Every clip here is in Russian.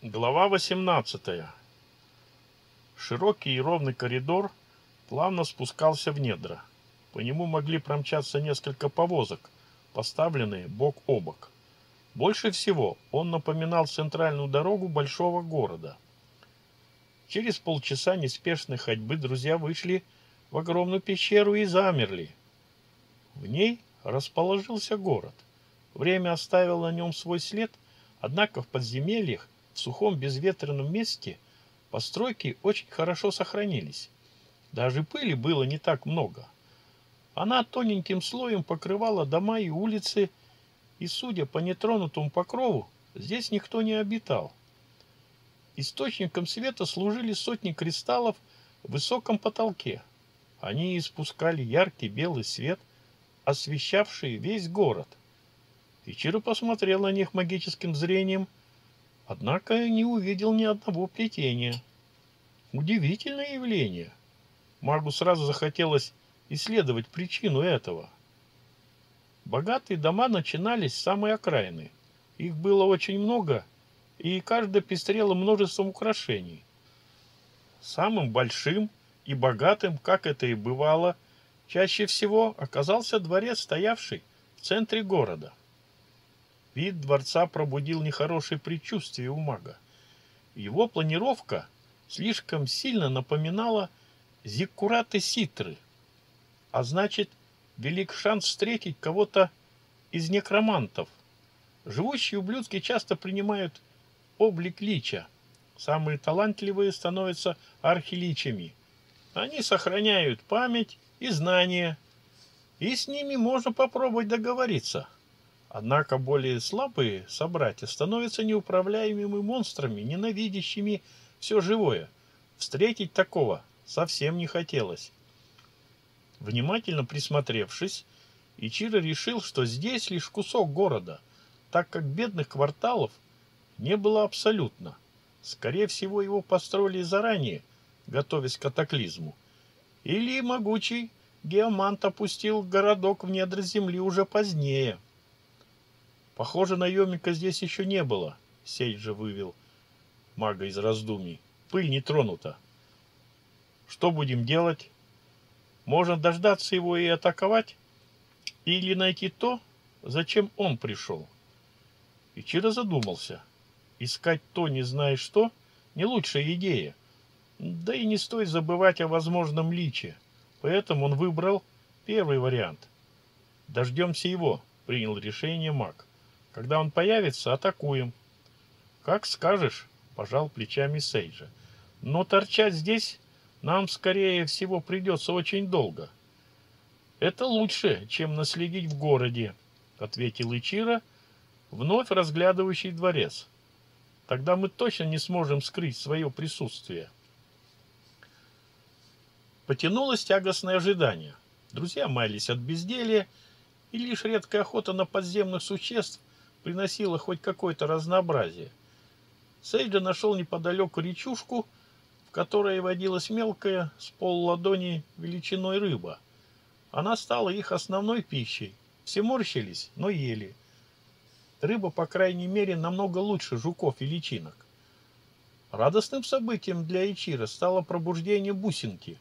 Глава 18. Широкий и ровный коридор плавно спускался в недра. По нему могли промчаться несколько повозок, поставленные бок о бок. Больше всего он напоминал центральную дорогу большого города. Через полчаса неспешной ходьбы друзья вышли в огромную пещеру и замерли. В ней расположился город. Время оставило на нем свой след, однако в подземельях в сухом безветренном месте постройки очень хорошо сохранились. Даже пыли было не так много. Она тоненьким слоем покрывала дома и улицы, и, судя по нетронутому покрову, здесь никто не обитал. Источником света служили сотни кристаллов в высоком потолке. Они испускали яркий белый свет, освещавший весь город. Ичиро посмотрел на них магическим зрением – Однако не увидел ни одного плетения. Удивительное явление. Магу сразу захотелось исследовать причину этого. Богатые дома начинались с самой окраины. Их было очень много, и каждая пестрела множеством украшений. Самым большим и богатым, как это и бывало, чаще всего оказался дворец, стоявший в центре города. Вид дворца пробудил нехорошее предчувствие у мага. Его планировка слишком сильно напоминала зиккураты ситры, а значит, велик шанс встретить кого-то из некромантов. Живущие ублюдки часто принимают облик лича. Самые талантливые становятся архиличами. Они сохраняют память и знания, и с ними можно попробовать договориться. Однако более слабые собратья становятся неуправляемыми монстрами, ненавидящими все живое. Встретить такого совсем не хотелось. Внимательно присмотревшись, Ичиро решил, что здесь лишь кусок города, так как бедных кварталов не было абсолютно. Скорее всего, его построили заранее, готовясь к катаклизму. Или могучий геомант опустил городок в недра земли уже позднее – Похоже, наемника здесь еще не было. Сейд же вывел мага из раздумий. Пыль не тронута. Что будем делать? Можно дождаться его и атаковать? Или найти то, зачем он пришел? Ичиро задумался. Искать то, не зная что, не лучшая идея. Да и не стоит забывать о возможном личе. Поэтому он выбрал первый вариант. Дождемся его, принял решение маг. Когда он появится, атакуем. Как скажешь, пожал плечами Сейджа. Но торчать здесь нам, скорее всего, придется очень долго. Это лучше, чем наследить в городе, ответил Ичира, вновь разглядывающий дворец. Тогда мы точно не сможем скрыть свое присутствие. Потянулось тягостное ожидание. Друзья маялись от безделья, и лишь редкая охота на подземных существ приносило хоть какое-то разнообразие. Сейджа нашел неподалеку речушку, в которой водилась мелкая с полладони величиной рыба. Она стала их основной пищей. Все морщились, но ели. Рыба, по крайней мере, намного лучше жуков и личинок. Радостным событием для Ичира стало пробуждение бусинки.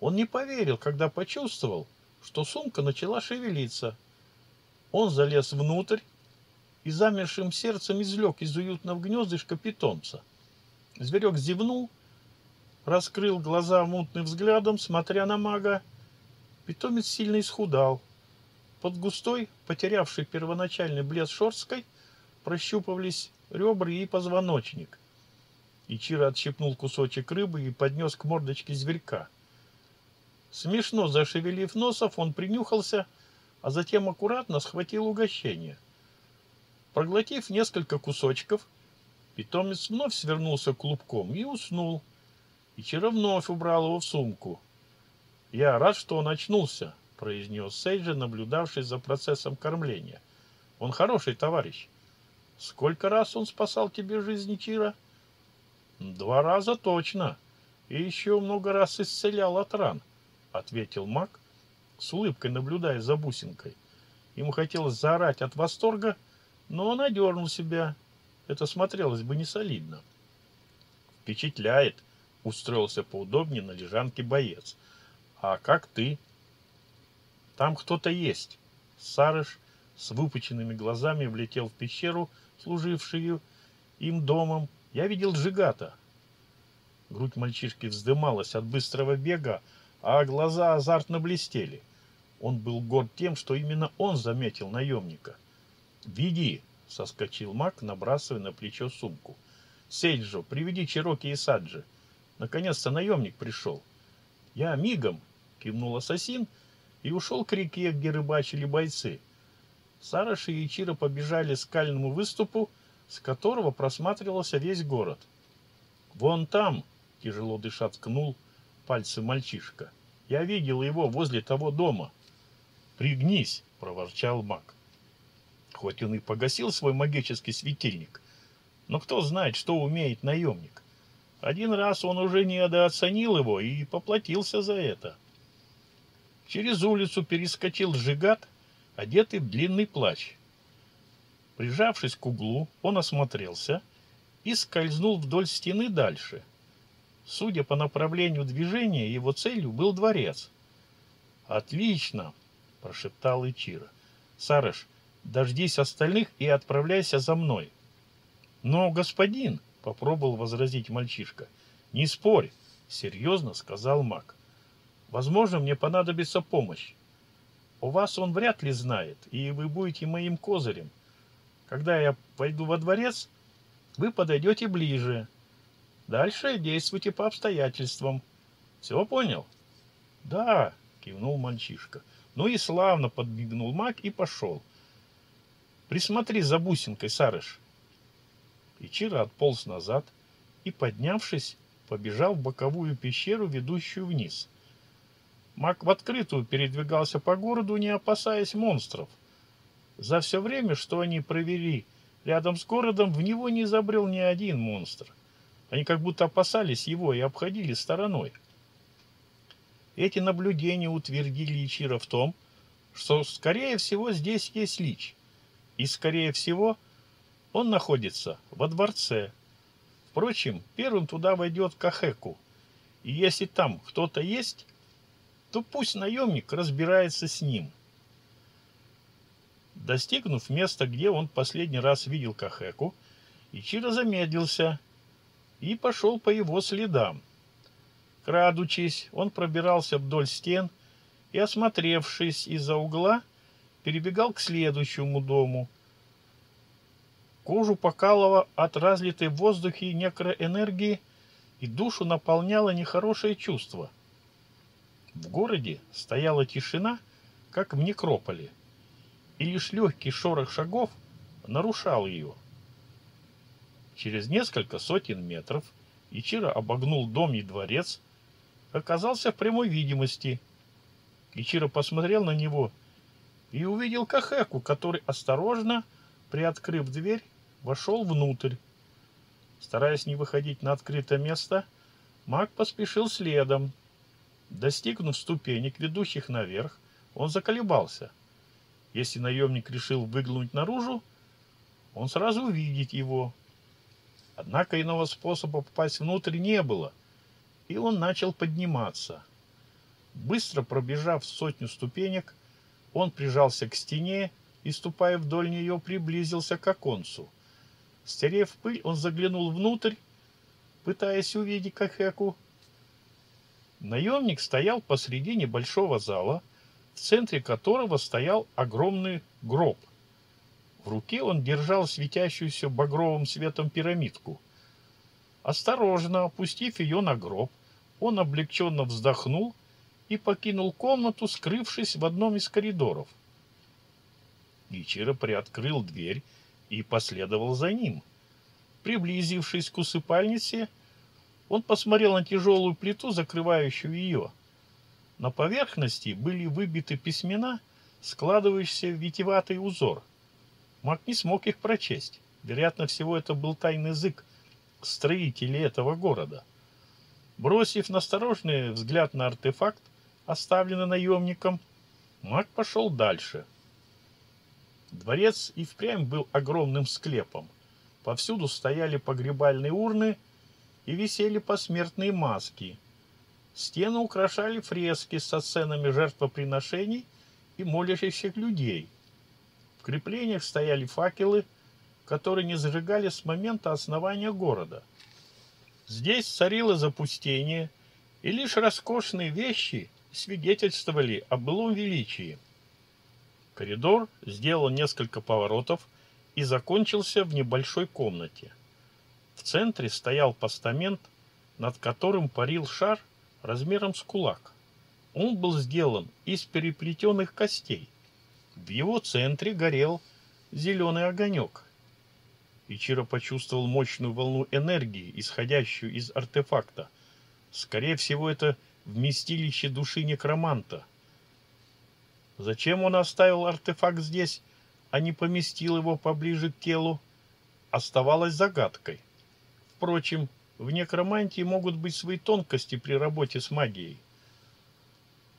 Он не поверил, когда почувствовал, что сумка начала шевелиться. Он залез внутрь и замершим сердцем излег из уютного гнездышка питомца. Зверек зевнул, раскрыл глаза мутным взглядом, смотря на мага. Питомец сильно исхудал. Под густой, потерявший первоначальный блеск шерсткой, прощупывались ребра и позвоночник. Ичиро отщипнул кусочек рыбы и поднес к мордочке зверька. Смешно зашевелив носов, он принюхался, а затем аккуратно схватил угощение — Проглотив несколько кусочков, питомец вновь свернулся клубком и уснул. И Чиро вновь убрал его в сумку. «Я рад, что он очнулся», — произнес Сейджи, наблюдавший за процессом кормления. «Он хороший товарищ. Сколько раз он спасал тебе жизнь, Чиро?» «Два раза точно. И еще много раз исцелял от ран», — ответил маг, с улыбкой наблюдая за бусинкой. Ему хотелось заорать от восторга, — но он одернул себя. это смотрелось бы несолидно. Впечатляет, устроился поудобнее на лежанке боец. А как ты? Там кто-то есть. Сарыш с выпученными глазами влетел в пещеру, служившую им домом. Я видел Джигата. Грудь мальчишки вздымалась от быстрого бега, а глаза азартно блестели. Он был горд тем, что именно он заметил наемника. «Веди!» — соскочил маг, набрасывая на плечо сумку. «Сейджо, приведи Чироки и Саджи. Наконец-то наемник пришел». «Я мигом!» — кивнул ассасин и ушел к реке, где рыбачили бойцы. Сараши и Ичиро побежали к скальному выступу, с которого просматривался весь город. «Вон там!» — тяжело дыша ткнул пальцы мальчишка. «Я видел его возле того дома». «Пригнись!» — проворчал маг. Хоть он и погасил свой магический светильник, но кто знает, что умеет наемник. Один раз он уже недооценил его и поплатился за это. Через улицу перескочил Жигат, одетый в длинный плащ. Прижавшись к углу, он осмотрелся и скользнул вдоль стены дальше. Судя по направлению движения, его целью был дворец. «Отлично!» — прошептал Ичиро. «Сарыш, дождись остальных и отправляйся за мной». «Но, господин!» — попробовал возразить мальчишка. «Не спорь!» — серьезно сказал маг. «Возможно, мне понадобится помощь. У вас он вряд ли знает, и вы будете моим козырем. Когда я пойду во дворец, вы подойдете ближе. Дальше действуйте по обстоятельствам. Все понял? Да, кивнул мальчишка. Ну и славно подмигнул маг и пошел. Присмотри за бусинкой, Сарыш. Ичиро отполз назад и, поднявшись, побежал в боковую пещеру, ведущую вниз. Маг в открытую передвигался по городу, не опасаясь монстров. За все время, что они провели рядом с городом, в него не забрел ни один монстр. Они как будто опасались его и обходили стороной. Эти наблюдения утвердили Ичиро в том, что, скорее всего, здесь есть лич. И, скорее всего, он находится во дворце. Впрочем, первым туда войдет Кахеку. И если там кто-то есть, то пусть наемник разбирается с ним. Достигнув места, где он последний раз видел Кахеку, Ичиро замедлился и пошел по его следам. Крадучись, он пробирался вдоль стен и, осмотревшись из-за угла, перебегал к следующему дому. Кожу покалывало от разлитой в воздухе некроэнергии, и душу наполняло нехорошее чувство. В городе стояла тишина, как в некрополе, и лишь легкий шорох шагов нарушал ее. Через несколько сотен метров Ичиро обогнул дом и дворец, оказался в прямой видимости. Ичиро посмотрел на него и увидел Кахеку, который осторожно, приоткрыв дверь, вошел внутрь. Стараясь не выходить на открытое место, маг поспешил следом. Достигнув ступенек, ведущих наверх, он заколебался. Если наемник решил выглянуть наружу, он сразу увидит его. Однако иного способа попасть внутрь не было — и он начал подниматься. Быстро пробежав сотню ступенек, он прижался к стене и, ступая вдоль нее, приблизился к оконцу. Стерев пыль, он заглянул внутрь, пытаясь увидеть Кахеку. Наемник стоял посреди небольшого зала, в центре которого стоял огромный гроб. В руке он держал светящуюся багровым светом пирамидку. Осторожно опустив ее на гроб, он облегченно вздохнул и покинул комнату, скрывшись в одном из коридоров. Ичиро приоткрыл дверь и последовал за ним. Приблизившись к усыпальнице, он посмотрел на тяжелую плиту, закрывающую ее. На поверхности были выбиты письмена, складывающиеся в витеватый узор. Маг не смог их прочесть. Вероятно всего, это был тайный язык строителей этого города. Бросив насторожный взгляд на артефакт, оставленный наемником, маг пошел дальше. Дворец и впрямь был огромным склепом. Повсюду стояли погребальные урны и висели посмертные маски. Стены украшали фрески со сценами жертвоприношений и молящихся людей. В креплениях стояли факелы, которые не зажигали с момента основания города. Здесь царило запустение, и лишь роскошные вещи свидетельствовали о былом величии. Коридор сделал несколько поворотов и закончился в небольшой комнате. В центре стоял постамент, над которым парил шар размером с кулак. Он был сделан из переплетенных костей. В его центре горел зеленый огонек. Ичиро почувствовал мощную волну энергии, исходящую из артефакта. Скорее всего, это вместилище души некроманта. Зачем он оставил артефакт здесь, а не поместил его поближе к телу, оставалось загадкой. Впрочем, в некромантии могут быть свои тонкости при работе с магией.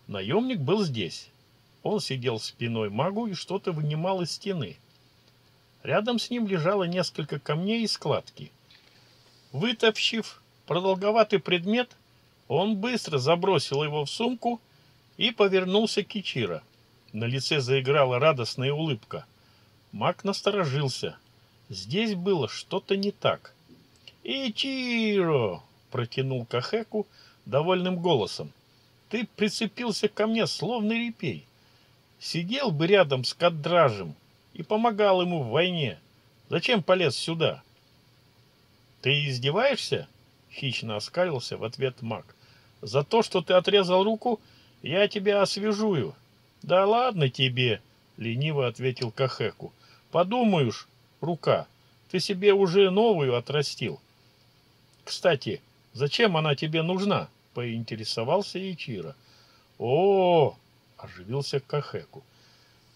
Наемник был здесь. Он сидел спиной магу и что-то вынимал из стены. Рядом с ним лежало несколько камней и складки. Вытащив продолговатый предмет, он быстро забросил его в сумку и повернулся к Кичира. На лице заиграла радостная улыбка. Маг насторожился. Здесь было что-то не так. «Ичиро!» — протянул Кахеку довольным голосом. «Ты прицепился ко мне, словно репей. Сидел бы рядом с Кадражем и помогал ему в войне. Зачем полез сюда?» «Ты издеваешься?» — хищно оскалился в ответ маг. «За то, что ты отрезал руку, я тебя освежую». «Да ладно тебе!» — лениво ответил Кахеку. Подумаешь, рука, ты себе уже новую отрастил. Кстати, зачем она тебе нужна? Поинтересовался Ичиро. О, оживился Кахеку.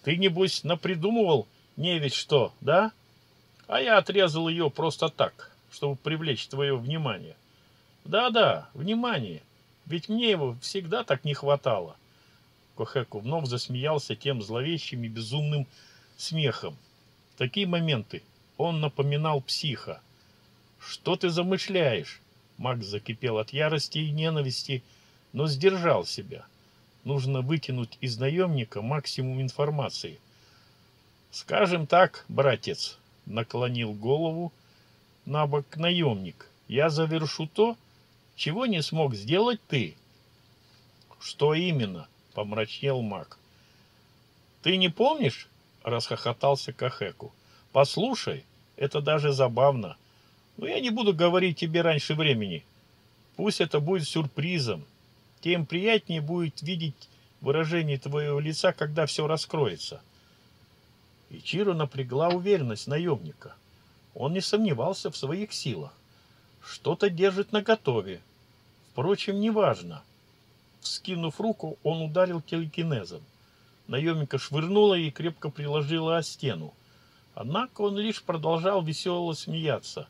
Ты, небось, напридумывал не ведь что, да? А я отрезал ее просто так, чтобы привлечь твое внимание. Да-да, внимание. Ведь мне его всегда так не хватало. Кохеку вновь засмеялся тем зловещим и безумным смехом, в такие моменты он напоминал психа. «Что ты замышляешь?» Макс закипел от ярости и ненависти, но сдержал себя. Нужно вытянуть из наемника максимум информации. «Скажем так, братец», — наклонил голову на бок наемник, — «я завершу то, чего не смог сделать ты». «Что именно?» — помрачнел маг. «Ты не помнишь, расхохотался Кахеку. Послушай, это даже забавно. Но я не буду говорить тебе раньше времени. Пусть это будет сюрпризом. Тем приятнее будет видеть выражение твоего лица, когда все раскроется. Ичиро напрягла уверенность наемника. Он не сомневался в своих силах. Что-то держит наготове. Впрочем, неважно. Вскинув руку, он ударил телекинезом. Наемника швырнула и крепко приложила о стену. Однако он лишь продолжал весело смеяться.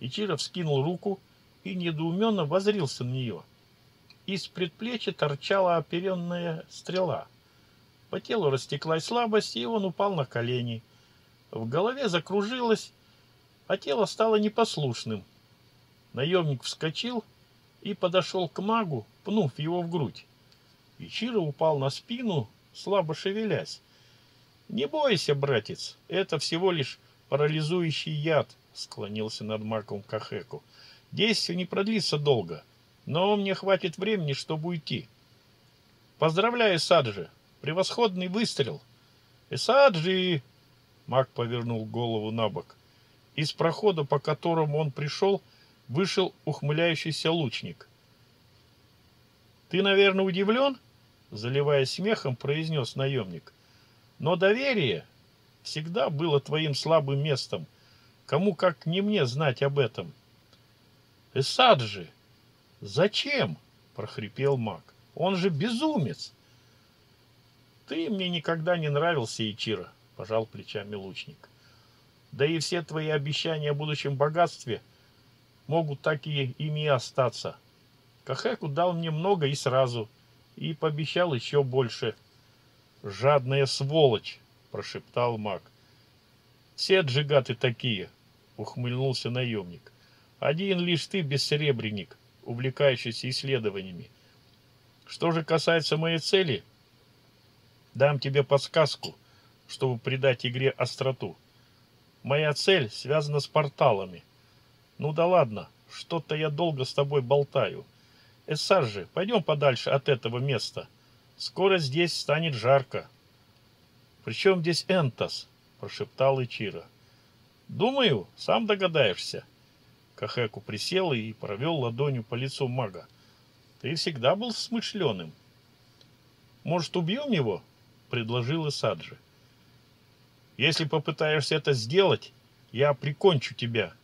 Ичиро вскинул руку и недоуменно возрился на нее. Из предплечья торчала оперенная стрела. По телу растеклась слабость, и он упал на колени. В голове закружилось, а тело стало непослушным. Наемник вскочил и подошел к магу, пнув его в грудь. Ичиро упал на спину, слабо шевелясь. «Не бойся, братец, это всего лишь парализующий яд», — склонился над Марком Кахеку. «Действие не продлится долго, но мне хватит времени, чтобы уйти». «Поздравляю, Саджи! Превосходный выстрел!» «Эсаджи!» — Мак повернул голову на бок. Из прохода, по которому он пришел, вышел ухмыляющийся лучник. «Ты, наверное, удивлен?» заливая смехом, произнес наемник. Но доверие всегда было твоим слабым местом. Кому как не мне знать об этом. Эсаджи, зачем? прохрипел маг. Он же безумец. Ты мне никогда не нравился, Ичиро, пожал плечами лучник. Да и все твои обещания о будущем богатстве могут так и ими остаться. Кахеку дал мне много и сразу — и пообещал еще больше. «Жадная сволочь!» – прошептал маг. «Все джигаты такие. — ухмыльнулся наемник. «Один лишь ты, бессеребренник, увлекающийся исследованиями. Что же касается моей цели, дам тебе подсказку, чтобы придать игре остроту. Моя цель связана с порталами. Ну да ладно, что-то я долго с тобой болтаю. Эссар же, пойдем подальше от этого места. Скоро здесь станет жарко. Причем здесь Энтос? Прошептал Ичиро. Думаю, сам догадаешься. Кахеку присел и провел ладонью по лицу мага. Ты всегда был смышленым. Может, убьем его? Предложил Исаджи. Если попытаешься это сделать, я прикончу тебя.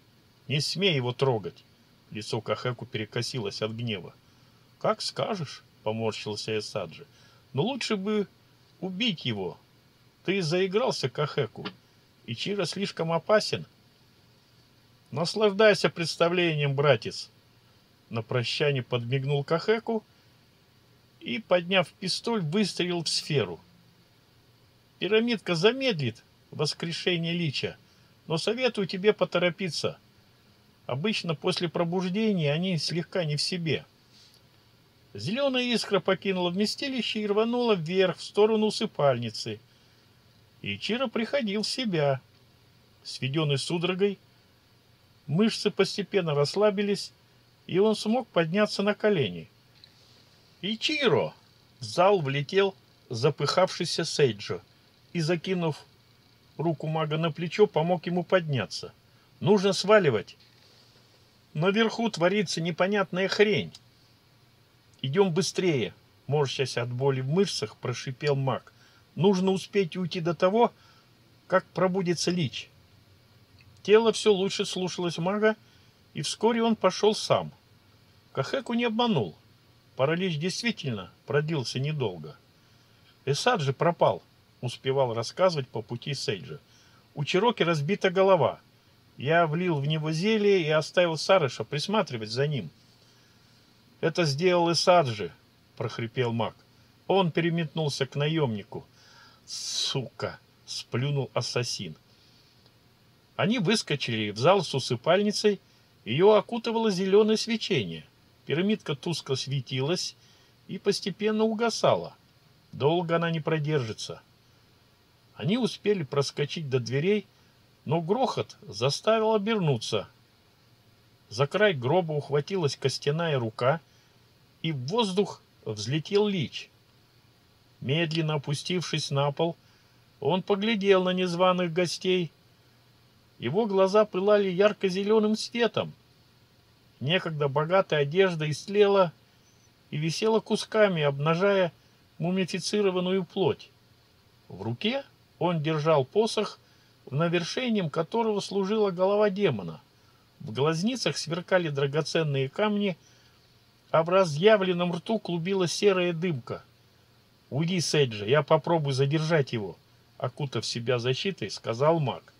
Не смей его трогать. Лицо Кахеку перекосилось от гнева. Как скажешь, поморщился Эсаджи. Но лучше бы убить его. Ты заигрался, Кахеку. Ичиро слишком опасен. Наслаждайся представлением, братец. На прощание подмигнул Кахеку и, подняв пистоль, выстрелил в сферу. Пирамидка замедлит воскрешение лича, но советую тебе поторопиться. Обычно после пробуждения они слегка не в себе. Зеленая искра покинула вместилище и рванула вверх в сторону усыпальницы. И Чиро приходил в себя. Сведенный судорогой, мышцы постепенно расслабились, и он смог подняться на колени. «Ичиро!» В зал влетел запыхавшийся Сейджо и, закинув руку мага на плечо, помог ему подняться. «Нужно сваливать!» Наверху творится непонятная хрень. Идем быстрее, морщась от боли в мышцах, прошипел маг. Нужно успеть уйти до того, как пробудется лич. Тело все лучше слушалось мага, и вскоре он пошел сам. Кахеку не обманул. Паралич действительно продлился недолго. Эсад же пропал, успевал рассказывать по пути Сейджа. У Чироки разбита голова — я влил в него зелье и оставил Сарыша присматривать за ним. Это сделал и Саджи, прохрипел маг. Он переметнулся к наемнику. Сука! сплюнул ассасин. Они выскочили в зал с усыпальницей, ее окутывало зеленое свечение. Пирамидка тускло светилась и постепенно угасала. Долго она не продержится. Они успели проскочить до дверей, но грохот заставил обернуться. За край гроба ухватилась костяная рука, и в воздух взлетел лич. Медленно опустившись на пол, он поглядел на незваных гостей. Его глаза пылали ярко-зеленым светом. Некогда богатая одежда истлела и висела кусками, обнажая мумифицированную плоть. В руке он держал посох навершением которого служила голова демона. В глазницах сверкали драгоценные камни, а в разъявленном рту клубилась серая дымка. «Уйди, Сейджа, я попробую задержать его», — окутав себя защитой, сказал маг.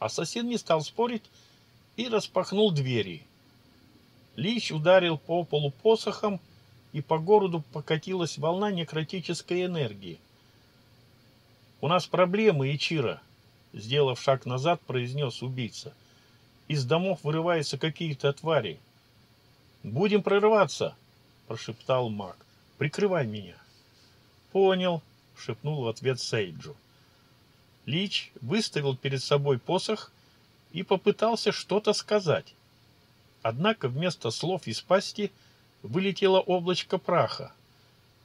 Ассасин не стал спорить и распахнул двери. Лич ударил по полу посохом, и по городу покатилась волна некротической энергии. «У нас проблемы, Ичира», — сделав шаг назад, произнес убийца. «Из домов вырываются какие-то твари». «Будем прорываться», — прошептал маг. «Прикрывай меня». «Понял», — шепнул в ответ Сейджу. Лич выставил перед собой посох и попытался что-то сказать. Однако вместо слов из пасти вылетело облачко праха.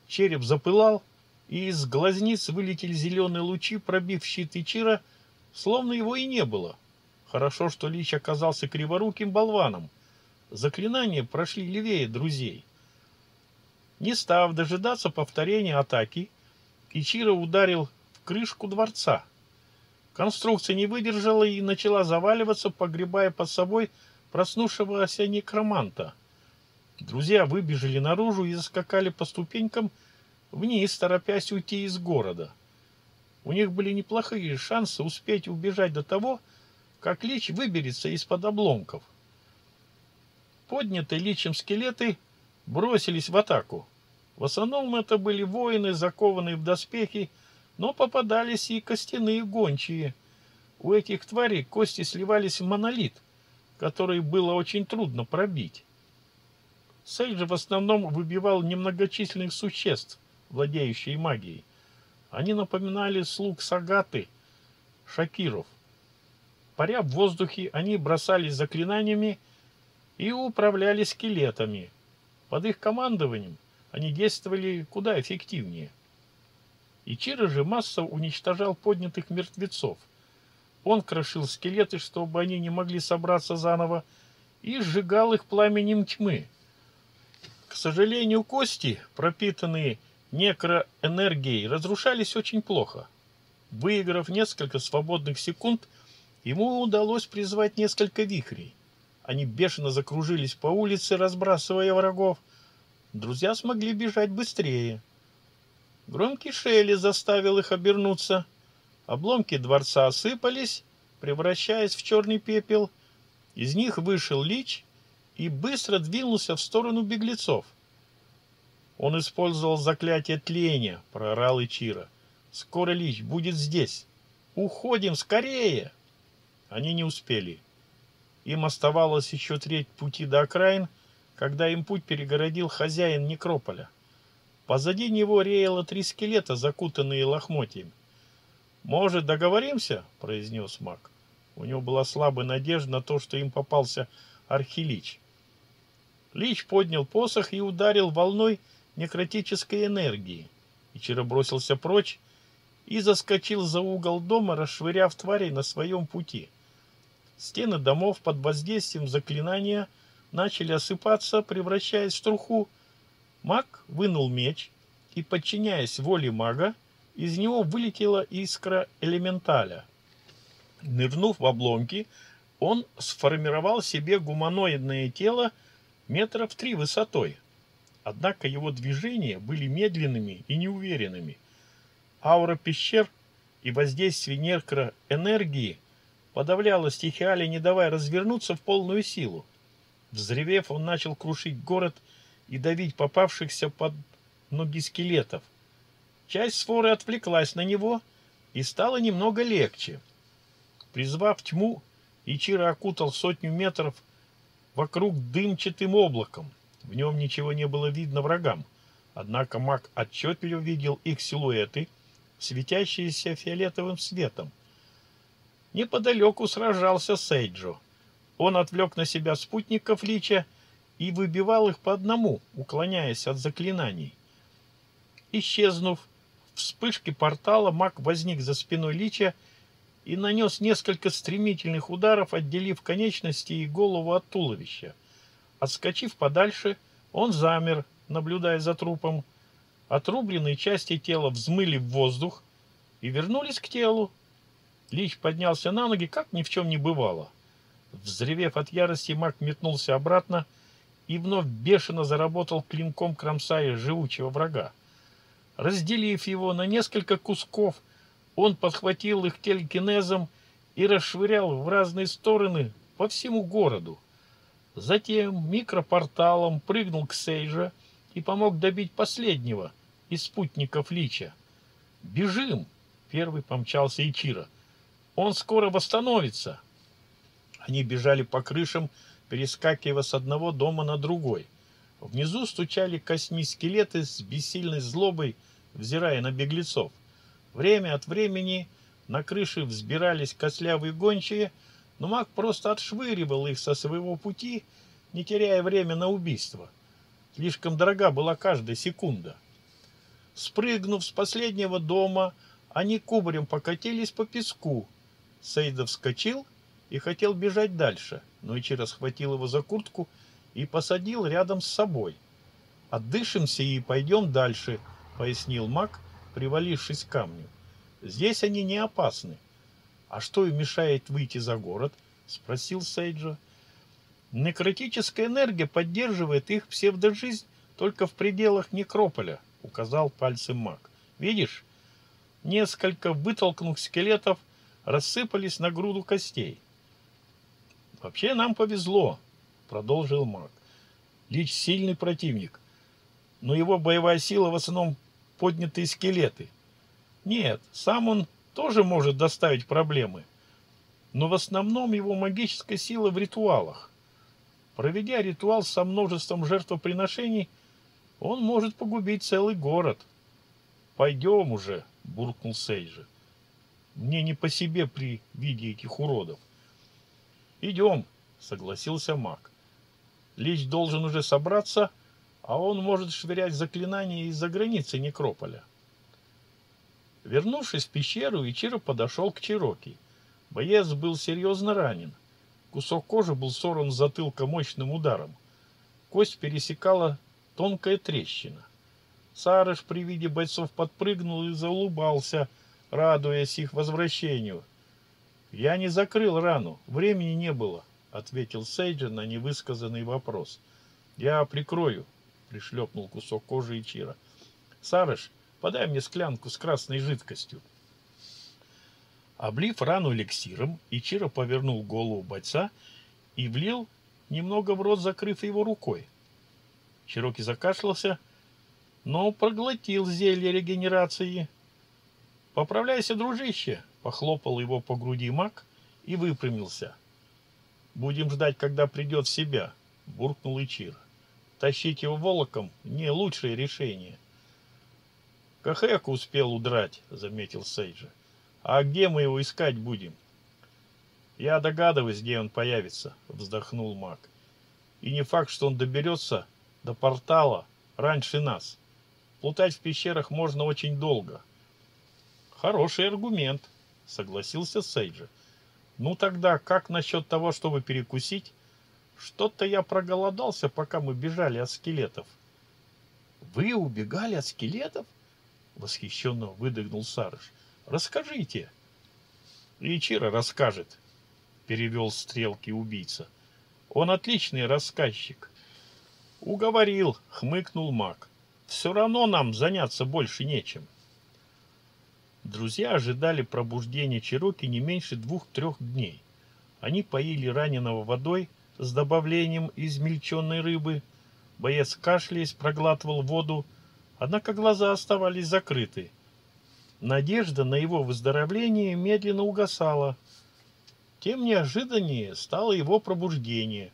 Череп запылал, и из глазниц вылетели зеленые лучи, пробив щит Ичира, словно его и не было. Хорошо, что Лич оказался криворуким болваном. Заклинания прошли левее друзей. Не став дожидаться повторения атаки, Ичиро ударил в крышку дворца. Конструкция не выдержала и начала заваливаться, погребая под собой проснувшегося некроманта. Друзья выбежали наружу и заскакали по ступенькам, вниз, торопясь уйти из города. У них были неплохие шансы успеть убежать до того, как Лич выберется из-под обломков. Поднятые Личем скелеты бросились в атаку. В основном это были воины, закованные в доспехи, но попадались и костяные гончие. У этих тварей кости сливались в монолит, который было очень трудно пробить. Сейдж в основном выбивал немногочисленных существ, владеющих магией. Они напоминали слуг Сагаты, шакиров. Паря в воздухе, они бросались заклинаниями и управляли скелетами. Под их командованием они действовали куда эффективнее. Ичиро же массово уничтожал поднятых мертвецов. Он крошил скелеты, чтобы они не могли собраться заново, и сжигал их пламенем тьмы. К сожалению, кости, пропитанные некроэнергией, разрушались очень плохо. Выиграв несколько свободных секунд, ему удалось призвать несколько вихрей. Они бешено закружились по улице, разбрасывая врагов. Друзья смогли бежать быстрее. Громкий шелли заставил их обернуться. Обломки дворца осыпались, превращаясь в черный пепел. Из них вышел Лич и быстро двинулся в сторону беглецов. Он использовал заклятие тления, прорал Ичира. Скоро Лич будет здесь. Уходим скорее! Они не успели. Им оставалось еще треть пути до окраин, когда им путь перегородил хозяин некрополя. Позади него реяло три скелета, закутанные лохмотьями. «Может, договоримся?» — произнес маг. У него была слабая надежда на то, что им попался архилич. Лич поднял посох и ударил волной некротической энергии. Ичиро бросился прочь и заскочил за угол дома, расшвыряв тварей на своем пути. Стены домов под воздействием заклинания начали осыпаться, превращаясь в труху. Маг вынул меч, и, подчиняясь воле мага, из него вылетела искра элементаля. Нырнув в обломки, он сформировал себе гуманоидное тело метров три высотой. Однако его движения были медленными и неуверенными. Аура пещер и воздействие некроэнергии подавляла стихиали, не давая развернуться в полную силу. Взревев, он начал крушить город и давить попавшихся под ноги скелетов. Часть сфоры отвлеклась на него и стало немного легче. Призвав тьму, Ичиро окутал сотню метров вокруг дымчатым облаком. В нем ничего не было видно врагам. Однако маг отчетливо видел их силуэты, светящиеся фиолетовым светом. Неподалеку сражался Сейджо. Он отвлек на себя спутников Лича и выбивал их по одному, уклоняясь от заклинаний. Исчезнув в вспышке портала, маг возник за спиной Лича и нанес несколько стремительных ударов, отделив конечности и голову от туловища. Отскочив подальше, он замер, наблюдая за трупом. Отрубленные части тела взмыли в воздух и вернулись к телу, Лич поднялся на ноги, как ни в чем не бывало. Взревев от ярости, маг метнулся обратно и вновь бешено заработал клинком, кромсая живучего врага. Разделив его на несколько кусков, он подхватил их телекинезом и расшвырял в разные стороны по всему городу. Затем микропорталом прыгнул к Сейжа и помог добить последнего из спутников Лича. «Бежим!» — первый помчался Ичиро. Он скоро восстановится. Они бежали по крышам, перескакивая с одного дома на другой. Внизу стучали косьми скелеты с бессильной злобой, взирая на беглецов. Время от времени на крыши взбирались кослявые гончие, но маг просто отшвыривал их со своего пути, не теряя время на убийство. Слишком дорога была каждая секунда. Спрыгнув с последнего дома, они кубарем покатились по песку, Сейдов вскочил и хотел бежать дальше, но Ичиро схватил его за куртку и посадил рядом с собой. «Отдышимся и пойдем дальше», — пояснил маг, привалившись к камню. «Здесь они не опасны». «А что им мешает выйти за город?» — спросил Сейджа. «Некротическая энергия поддерживает их псевдожизнь только в пределах некрополя», — указал пальцем маг. «Видишь, несколько вытолкнув скелетов — рассыпались на груду костей. «Вообще нам повезло», — продолжил маг. «Лич сильный противник, но его боевая сила в основном поднятые скелеты. Нет, сам он тоже может доставить проблемы, но в основном его магическая сила в ритуалах. Проведя ритуал со множеством жертвоприношений, он может погубить целый город. «Пойдем уже», — буркнул Сейджи. «Мне не по себе при виде этих уродов». «Идем», — согласился маг. «Лич должен уже собраться, а он может швырять заклинания из-за границы некрополя». Вернувшись в пещеру, Ичиро подошел к Чироки. Боец был серьезно ранен. Кусок кожи был сорван с затылка мощным ударом. Кость пересекала тонкая трещина. Сарыш при виде бойцов подпрыгнул и заулыбался, радуясь их возвращению. «Я не закрыл рану, времени не было», — ответил Сейджи на невысказанный вопрос. «Я прикрою», — пришлепнул кусок кожи Ичира. «Сарыш, Подай мне склянку с красной жидкостью. Облив рану эликсиром, Ичиро повернул голову бойца и влил немного в рот, закрыв его рукой. Чироки закашлялся, но проглотил зелье регенерации. «Поправляйся, дружище!» — похлопал его по груди маг и выпрямился. «Будем ждать, когда придет в себя», — буркнул Ичиро. «Тащить его волоком — не лучшее решение». Кахек успел удрать, заметил Сейджа. А где мы его искать будем? Я догадываюсь, где он появится, вздохнул маг. И не факт, что он доберется до портала раньше нас. Плутать в пещерах можно очень долго. Хороший аргумент, согласился Сейджа. Ну тогда, как насчет того, чтобы перекусить? Что-то я проголодался, пока мы бежали от скелетов. Вы убегали от скелетов? Восхищенно выдохнул Сарыш. Расскажите. Ичиро расскажет, перевел стрелки убийца. Он отличный рассказчик. Уговорил, хмыкнул маг. Все равно нам заняться больше нечем. Друзья ожидали пробуждения Чироки не меньше двух-трех дней. Они поили раненого водой с добавлением измельченной рыбы. Боец кашляясь проглатывал воду, Однако глаза оставались закрыты. Надежда на его выздоровление медленно угасала. Тем неожиданнее стало его пробуждение.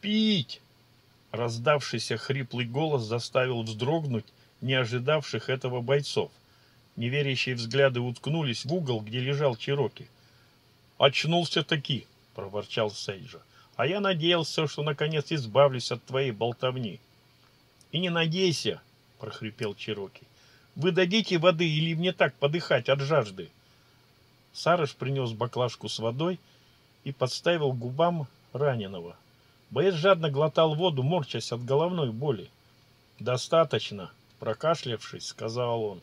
«Пить!» Раздавшийся хриплый голос заставил вздрогнуть не ожидавших этого бойцов. Неверящие взгляды уткнулись в угол, где лежал Чироки. «Очнулся-таки!» — проворчал Сейджа. «А я надеялся, что наконец избавлюсь от твоей болтовни». И не надейся, прохрипел Чироки. Вы дадите воды или мне так подыхать от жажды? Сарыш принес баклажку с водой и подставил губам раненого. Боец жадно глотал воду, морчась от головной боли. «Достаточно», — прокашлявшись, сказал он.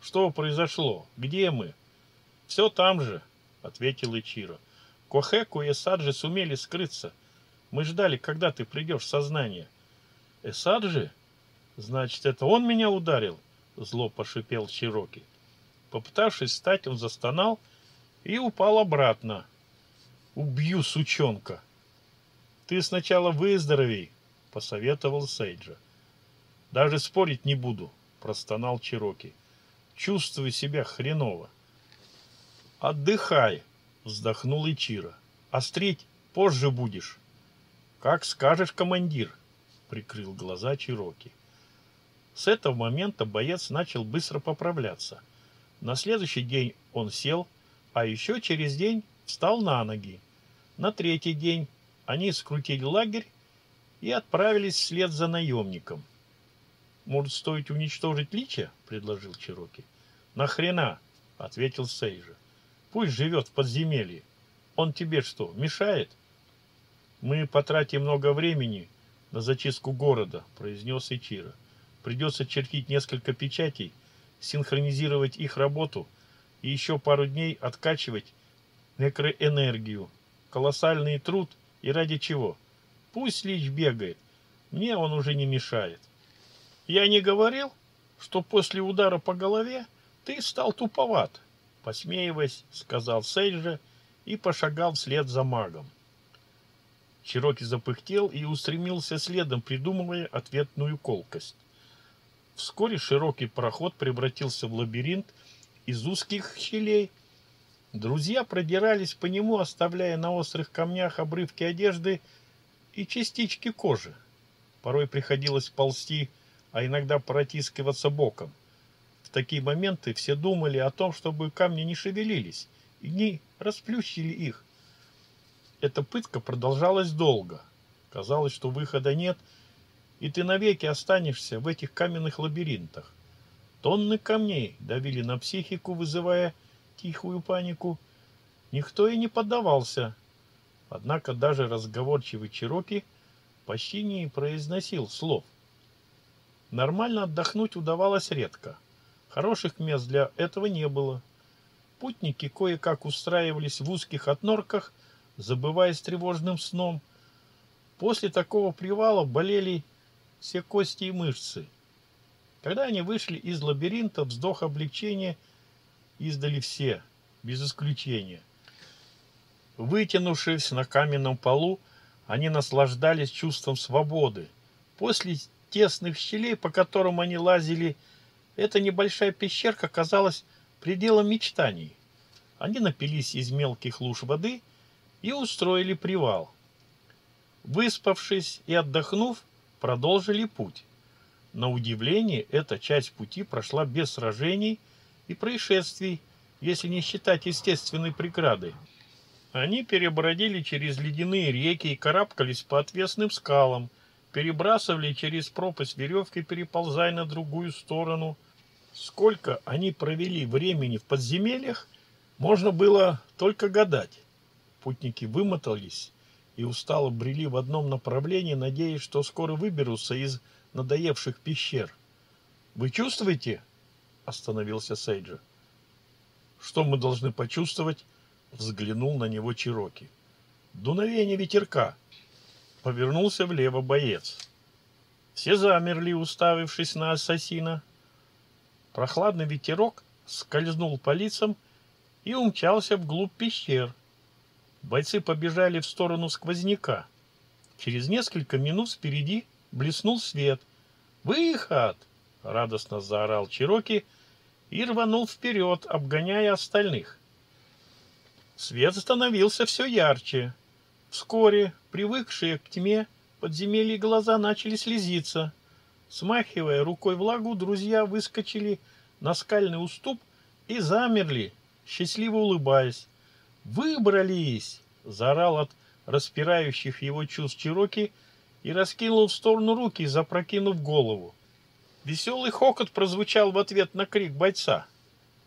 «Что произошло? Где мы?» «Все там же», — ответил Ичиро. «Кохеку и Саджи сумели скрыться. Мы ждали, когда ты придешь в сознание». «Эсаджи?» Значит, это он меня ударил? Зло пошипел Чироки. Попытавшись встать, он застонал и упал обратно. Убью сучонка. Ты сначала выздоровей, посоветовал Сейджа. Даже спорить не буду, простонал Чироки. Чувствую себя хреново. Отдыхай, вздохнул Ичиро. Острить позже будешь. Как скажешь, командир, прикрыл глаза Чироки. С этого момента боец начал быстро поправляться. На следующий день он сел, а еще через день встал на ноги. На третий день они скрутили лагерь и отправились вслед за наемником. «Может, стоит уничтожить Лича?» — предложил Чироки. «Нахрена?» — ответил Сейжа. «Пусть живет в подземелье. Он тебе что, мешает?» «Мы потратим много времени на зачистку города», — произнес Ичиро. Придется чертить несколько печатей, синхронизировать их работу и еще пару дней откачивать некроэнергию. Колоссальный труд и ради чего? Пусть Лич бегает, мне он уже не мешает. Я не говорил, что после удара по голове ты стал туповат, посмеиваясь, сказал Сейджа и пошагал вслед за магом. Чироки запыхтел и устремился следом, придумывая ответную колкость. Вскоре широкий проход превратился в лабиринт из узких щелей. Друзья продирались по нему, оставляя на острых камнях обрывки одежды и частички кожи. Порой приходилось ползти, а иногда протискиваться боком. В такие моменты все думали о том, чтобы камни не шевелились и не расплющили их. Эта пытка продолжалась долго. Казалось, что выхода нет, и ты навеки останешься в этих каменных лабиринтах. Тонны камней давили на психику, вызывая тихую панику. Никто и не поддавался. Однако даже разговорчивый Чироки почти не произносил слов. Нормально отдохнуть удавалось редко. Хороших мест для этого не было. Путники кое-как устраивались в узких отнорках, забываясь тревожным сном. После такого привала болели все кости и мышцы. Когда они вышли из лабиринта, вздох облегчения издали все, без исключения. Вытянувшись на каменном полу, они наслаждались чувством свободы. После тесных щелей, по которым они лазили, эта небольшая пещерка казалась пределом мечтаний. Они напились из мелких луж воды и устроили привал. Выспавшись и отдохнув, продолжили путь. На удивление, эта часть пути прошла без сражений и происшествий, если не считать естественной преграды. Они перебродили через ледяные реки и карабкались по отвесным скалам, перебрасывали через пропасть веревки, переползая на другую сторону. Сколько они провели времени в подземельях, можно было только гадать. Путники вымотались и устало брели в одном направлении, надеясь, что скоро выберутся из надоевших пещер. «Вы чувствуете?» — остановился Сейджа. «Что мы должны почувствовать?» — взглянул на него Чироки. «Дуновение ветерка!» — повернулся влево боец. Все замерли, уставившись на ассасина. Прохладный ветерок скользнул по лицам и умчался вглубь пещер. Бойцы побежали в сторону сквозняка. Через несколько минут впереди блеснул свет. «Выход!» — радостно заорал Чироки и рванул вперед, обгоняя остальных. Свет становился все ярче. Вскоре, привыкшие к тьме, подземелье глаза начали слезиться. Смахивая рукой влагу, друзья выскочили на скальный уступ и замерли, счастливо улыбаясь. «Выбрались!» — заорал от распирающих его чувств Чироки — и раскинул в сторону руки, запрокинув голову. Веселый хохот прозвучал в ответ на крик бойца.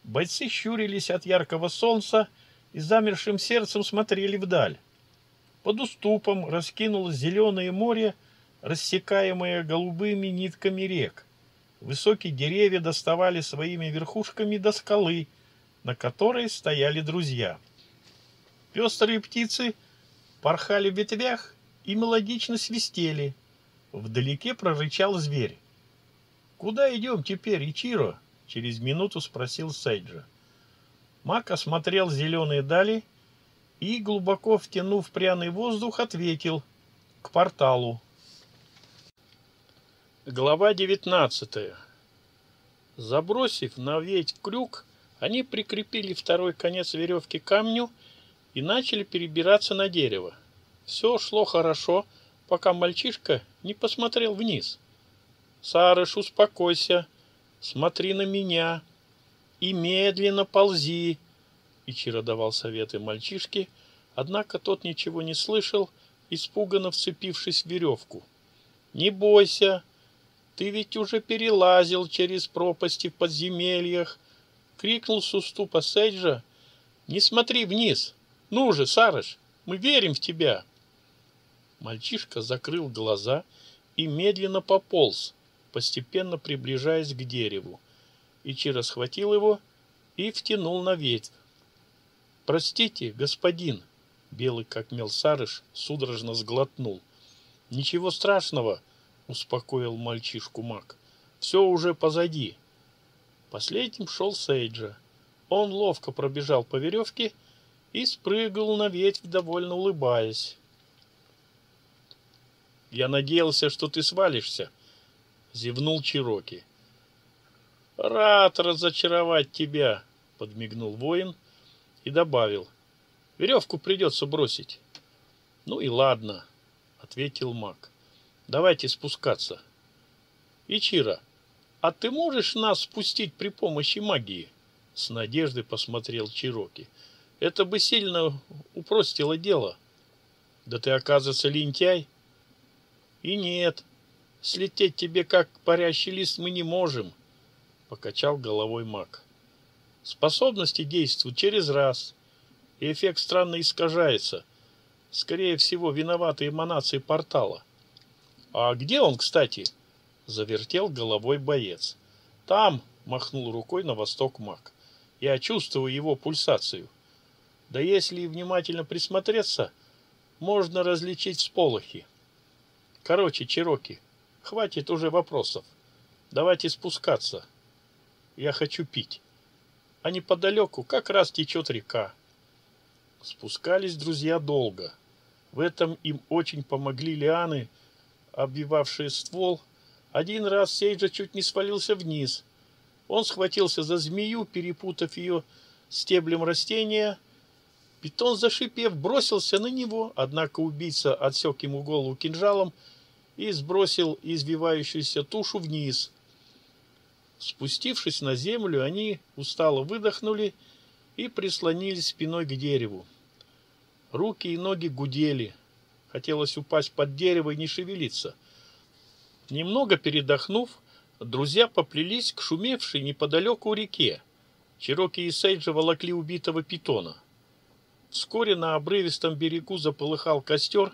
Бойцы щурились от яркого солнца и замершим сердцем смотрели вдаль. Под уступом раскинулось зеленое море, рассекаемое голубыми нитками рек. Высокие деревья доставали своими верхушками до скалы, на которой стояли друзья. Пестрые птицы порхали в ветвях и мелодично свистели. Вдалеке прорычал зверь. «Куда идем теперь, Ичиро?» — через минуту спросил Сейджа. Мак осмотрел зеленые дали и, глубоко втянув пряный воздух, ответил «К порталу». Глава девятнадцатая. Забросив на ведь крюк, они прикрепили второй конец веревки к камню и начали перебираться на дерево. Все шло хорошо, пока мальчишка не посмотрел вниз. «Сарыш, успокойся, смотри на меня и медленно ползи!» Ичиро давал советы мальчишке, однако тот ничего не слышал, испуганно вцепившись в веревку. «Не бойся, ты ведь уже перелазил через пропасти в подземельях!» — крикнул с уступа Сейджа. «Не смотри вниз! Ну же, Сарыш, мы верим в тебя!» Мальчишка закрыл глаза и медленно пополз, постепенно приближаясь к дереву. Ичиро схватил его и втянул на ветвь. «Простите, господин!» Белый, как мел Сарыш, судорожно сглотнул. «Ничего страшного!» — успокоил мальчишку маг. «Все уже позади!» Последним шел Сейджа. Он ловко пробежал по веревке и спрыгнул на ветвь, довольно улыбаясь. Я надеялся, что ты свалишься, зевнул Чироки. Рад разочаровать тебя, подмигнул воин и добавил. Веревку придется бросить. Ну и ладно, ответил маг. Давайте спускаться. Ичира, а ты можешь нас спустить при помощи магии? С надеждой посмотрел Чироки. Это бы сильно упростило дело. Да ты, оказывается, лентяй. И нет, слететь тебе как парящий лист мы не можем, покачал головой маг. Способности действуют через раз, и эффект странно искажается. Скорее всего, виноваты эманации портала. А где он, кстати? Завертел головой боец. Там, махнул рукой на восток маг. Я чувствую его пульсацию. Да если внимательно присмотреться, можно различить всполохи. Короче, Чироки, хватит уже вопросов. Давайте спускаться. Я хочу пить. А неподалеку как раз течет река. Спускались друзья долго. В этом им очень помогли лианы, обвивавшие ствол. Один раз Сейджа чуть не свалился вниз. Он схватился за змею, перепутав ее стеблем растения. Питон, зашипев, бросился на него, однако убийца отсек ему голову кинжалом и сбросил извивающуюся тушу вниз. Спустившись на землю, они устало выдохнули и прислонились спиной к дереву. Руки и ноги гудели. Хотелось упасть под дерево и не шевелиться. Немного передохнув, друзья поплелись к шумевшей неподалеку реке. Чироки и Сейджа волокли убитого питона. Вскоре на обрывистом берегу заполыхал костер,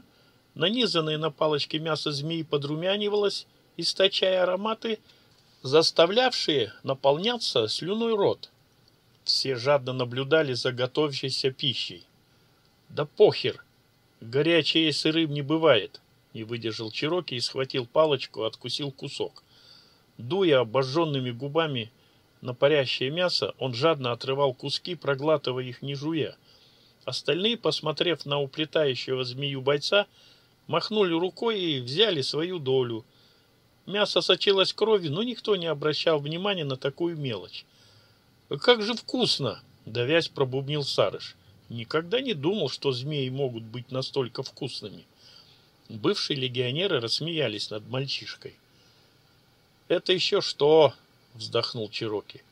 нанизанное на палочки мясо змеи подрумянивалось, источая ароматы, заставлявшие наполняться слюной рот. Все жадно наблюдали за готовящейся пищей. Да похер! Горячее сырым не бывает. Не выдержал Чироки и схватил палочку, откусил кусок. Дуя обожженными губами на парящее мясо, он жадно отрывал куски, проглатывая их не жуя. Остальные, посмотрев на уплетающего змею бойца, махнули рукой и взяли свою долю. Мясо сочилось кровью, но никто не обращал внимания на такую мелочь. «Как же вкусно!» — давясь пробубнил Сарыш. Никогда не думал, что змеи могут быть настолько вкусными. Бывшие легионеры рассмеялись над мальчишкой. «Это еще что?» — вздохнул Чироки.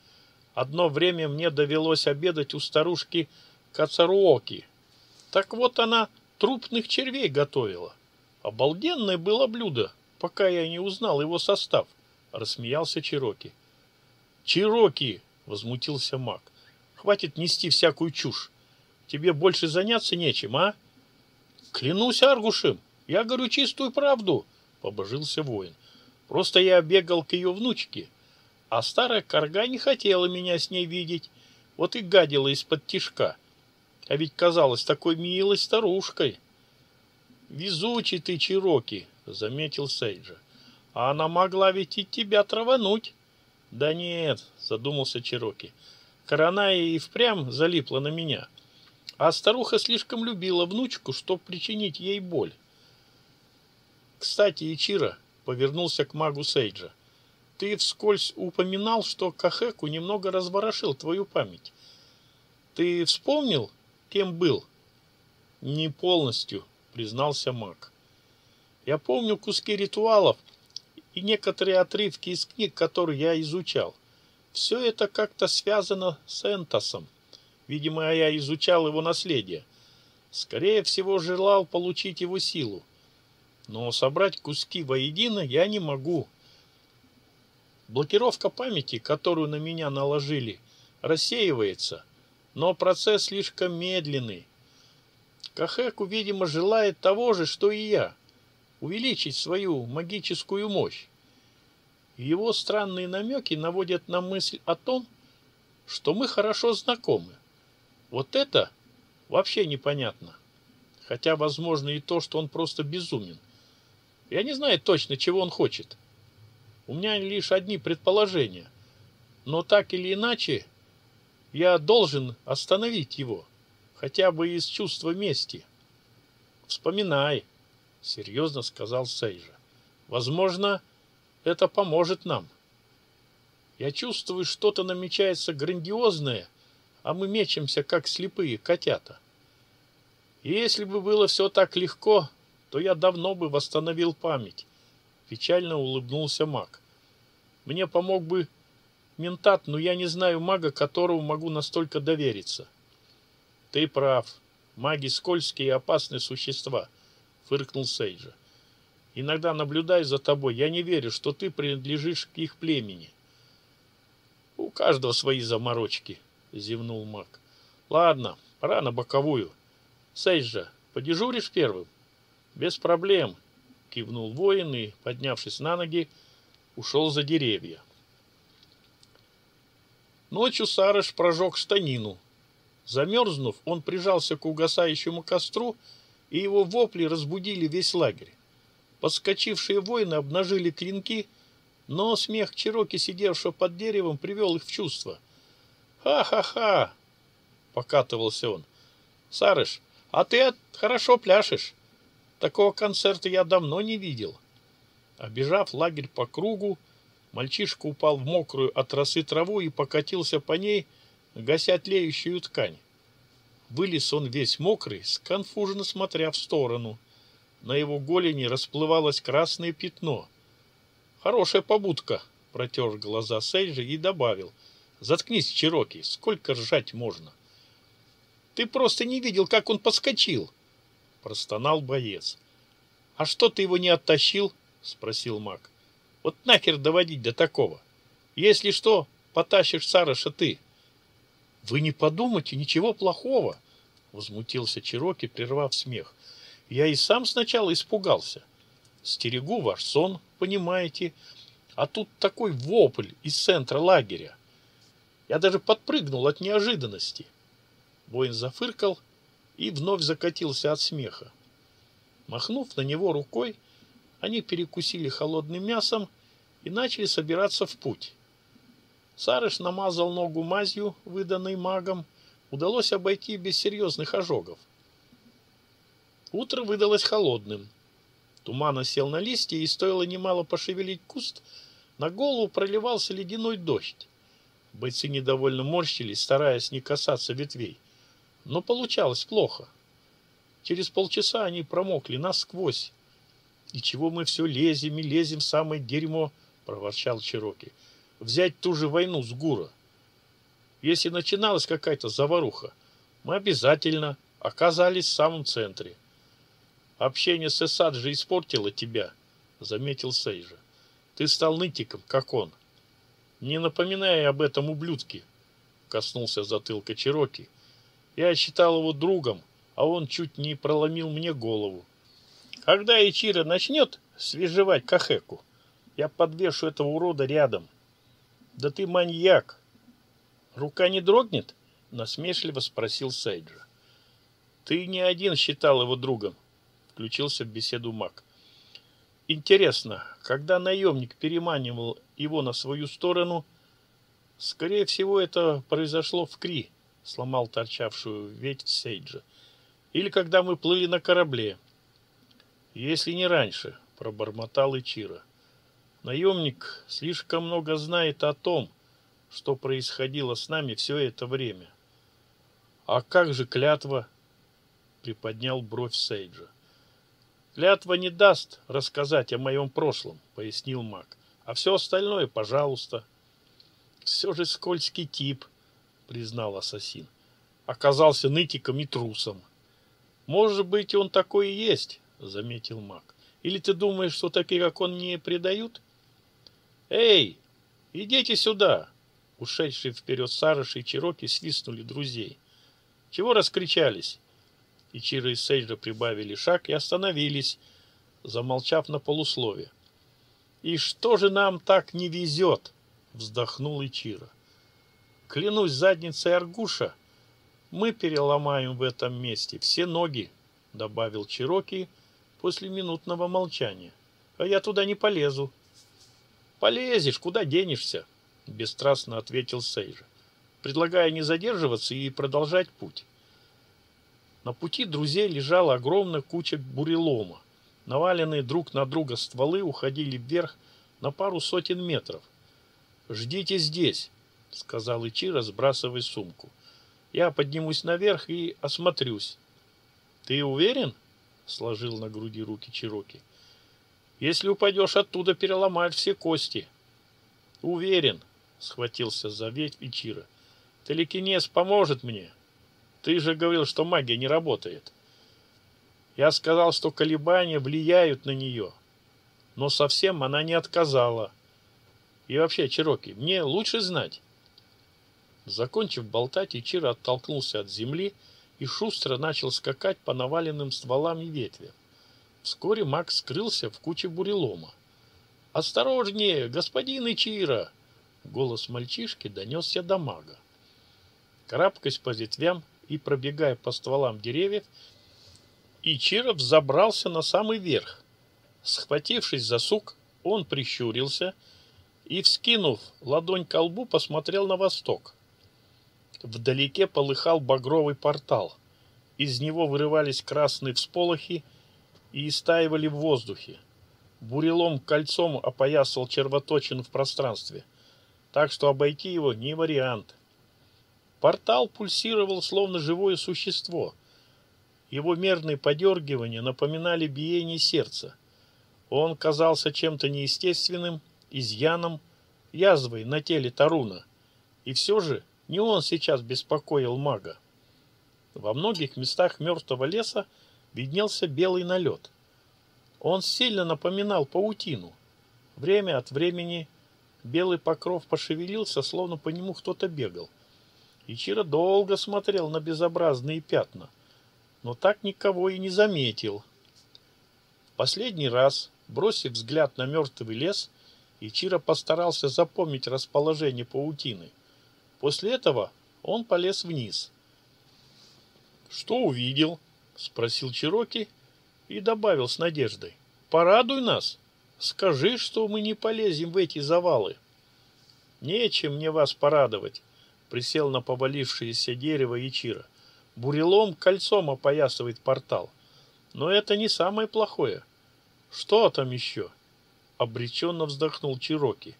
«Одно время мне довелось обедать у старушки Кацаруоки. Так вот она трупных червей готовила. Обалденное было блюдо, пока я не узнал его состав», — рассмеялся Чироки. «Чироки!» — возмутился маг. «Хватит нести всякую чушь. Тебе больше заняться нечем, а? Клянусь Аргушем, я говорю чистую правду, побожился воин. Просто я бегал к ее внучке, а старая корга не хотела меня с ней видеть, вот и гадила из-под тишка. А ведь казалась такой милой старушкой. Везучий ты, Чироки, заметил Сейджа. А она могла ведь и тебя травануть. Да нет, задумался Чироки. Корона и впрямь залипла на меня. А старуха слишком любила внучку, чтобы причинить ей боль. Кстати, Ичира повернулся к магу Сейджа. Ты вскользь упоминал, что Кахеку немного разворошил твою память. Ты вспомнил, кем был? Не полностью, признался маг. Я помню куски ритуалов и некоторые отрывки из книг, которые я изучал. Все это как-то связано с Энтосом. Видимо, я изучал его наследие. Скорее всего, желал получить его силу. Но собрать куски воедино я не могу. Блокировка памяти, которую на меня наложили, рассеивается, но процесс слишком медленный. Кахеку, видимо, желает того же, что и я — увеличить свою магическую мощь. Его странные намеки наводят на мысль о том, что мы хорошо знакомы. Вот это вообще непонятно. Хотя, возможно, и то, что он просто безумен. Я не знаю точно, чего он хочет. У меня лишь одни предположения. Но так или иначе, я должен остановить его. Хотя бы из чувства мести. Вспоминай, серьезно сказал Сейжа. Возможно, это поможет нам. Я чувствую, что-то намечается грандиозное – а мы мечемся, как слепые котята. И если бы было все так легко, то я давно бы восстановил память. Печально улыбнулся маг. Мне помог бы ментат, но я не знаю мага, которому могу настолько довериться. Ты прав. Маги скользкие и опасные существа, фыркнул Сейджа. Иногда наблюдаю за тобой, я не верю, что ты принадлежишь к их племени. У каждого свои заморочки, зевнул маг. Ладно, пора на боковую. Сейджа, подежуришь первым? Без проблем, кивнул воин и, поднявшись на ноги, ушел за деревья. Ночью Сарыш прожег штанину. Замерзнув, он прижался к угасающему костру, и его вопли разбудили весь лагерь. Подскочившие воины обнажили клинки, но смех Чироки, сидевшего под деревом, привел их в чувство. «Ха-ха-ха!» — покатывался он. «Сарыш, а ты хорошо пляшешь. Такого концерта я давно не видел». Обежав лагерь по кругу, мальчишка упал в мокрую от росы траву и покатился по ней, гася тлеющую ткань. Вылез он весь мокрый, сконфуженно смотря в сторону. На его голени расплывалось красное пятно. «Хорошая побудка», — протер глаза Сейджи и добавил. «Заткнись, Чироки, сколько ржать можно?» «Ты просто не видел, как он подскочил!» — простонал боец. «А что ты его не оттащил?» — спросил маг. «Вот нахер доводить до такого? Если что, потащишь Сараша ты». «Вы не подумайте, ничего плохого!» — возмутился Чироки, прервав смех. Я и сам сначала испугался. Стерегу ваш сон, понимаете, а тут такой вопль из центра лагеря. Я даже подпрыгнул от неожиданности. Воин зафыркал и вновь закатился от смеха. Махнув на него рукой, они перекусили холодным мясом и начали собираться в путь. Сарыш намазал ногу мазью, выданной магом. Удалось обойти без серьезных ожогов. Утро выдалось холодным. Туман осел на листья, и стоило немало пошевелить куст, на голову проливался ледяной дождь. Бойцы недовольно морщились, стараясь не касаться ветвей. Но получалось плохо. Через полчаса они промокли насквозь. «И чего мы все лезем и лезем в самое дерьмо?» — проворчал Чироки. «Взять ту же войну с Гура. Если начиналась какая-то заваруха, мы обязательно оказались в самом центре. Общение с Эсаджи испортило тебя, заметил Сейжа. Ты стал нытиком, как он. Не напоминай об этом ублюдке, коснулся затылка Чироки. Я считал его другом, а он чуть не проломил мне голову. Когда Ичиро начнет свежевать Кахеку, я подвешу этого урода рядом. Да ты маньяк. Рука не дрогнет? Насмешливо спросил Сейджа. Ты не один считал его другом, включился в беседу маг. Интересно, когда наемник переманивал его на свою сторону, скорее всего, это произошло в Кри, сломал торчавшую ветвь Сейджа, или когда мы плыли на корабле. Если не раньше, пробормотал Ичира. Наемник слишком много знает о том, что происходило с нами все это время. А как же клятва? Приподнял бровь Сейджа. Клятва не даст рассказать о моем прошлом, пояснил маг. А все остальное, пожалуйста. Все же скользкий тип, признал ассасин. Оказался нытиком и трусом. Может быть, он такой и есть, заметил маг. Или ты думаешь, что такие, как он, не предают? Эй, идите сюда! Ушедшие вперед Сарыши и Чироки свистнули друзей. Чего раскричались? и Чиро и Сейджа прибавили шаг и остановились, замолчав на полуслове. «И что же нам так не везет?» — вздохнул Ичиро. «Клянусь задницей Аргуша, мы переломаем в этом месте все ноги», — добавил Чироки после минутного молчания. «А я туда не полезу». «Полезешь, куда денешься?» — бесстрастно ответил Сейджа, предлагая не задерживаться и продолжать путь. На пути друзей лежала огромная куча бурелома. Наваленные друг на друга стволы уходили вверх на пару сотен метров. «Ждите здесь», — сказал Ичи, разбрасывая сумку. Я поднимусь наверх и осмотрюсь. Ты уверен? Сложил на груди руки Чироки. Если упадешь оттуда, переломают все кости. Уверен, схватился за ветвь Ичира. Телекинез поможет мне. Ты же говорил, что магия не работает. Я сказал, что колебания влияют на нее. Но совсем она не отказала. И вообще, Чироки, мне лучше знать. Закончив болтать, Ичиро оттолкнулся от земли и шустро начал скакать по наваленным стволам и ветвям. Вскоре Макс скрылся в куче бурелома. «Осторожнее, господин Ичиро!» Голос мальчишки донесся до мага. Карабкаясь по ветвям и пробегая по стволам деревьев, Ичиро взобрался на самый верх. Схватившись за сук, он прищурился и, вскинув ладонь к лбу, посмотрел на восток. Вдалеке полыхал багровый портал. Из него вырывались красные всполохи и истаивали в воздухе. Бурелом кольцом опоясал червоточин в пространстве, так что обойти его не вариант. Портал пульсировал, словно живое существо. Его мерные подергивания напоминали биение сердца. Он казался чем-то неестественным, изъяном, язвой на теле Таруна. И все же не он сейчас беспокоил мага. Во многих местах мертвого леса виднелся белый налет. Он сильно напоминал паутину. Время от времени белый покров пошевелился, словно по нему кто-то бегал. Ичиро долго смотрел на безобразные пятна, но так никого и не заметил. В последний раз, бросив взгляд на мертвый лес, Ичиро постарался запомнить расположение паутины – После этого он полез вниз. «Что увидел?» — спросил Чироки и добавил с надеждой. «Порадуй нас! Скажи, что мы не полезем в эти завалы!» «Нечем мне вас порадовать!» — присел на повалившееся дерево Ичиро. «Бурелом кольцом опоясывает портал. Но это не самое плохое. Что там еще?» Обреченно вздохнул Чироки.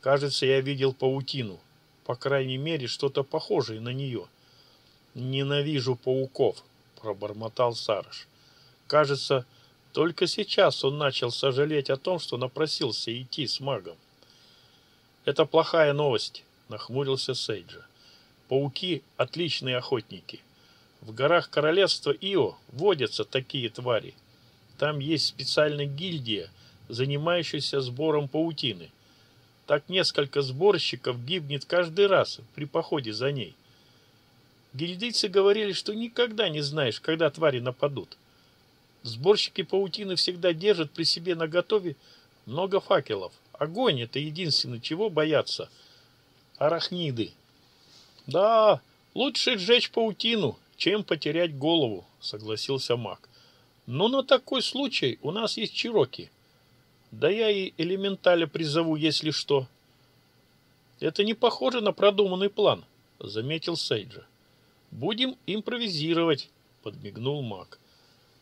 «Кажется, я видел паутину по крайней мере, что-то похожее на нее. «Ненавижу пауков», — пробормотал Сарыш. Кажется, только сейчас он начал сожалеть о том, что напросился идти с магом. «Это плохая новость», — нахмурился Сейджа. «Пауки — отличные охотники. В горах королевства Ио водятся такие твари. Там есть специальная гильдия, занимающаяся сбором паутины. Так несколько сборщиков гибнет каждый раз при походе за ней. Гильдийцы говорили, что никогда не знаешь, когда твари нападут. Сборщики паутины всегда держат при себе наготове много факелов. Огонь — это единственное, чего боятся. Арахниды. Да, лучше сжечь паутину, чем потерять голову, согласился маг. Но на такой случай у нас есть чироки — да я и элементаля призову, если что. Это не похоже на продуманный план, заметил Сейджа. Будем импровизировать, подмигнул маг.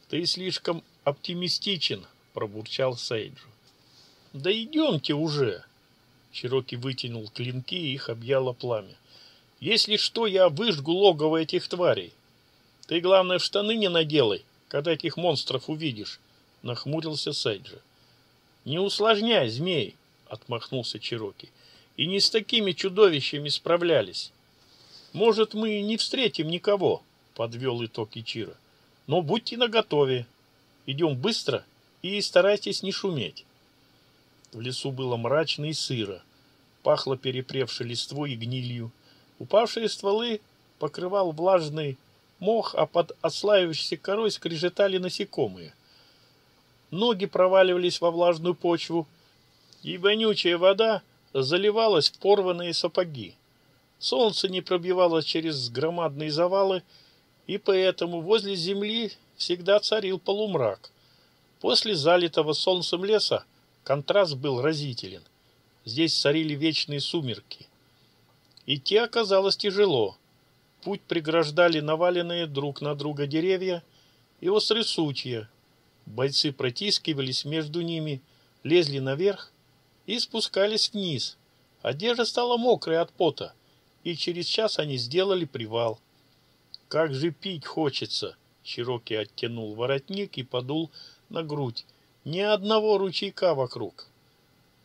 Ты слишком оптимистичен, пробурчал Сейджу. Да идемте уже. Чироки вытянул клинки, и их объяло пламя. Если что, я выжгу логово этих тварей. Ты, главное, в штаны не наделай, когда этих монстров увидишь, нахмурился Сейджа. Не усложняй, змей, отмахнулся Чироки. И не с такими чудовищами справлялись. Может, мы не встретим никого, подвел итог Ичиро. Но будьте наготове. Идем быстро и старайтесь не шуметь. В лесу было мрачно и сыро. Пахло перепревшей листвой и гнилью. Упавшие стволы покрывал влажный мох, а под отслаивающейся корой скрежетали насекомые. Ноги проваливались во влажную почву, и вонючая вода заливалась в порванные сапоги. Солнце не пробивалось через громадные завалы, и поэтому возле земли всегда царил полумрак. После залитого солнцем леса контраст был разителен. Здесь царили вечные сумерки. Идти оказалось тяжело. Путь преграждали наваленные друг на друга деревья и острые сучья, Бойцы протискивались между ними, лезли наверх и спускались вниз. Одежда стала мокрой от пота, и через час они сделали привал – Как же пить хочется!» Чироки оттянул воротник и подул на грудь. «Ни одного ручейка вокруг!»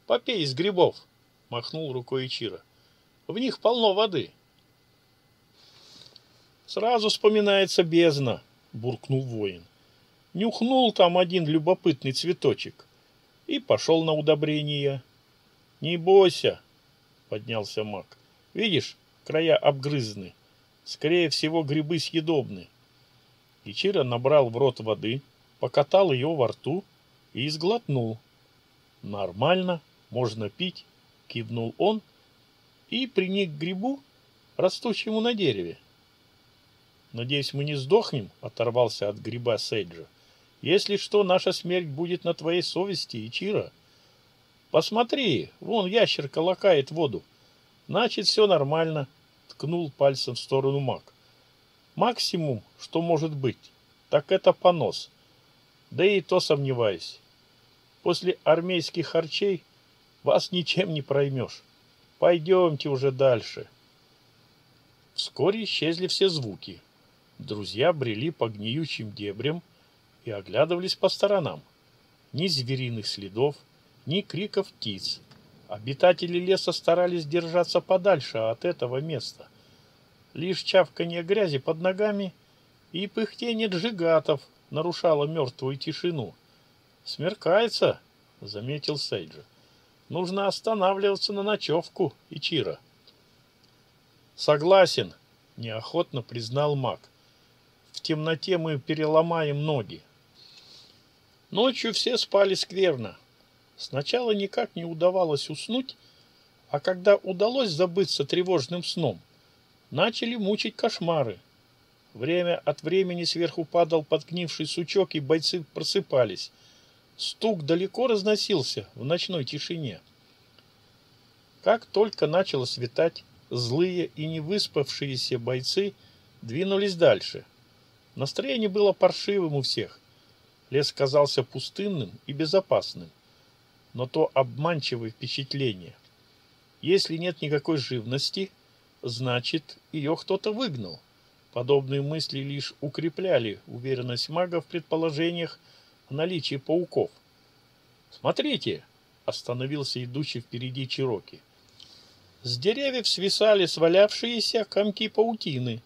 «Попей из грибов!» — махнул рукой Ичиро. «В них полно воды!» «Сразу вспоминается бездна!» — буркнул воин. Нюхнул там один любопытный цветочек и пошел на удобрение. «Не бойся!» — поднялся маг. «Видишь, края обгрызаны. Скорее всего, грибы съедобны. Ичиро набрал в рот воды, покатал ее во рту и изглотнул. Нормально, можно пить, кивнул он и приник к грибу, растущему на дереве. Надеюсь, мы не сдохнем, оторвался от гриба Сейджа. Если что, наша смерть будет на твоей совести, Ичиро. Посмотри, вон ящерка лакает воду. Значит, все нормально ткнул пальцем в сторону маг. Максимум, что может быть, так это понос. Да и то сомневаюсь. После армейских харчей вас ничем не проймешь. Пойдемте уже дальше. Вскоре исчезли все звуки. Друзья брели по гниючим дебрям и оглядывались по сторонам. Ни звериных следов, ни криков птиц. Обитатели леса старались держаться подальше от этого места. Лишь чавканье грязи под ногами и пыхтение джигатов нарушало мертвую тишину. «Смеркается», — заметил Сейджа. «Нужно останавливаться на ночевку, Ичира». «Согласен», — неохотно признал маг. «В темноте мы переломаем ноги». Ночью все спали скверно. Сначала никак не удавалось уснуть, а когда удалось забыться тревожным сном, начали мучить кошмары. Время от времени сверху падал подгнивший сучок, и бойцы просыпались. Стук далеко разносился в ночной тишине. Как только начало светать, злые и невыспавшиеся бойцы двинулись дальше. Настроение было паршивым у всех. Лес казался пустынным и безопасным но то обманчивое впечатление. Если нет никакой живности, значит, ее кто-то выгнал. Подобные мысли лишь укрепляли уверенность мага в предположениях о наличии пауков. «Смотрите!» — остановился идущий впереди Чироки. С деревьев свисали свалявшиеся комки паутины.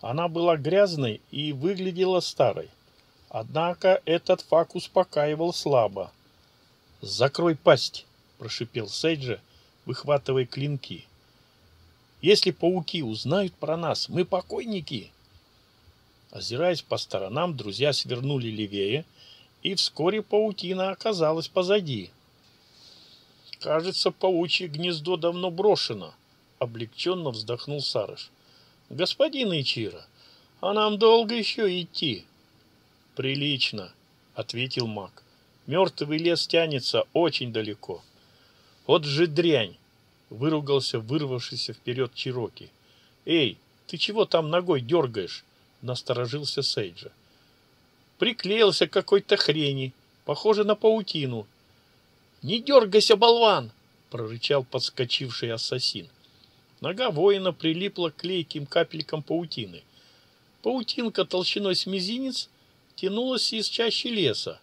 Она была грязной и выглядела старой. Однако этот факт успокаивал слабо. «Закрой пасть!» – прошипел Сейджа, выхватывая клинки. «Если пауки узнают про нас, мы покойники!» Озираясь по сторонам, друзья свернули левее, и вскоре паутина оказалась позади. «Кажется, паучье гнездо давно брошено», — облегченно вздохнул Сарыш. «Господин Ичиро, а нам долго еще идти?» «Прилично», — ответил маг. Мертвый лес тянется очень далеко. Вот же дрянь! Выругался вырвавшийся вперед Чироки. Эй, ты чего там ногой дергаешь? Насторожился Сейджа. Приклеился какой-то хрени, похоже на паутину. Не дергайся, болван! Прорычал подскочивший ассасин. Нога воина прилипла к клейким капелькам паутины. Паутинка толщиной с мизинец тянулась из чащи леса.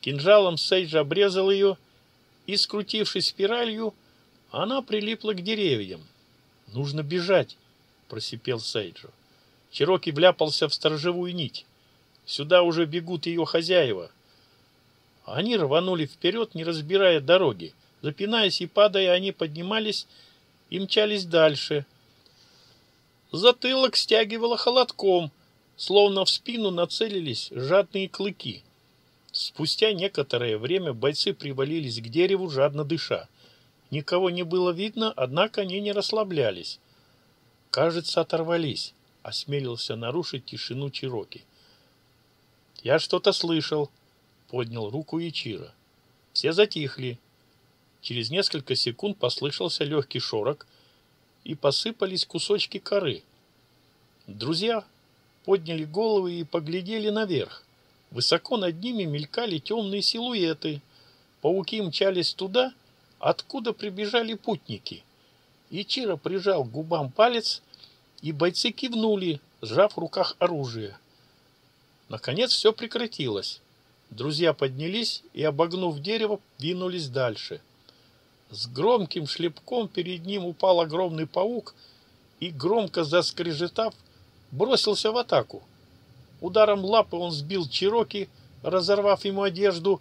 Кинжалом Сейдж обрезал ее, и, скрутившись спиралью, она прилипла к деревьям. «Нужно бежать!» — просипел Сейджо. Чироки вляпался в сторожевую нить. Сюда уже бегут ее хозяева. Они рванули вперед, не разбирая дороги. Запинаясь и падая, они поднимались и мчались дальше. Затылок стягивало холодком, словно в спину нацелились жадные клыки. Спустя некоторое время бойцы привалились к дереву, жадно дыша. Никого не было видно, однако они не расслаблялись. Кажется, оторвались, осмелился нарушить тишину Чироки. Я что-то слышал, поднял руку Ичиро. Все затихли. Через несколько секунд послышался легкий шорох, и посыпались кусочки коры. Друзья подняли головы и поглядели наверх. Высоко над ними мелькали темные силуэты. Пауки мчались туда, откуда прибежали путники. Ичиро прижал к губам палец, и бойцы кивнули, сжав в руках оружие. Наконец все прекратилось. Друзья поднялись и, обогнув дерево, двинулись дальше. С громким шлепком перед ним упал огромный паук и, громко заскрежетав, бросился в атаку. Ударом лапы он сбил Чироки, разорвав ему одежду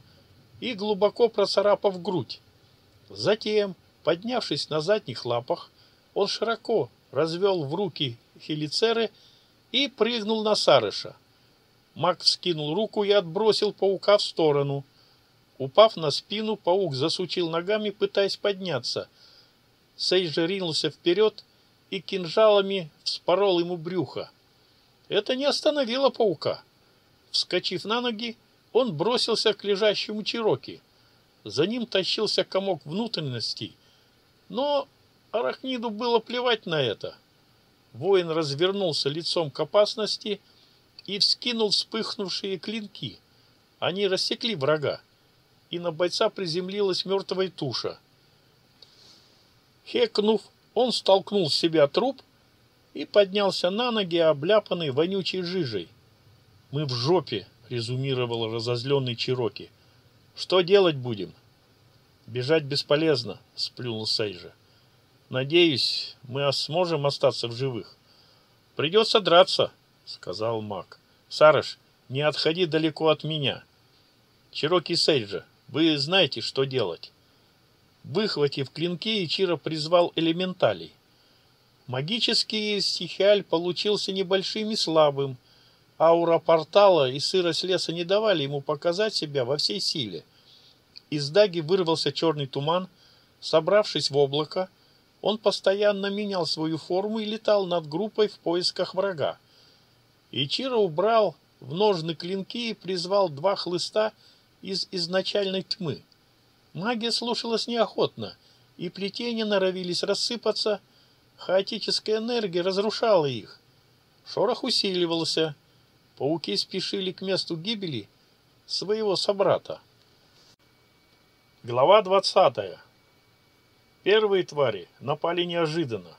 и глубоко процарапав грудь. Затем, поднявшись на задних лапах, он широко развел в руки хелицеры и прыгнул на Сарыша. Маг вскинул руку и отбросил паука в сторону. Упав на спину, паук засучил ногами, пытаясь подняться. Сей же ринулся вперед и кинжалами вспорол ему брюхо. Это не остановило паука. Вскочив на ноги, он бросился к лежащему Чироки. За ним тащился комок внутренностей, но арахниду было плевать на это. Воин развернулся лицом к опасности и вскинул вспыхнувшие клинки. Они рассекли врага, и на бойца приземлилась мертвая туша. Хекнув, он столкнул с себя труп и поднялся на ноги, обляпанный вонючей жижей. «Мы в жопе», — резюмировал разозленный Чироки. «Что делать будем?» «Бежать бесполезно», — сплюнул Сейджа. «Надеюсь, мы сможем остаться в живых». «Придется драться», — сказал маг. «Сарыш, не отходи далеко от меня. Чироки Сейджа, вы знаете, что делать». Выхватив клинки, Ичиро призвал элементалей. Магический стихиаль получился небольшим и слабым. Аура портала и сырость леса не давали ему показать себя во всей силе. Из даги вырвался черный туман. Собравшись в облако, он постоянно менял свою форму и летал над группой в поисках врага. Ичиро убрал в ножны клинки и призвал два хлыста из изначальной тьмы. Магия слушалась неохотно, и плетения норовились рассыпаться, хаотическая энергия разрушала их. Шорох усиливался, пауки спешили к месту гибели своего собрата. Глава двадцатая. Первые твари напали неожиданно.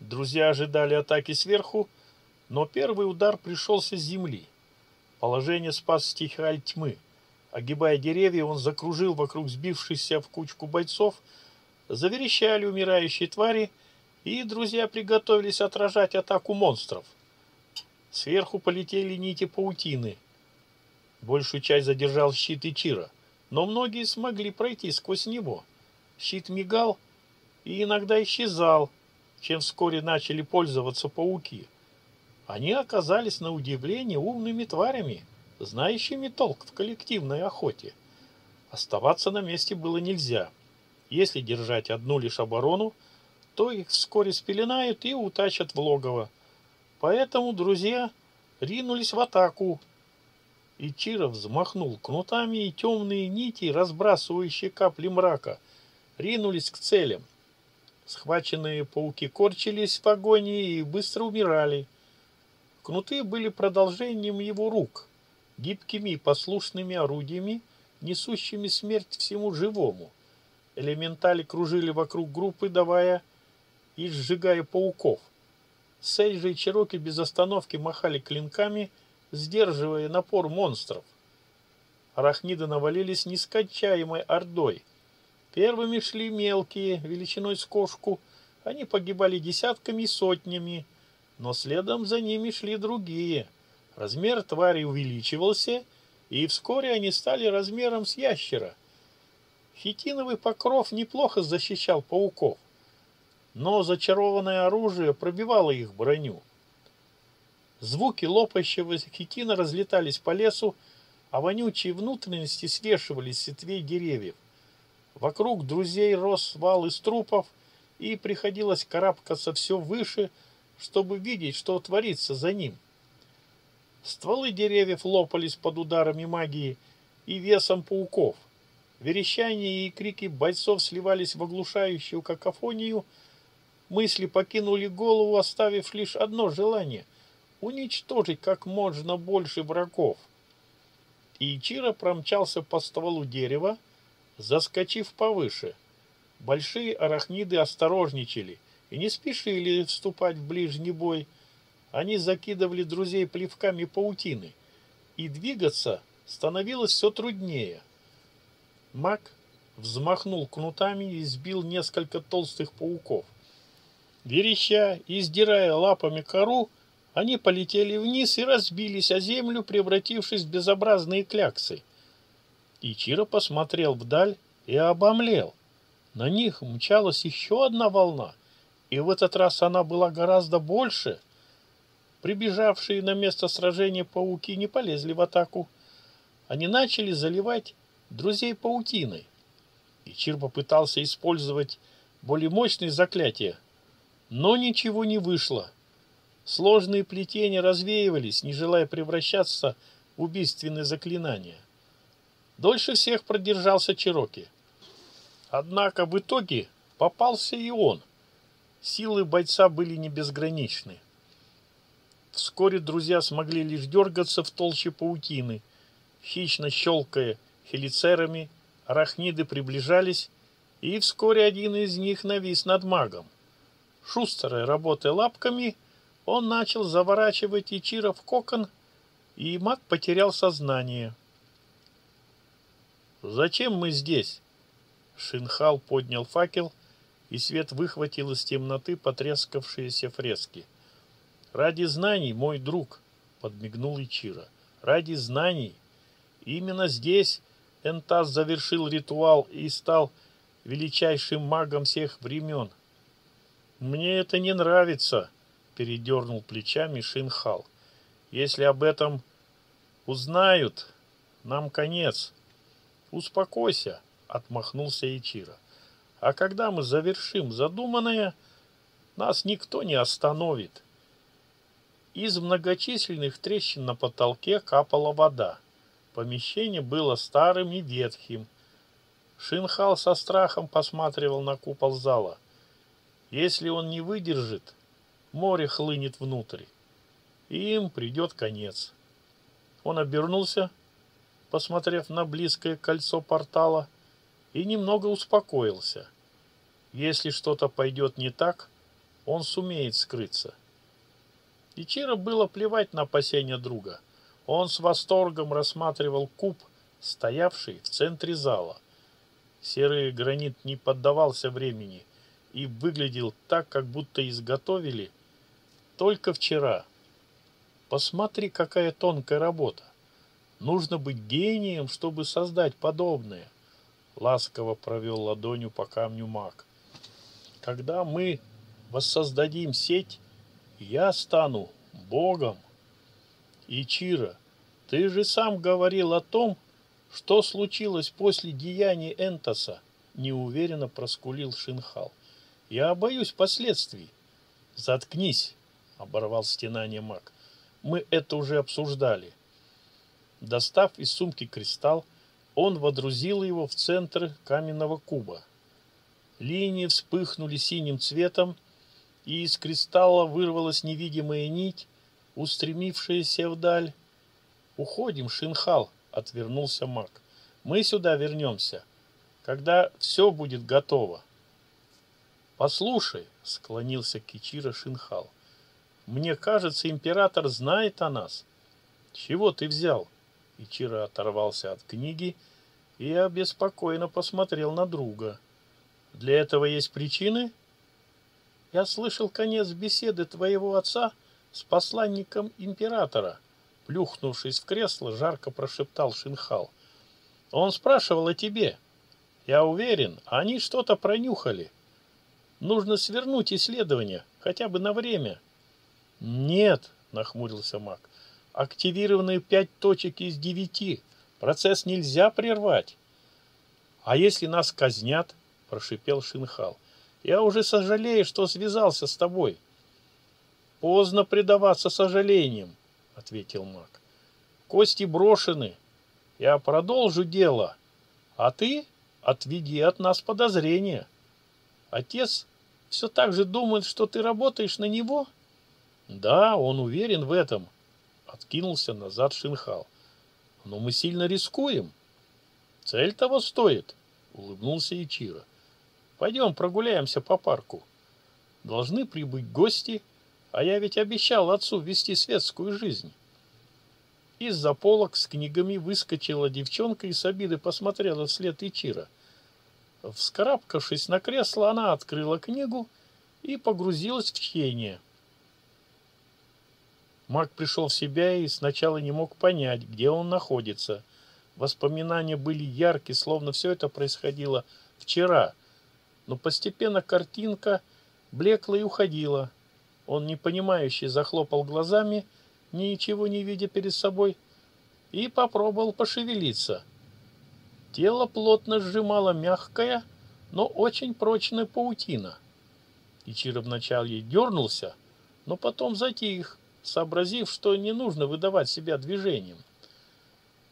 Друзья ожидали атаки сверху, но первый удар пришелся с земли. Положение спас стихиаль тьмы. Огибая деревья, он закружил вокруг сбившихся в кучку бойцов, заверещали умирающие твари, и друзья приготовились отражать атаку монстров. Сверху полетели нити паутины. Большую часть задержал щит Ичира, но многие смогли пройти сквозь него. Щит мигал, и иногда исчезал, чем вскоре начали пользоваться пауки. Они оказались на удивление умными тварями, знающими толк в коллективной охоте. Оставаться на месте было нельзя. Если держать одну лишь оборону, то их вскоре спеленают и утащат в логово. Поэтому друзья ринулись в атаку. И Чиро взмахнул кнутами, и темные нити, разбрасывающие капли мрака, ринулись к целям. Схваченные пауки корчились в агонии и быстро умирали. Кнуты были продолжением его рук, гибкими и послушными орудиями, несущими смерть всему живому. Элементали кружили вокруг группы, давая и сжигая пауков. Сейджи и Чироки без остановки махали клинками, сдерживая напор монстров. Арахниды навалились нескончаемой ордой – Первыми шли мелкие, величиной с кошку. Они погибали десятками и сотнями, но следом за ними шли другие. Размер твари увеличивался, и вскоре они стали размером с ящера. Хитиновый покров неплохо защищал пауков, но зачарованное оружие пробивало их броню. Звуки лопающегося хитина разлетались по лесу, а вонючие внутренности свешивались с ветвей деревьев. Вокруг друзей рос вал из трупов, и приходилось карабкаться все выше, чтобы видеть, что творится за ним. Стволы деревьев лопались под ударами магии и весом пауков. Верещание и крики бойцов сливались в оглушающую какофонию. Мысли покинули голову, оставив лишь одно желание — уничтожить как можно больше врагов. Ичиро промчался по стволу дерева, заскочив повыше. Большие арахниды осторожничали и не спешили вступать в ближний бой. они закидывали друзей плевками паутины, и двигаться становилось все труднее. Маг взмахнул кнутами и сбил несколько толстых пауков. Вереща и сдирая лапами кору, они полетели вниз и разбились о землю, превратившись в безобразные кляксы. Ичиро посмотрел вдаль и обомлел. На них мчалась еще одна волна, и в этот раз она была гораздо больше. Прибежавшие на место сражения пауки не полезли в атаку. Они начали заливать друзей паутиной. Ичир попытался использовать более мощные заклятия, но ничего не вышло. Сложные плетения развеивались, не желая превращаться в убийственные заклинания. Дольше всех продержался Чироки. Однако в итоге попался и он. Силы бойца были не безграничны. Вскоре друзья смогли лишь дергаться в толще паутины. Хищно щелкая хелицерами, арахниды приближались, и вскоре один из них навис над магом. Шустрой работая лапками, он начал заворачивать Ичира в кокон, и маг потерял сознание. «Зачем мы здесь?» Шинхал поднял факел, и свет выхватил из темноты потрескавшиеся фрески. «Ради знаний, мой друг!» — подмигнул Ичира. «Ради знаний! Именно здесь Энтас завершил ритуал и стал величайшим магом всех времен. Мне это не нравится!» передернул плечами Шинхал. Если об этом узнают, нам конец. Успокойся, отмахнулся Ичиро. А когда мы завершим задуманное, нас никто не остановит. Из многочисленных трещин на потолке капала вода. Помещение было старым и ветхим. Шинхал со страхом посматривал на купол зала. Если он не выдержит, море хлынет внутрь, и им придет конец. Он обернулся, посмотрев на близкое кольцо портала, и немного успокоился. Если что-то пойдет не так, он сумеет скрыться. Ичиро было плевать на опасения друга. Он с восторгом рассматривал куб, стоявший в центре зала. Серый гранит не поддавался времени и выглядел так, как будто изготовили – только вчера. Посмотри, какая тонкая работа. Нужно быть гением, чтобы создать подобное. Ласково провел ладонью по камню маг. Когда мы воссоздадим сеть, я стану Богом. Ичира, ты же сам говорил о том, что случилось после деяний Энтоса, неуверенно проскулил Шинхал. Я боюсь последствий. Заткнись, оборвал стенание маг. Мы это уже обсуждали. Достав из сумки кристалл, он водрузил его в центр каменного куба. Линии вспыхнули синим цветом, и из кристалла вырвалась невидимая нить, устремившаяся вдаль. «Уходим, Шинхал», — отвернулся маг. «Мы сюда вернемся, когда все будет готово». «Послушай», — склонился Кичира Шинхал, — мне кажется, император знает о нас. Чего ты взял? Ичиро оторвался от книги и обеспокоенно посмотрел на друга. Для этого есть причины? Я слышал конец беседы твоего отца с посланником императора. Плюхнувшись в кресло, жарко прошептал Шинхал. Он спрашивал о тебе. Я уверен, они что-то пронюхали. Нужно свернуть исследование, хотя бы на время. — нет, нахмурился маг. Активированы пять точек из девяти. Процесс нельзя прервать. А если нас казнят? Прошипел Шинхал. Я уже сожалею, что связался с тобой. Поздно предаваться сожалениям, ответил маг. Кости брошены. Я продолжу дело. А ты отведи от нас подозрения. Отец все так же думает, что ты работаешь на него? — да, он уверен в этом, откинулся назад Шинхал. Но мы сильно рискуем. Цель того стоит, улыбнулся Ичиро. Пойдем прогуляемся по парку. Должны прибыть гости, А я ведь обещал отцу вести светскую жизнь. Из-за полок с книгами выскочила девчонка и с обиды посмотрела вслед Ичира. Вскарабкавшись на кресло, она открыла книгу и погрузилась в чтение. Маг пришел в себя и сначала не мог понять, где он находится. Воспоминания были яркие, словно все это происходило вчера. Но постепенно картинка блекла и уходила. Он непонимающе захлопал глазами, ничего не видя перед собой, и попробовал пошевелиться. Тело плотно сжимала мягкая, но очень прочная паутина. Ичиро вначале дернулся, но потом затих, сообразив, что не нужно выдавать себя движением.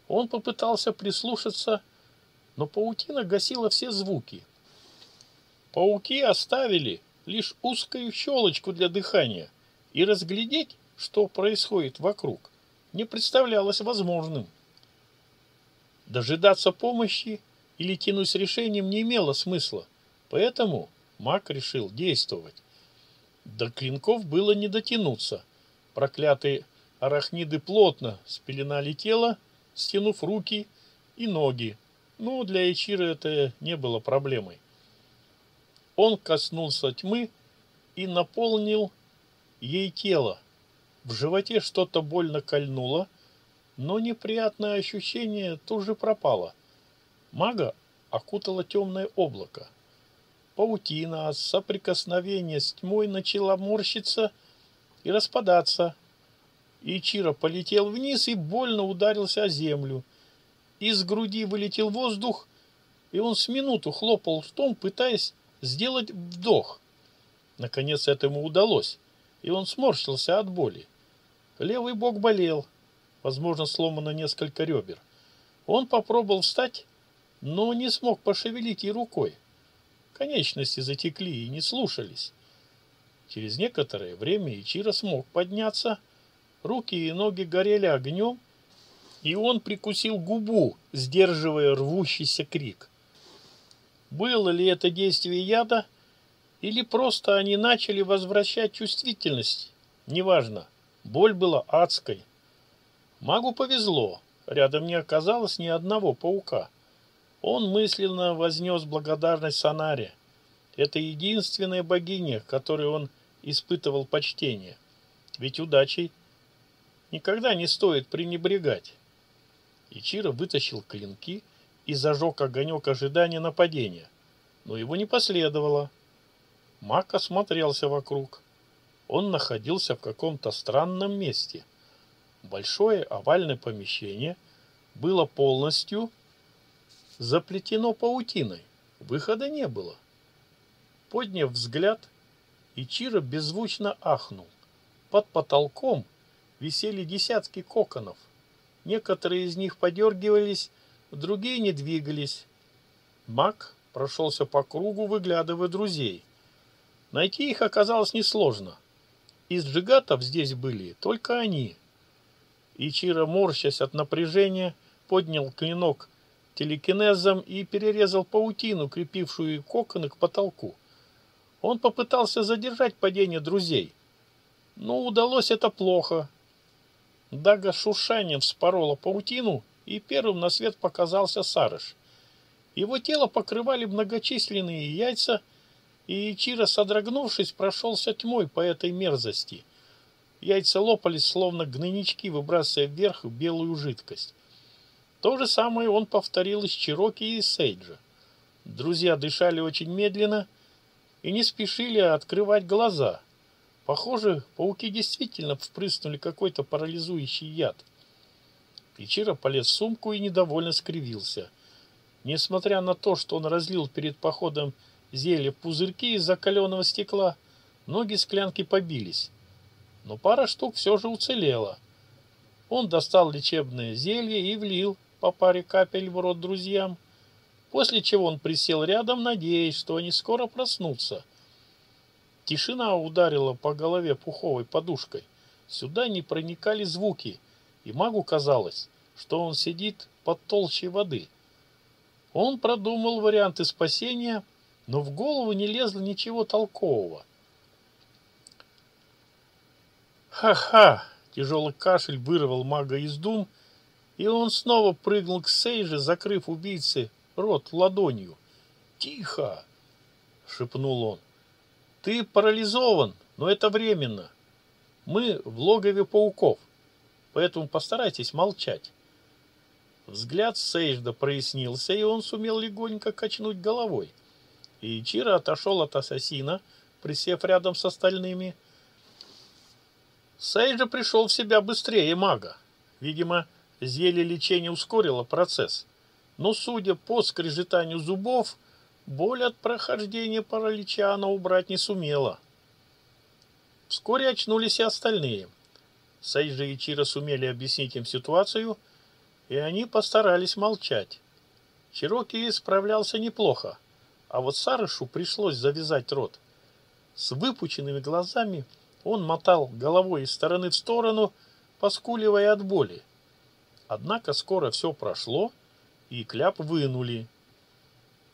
Он попытался прислушаться, но паутина гасила все звуки. Пауки оставили лишь узкую щелочку для дыхания, и разглядеть, что происходит вокруг, не представлялось возможным. Дожидаться помощи или тянуть с решением не имело смысла, поэтому маг решил действовать. До клинков было не дотянуться. Проклятые арахниды плотно спеленали тело, стянув руки и ноги. Ну, для Ичира это не было проблемой. Он коснулся тьмы и наполнил ей тело. В животе что-то больно кольнуло, но неприятное ощущение тут же пропало. Мага окутало темное облако. Паутина от соприкосновения с тьмой начала морщиться и распадаться. Ичиро полетел вниз и больно ударился о землю. Из груди вылетел воздух, и он с минуту хлопал ртом, пытаясь сделать вдох. Наконец этому удалось, и он сморщился от боли. Левый бок болел, возможно, сломано несколько ребер. Он попробовал встать, но не смог пошевелить и рукой. Конечности затекли и не слушались. Через некоторое время Ичиро смог подняться, руки и ноги горели огнем, и он прикусил губу, сдерживая рвущийся крик. Было ли это действие яда, или просто они начали возвращать чувствительность? Неважно. Боль была адской. Магу повезло. Рядом не оказалось ни одного паука. Он мысленно вознес благодарность Санаре. Это единственная богиня, которой он испытывал почтение. Ведь удачей никогда не стоит пренебрегать. Ичиро вытащил клинки и зажег огонек ожидания нападения. Но его не последовало. Мак осмотрелся вокруг. Он находился в каком-то странном месте. Большое овальное помещение было полностью заплетено паутиной. Выхода не было. Подняв взгляд, Ичиро беззвучно ахнул. Под потолком висели десятки коконов. Некоторые из них подергивались, другие не двигались. Мак прошелся по кругу, выглядывая друзей. Найти их оказалось несложно. Из джигатов здесь были только они. Ичиро, морщась от напряжения, поднял клинок телекинезом и перерезал паутину, крепившую коконы к потолку. Он попытался задержать падение друзей, но удалось это плохо. Дага шуршанием вспорола паутину, и первым на свет показался Сарыш. Его тело покрывали многочисленные яйца, и Ичиро, содрогнувшись, прошелся тьмой по этой мерзости. Яйца лопались, словно гнойнички, выбрасывая вверх белую жидкость. То же самое он повторил и с Чироки и Сейджа. Друзья дышали очень медленно и не спешили открывать глаза. Похоже, пауки действительно впрыснули какой-то парализующий яд. Ичиро полез в сумку и недовольно скривился. Несмотря на то, что он разлил перед походом зелье пузырьки из закаленного стекла, ноги склянки побились. Но пара штук все же уцелела. Он достал лечебное зелье и влил по паре капель в рот друзьям, после чего он присел рядом, надеясь, что они скоро проснутся. Тишина ударила по голове пуховой подушкой. Сюда не проникали звуки, и магу казалось, что он сидит под толщей воды. Он продумал варианты спасения, но в голову не лезло ничего толкового. Ха-ха! Тяжелый кашель вырвал мага из дум, и он снова прыгнул к Сейже, закрыв убийце рот ладонью. «Тихо!» — шепнул он. «Ты парализован, но это временно. Мы в логове пауков, поэтому постарайтесь молчать». Взгляд Сейжда прояснился, и он сумел легонько качнуть головой. И Чира отошел от ассасина, присев рядом с остальными. Сейджа пришел в себя быстрее мага. Видимо, зелье лечения ускорило процесс. Но, судя по скрежетанию зубов, боль от прохождения паралича она убрать не сумела. Вскоре очнулись и остальные. Сейджа и Чира сумели объяснить им ситуацию, и они постарались молчать. Чироки справлялся неплохо, а вот Сарышу пришлось завязать рот. С выпученными глазами он мотал головой из стороны в сторону, поскуливая от боли. Однако скоро все прошло, и кляп вынули.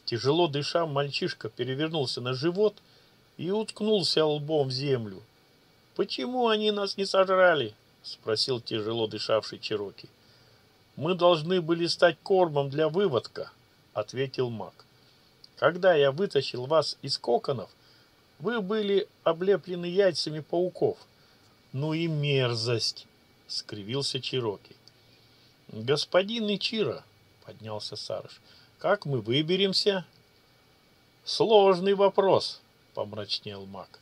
Тяжело дыша, мальчишка перевернулся на живот и уткнулся лбом в землю. «Почему они нас не сожрали?» — спросил тяжело дышавший Чироки. «Мы должны были стать кормом для выводка», — ответил маг. «Когда я вытащил вас из коконов, вы были облеплены яйцами пауков. Ну и мерзость, скривился Чироки. Господин Ичиро, поднялся Сарыш, как мы выберемся? Сложный вопрос, помрачнел маг.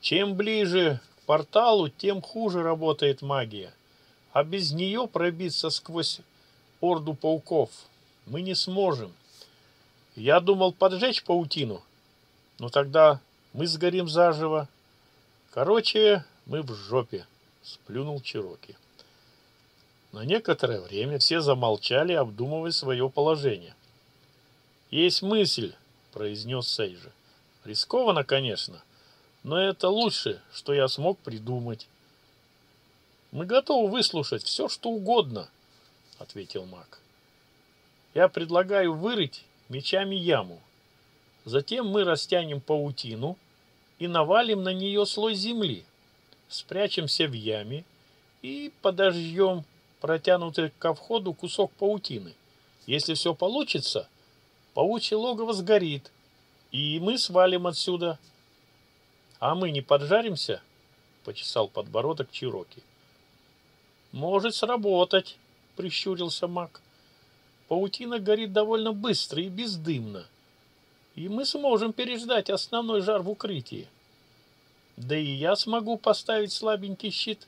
Чем ближе к порталу, тем хуже работает магия. А без нее пробиться сквозь орду пауков мы не сможем. Я думал поджечь паутину, но тогда мы сгорим заживо. Короче, мы в жопе, сплюнул Чироки. На некоторое время все замолчали, обдумывая свое положение. «Есть мысль», — произнес Сейджи. «Рискованно, конечно, но это лучше, что я смог придумать». «Мы готовы выслушать все, что угодно», — ответил маг. «Я предлагаю вырыть мечами яму. Затем мы растянем паутину, и навалим на нее слой земли. Спрячемся в яме и подождем протянутый ко входу кусок паутины. Если все получится, паучье логово сгорит, и мы свалим отсюда. А мы не поджаримся? Почесал подбородок Чироки. Может сработать, прищурился маг. Паутина горит довольно быстро и бездымно и мы сможем переждать основной жар в укрытии. Да и я смогу поставить слабенький щит.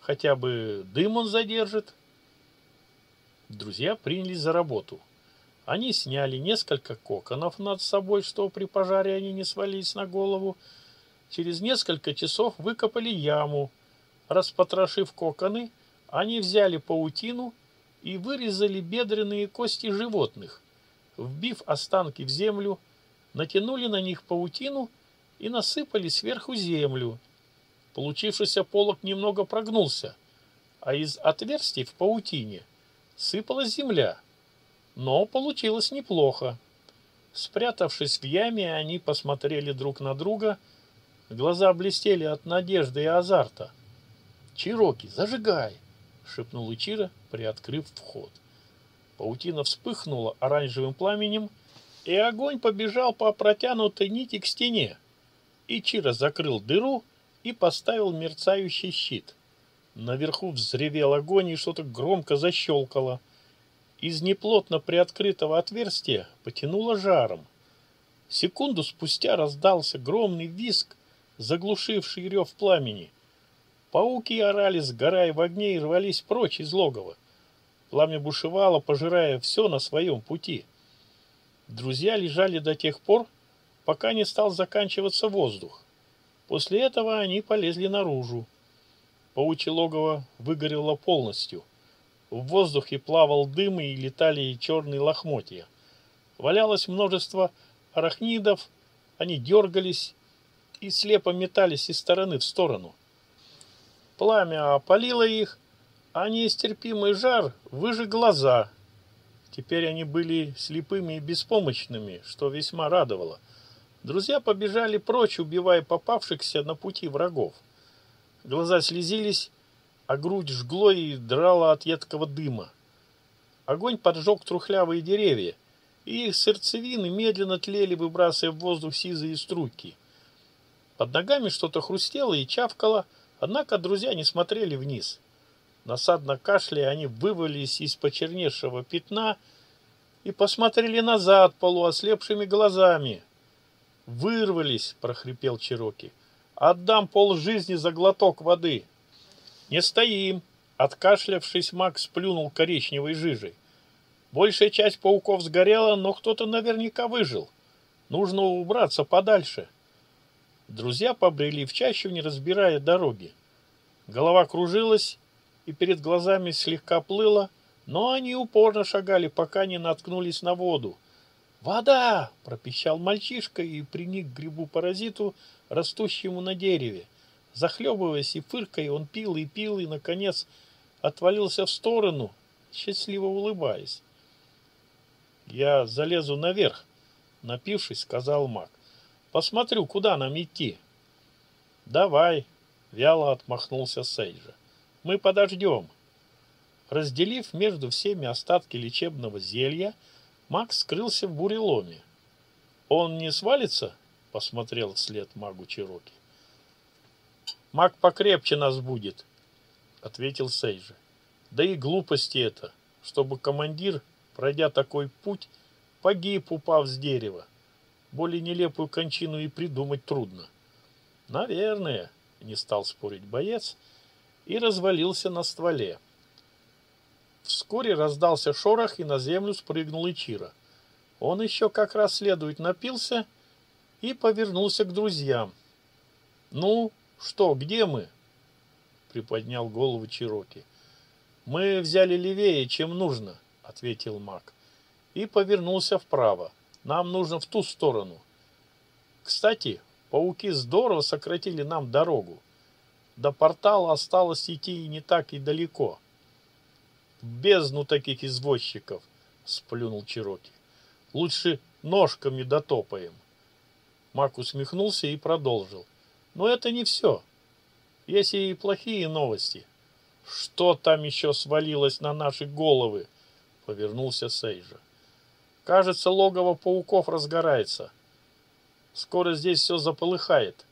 Хотя бы дым он задержит. Друзья принялись за работу. Они сняли несколько коконов над собой, что при пожаре они не свалились на голову. Через несколько часов выкопали яму. Распотрошив коконы, они взяли паутину и вырезали бедренные кости животных. Вбив останки в землю, натянули на них паутину и насыпали сверху землю. Получившийся полог немного прогнулся, а из отверстий в паутине сыпалась земля. Но получилось неплохо. Спрятавшись в яме, они посмотрели друг на друга. Глаза блестели от надежды и азарта. «Чироки, зажигай!» — шепнул Ичиро, приоткрыв вход. Паутина вспыхнула оранжевым пламенем — и огонь побежал по протянутой нити к стене. Ичиро закрыл дыру и поставил мерцающий щит. Наверху взревел огонь и что-то громко защелкало. Из неплотно приоткрытого отверстия потянуло жаром. Секунду спустя раздался громный визг, заглушивший рев пламени. Пауки орали, сгорая в огне, и рвались прочь из логова. Пламя бушевало, пожирая все на своем пути. Друзья лежали до тех пор, пока не стал заканчиваться воздух. После этого они полезли наружу. Паучье логово выгорело полностью. В воздухе плавал дым и летали черные лохмотья. Валялось множество арахнидов, они дергались и слепо метались из стороны в сторону. Пламя опалило их, а нестерпимый жар выжег глаза – Теперь они были слепыми и беспомощными, что весьма радовало. Друзья побежали прочь, убивая попавшихся на пути врагов. глаза слезились, а грудь жгло и драла от едкого дыма. Огонь поджег трухлявые деревья, и их сердцевины медленно тлели, выбрасывая в воздух сизые струйки. Под ногами что-то хрустело и чавкало, однако друзья не смотрели вниз. Насадно кашляя, они вывалились из почерневшего пятна и посмотрели назад полуослепшими глазами. «Вырвались!» — прохрипел Чироки. «Отдам пол жизни за глоток воды!» «Не стоим!» — откашлявшись, Макс плюнул коричневой жижей. Большая часть пауков сгорела, но кто-то наверняка выжил. Нужно убраться подальше. Друзья побрели в чащу, не разбирая дороги. Голова кружилась, и перед глазами слегка плыла, но они упорно шагали, пока не наткнулись на воду. «Вода!» — пропищал мальчишка и приник к грибу-паразиту, растущему на дереве. Захлебываясь и фыркая, он пил и пил, и, наконец, отвалился в сторону, счастливо улыбаясь. Я залезу наверх, напившись, сказал маг. Посмотрю, куда нам идти. Давай, вяло отмахнулся Сейджа. Мы подождем. Разделив между всеми остатки лечебного зелья, Макс скрылся в буреломе. Он не свалится? Посмотрел вслед магу Чироки. Маг покрепче нас будет, ответил Сейджа. Да и глупости это, чтобы командир пройдя такой путь, погиб, упав с дерева. Более нелепую кончину и придумать трудно. Наверное, не стал спорить боец и развалился на стволе. Вскоре раздался шорох, и на землю спрыгнул Ичира. Он еще как раз следует напился и повернулся к друзьям. «Ну, что, где мы?» — приподнял голову Чироки. «Мы взяли левее, чем нужно ответил маг. И повернулся вправо. Нам нужно в ту сторону. Кстати, пауки здорово сократили нам дорогу. До портала осталось идти не так и далеко. В бездну таких извозчиков, сплюнул Чироки. Лучше ножками дотопаем. Мак усмехнулся и продолжил. Но это не все. Есть и плохие новости. Что там еще свалилось на наши головы? повернулся Сейджа. Кажется, логово пауков разгорается. Скоро здесь все заполыхает.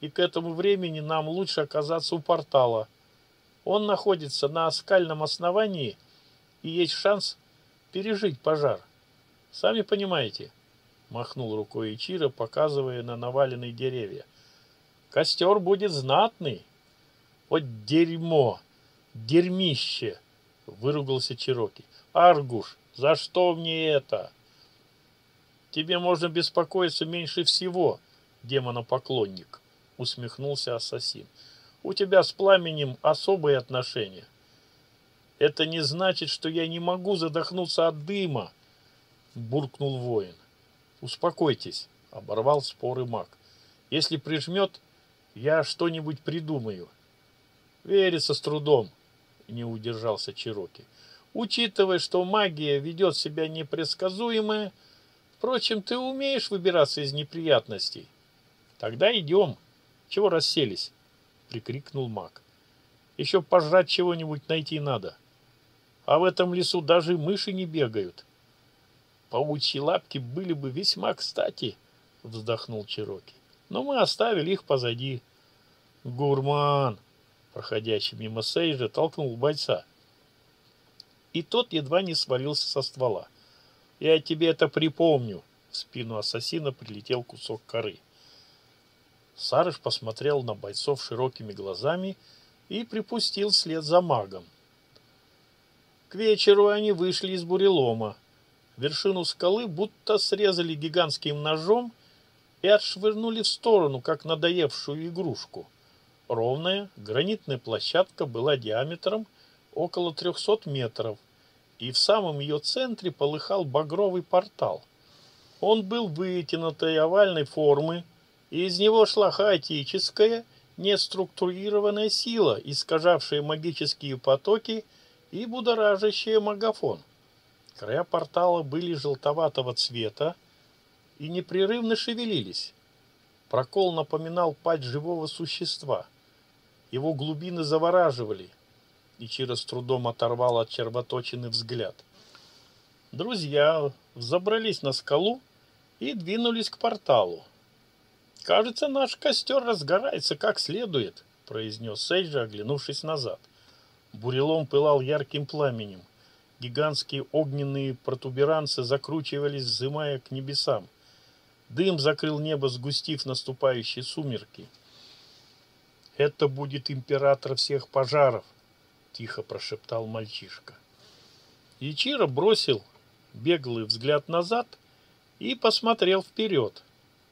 И к этому времени нам лучше оказаться у портала. Он находится на скальном основании, и есть шанс пережить пожар. Сами понимаете, махнул рукой Ичиро, показывая на наваленные деревья. Костер будет знатный. Вот дерьмо, дерьмище, выругался Чироки. Аргуш, за что мне это? Тебе можно беспокоиться меньше всего, демонопоклонник, усмехнулся ассасин. У тебя с пламенем особые отношения. Это не значит, что я не могу задохнуться от дыма, буркнул воин. Успокойтесь, оборвал споры маг. Если прижмет, я что-нибудь придумаю. Верится с трудом, не удержался Чироки. Учитывая, что магия ведет себя непредсказуемо, впрочем, ты умеешь выбираться из неприятностей. Тогда идем. Чего расселись? Прикрикнул маг. Еще пожрать чего-нибудь найти надо. А в этом лесу даже мыши не бегают. Паучьи лапки были бы весьма кстати, вздохнул Чироки. Но мы оставили их позади. Гурман, проходящий мимо Сейджа, толкнул бойца и тот едва не свалился со ствола. «Я тебе это припомню!» В спину ассасина прилетел кусок коры. Сарыш посмотрел на бойцов широкими глазами и припустил вслед за магом. К вечеру они вышли из бурелома. Вершину скалы будто срезали гигантским ножом и отшвырнули в сторону, как надоевшую игрушку. Ровная гранитная площадка была диаметром около 300 метров, и в самом ее центре полыхал багровый портал. Он был вытянутой овальной формы, и из него шла хаотическая, неструктурированная сила, искажавшая магические потоки и будоражащая магафон. Края портала были желтоватого цвета и непрерывно шевелились. Прокол напоминал пасть живого существа. Его глубины завораживали. Ичиро с трудом оторвал от червоточины взгляд. Друзья забрались на скалу и двинулись к порталу. «Кажется, наш костер разгорается как следует», — произнес Сейджи, оглянувшись назад. Бурелом пылал ярким пламенем. Гигантские огненные протуберанцы закручивались, взымая к небесам. Дым закрыл небо, сгустив наступающие сумерки. «Это будет император всех пожаров», — тихо прошептал мальчишка. Ичиро бросил беглый взгляд назад и посмотрел вперед.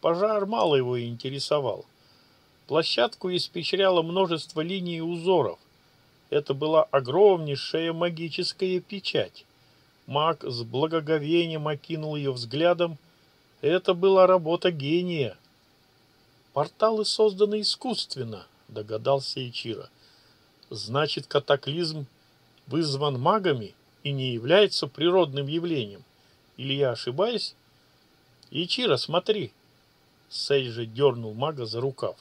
Пожар мало его интересовал. Площадку испещряло множество линий и узоров. Это была огромнейшая магическая печать. Маг с благоговением окинул ее взглядом. Это была работа гения. Порталы созданы искусственно, догадался Ичиро. Значит, катаклизм вызван магами и не является природным явлением. Или я ошибаюсь? Ичиро, смотри. Сейджи дернул мага за рукав.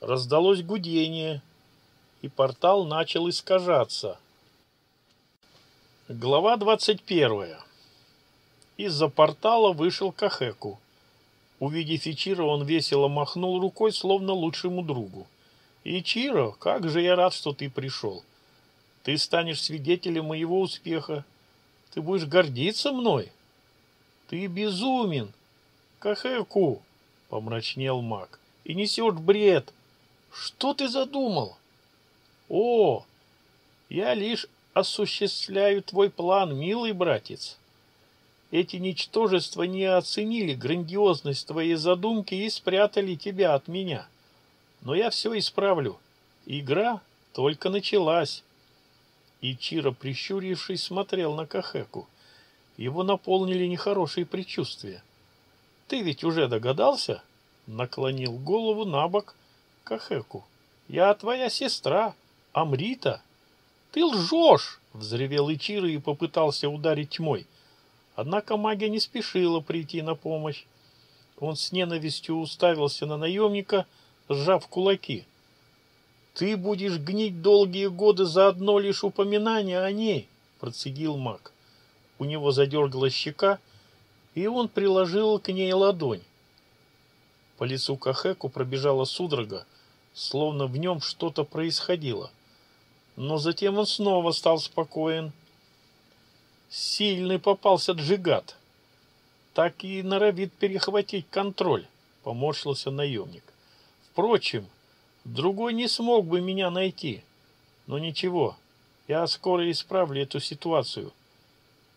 Раздалось гудение, и портал начал искажаться. Глава двадцать первая. Из-за портала вышел Кахеку. Увидев Ичиро, он весело махнул рукой, словно лучшему другу. «Ичиро, как же я рад, что ты пришел. Ты станешь свидетелем моего успеха. Ты будешь гордиться мной. Ты безумен. Кахеку, помрачнел маг, и несешь бред. Что ты задумал? О, я лишь осуществляю твой план, милый братец. Эти ничтожества не оценили грандиозность твоей задумки и спрятали тебя от меня. Но я все исправлю. Игра только началась. И Чиро, прищурившись, смотрел на Кахеку. Его наполнили нехорошие предчувствия. «Ты ведь уже догадался?» Наклонил голову на бок Кахеку. «Я твоя сестра, Амрита». «Ты лжешь!» — взревел Ичиро и попытался ударить тьмой. Однако магия не спешила прийти на помощь. Он с ненавистью уставился на наемника, сжав кулаки. «Ты будешь гнить долгие годы за одно лишь упоминание о ней», — процедил маг. У него задергалась щека, и он приложил к ней ладонь. По лицу Кахеку пробежала судорога, словно в нем что-то происходило. Но затем он снова стал спокоен. Сильный попался джигат. Так и норовит перехватить контроль, поморщился наемник. Впрочем, другой не смог бы меня найти. Но ничего, я скоро исправлю эту ситуацию.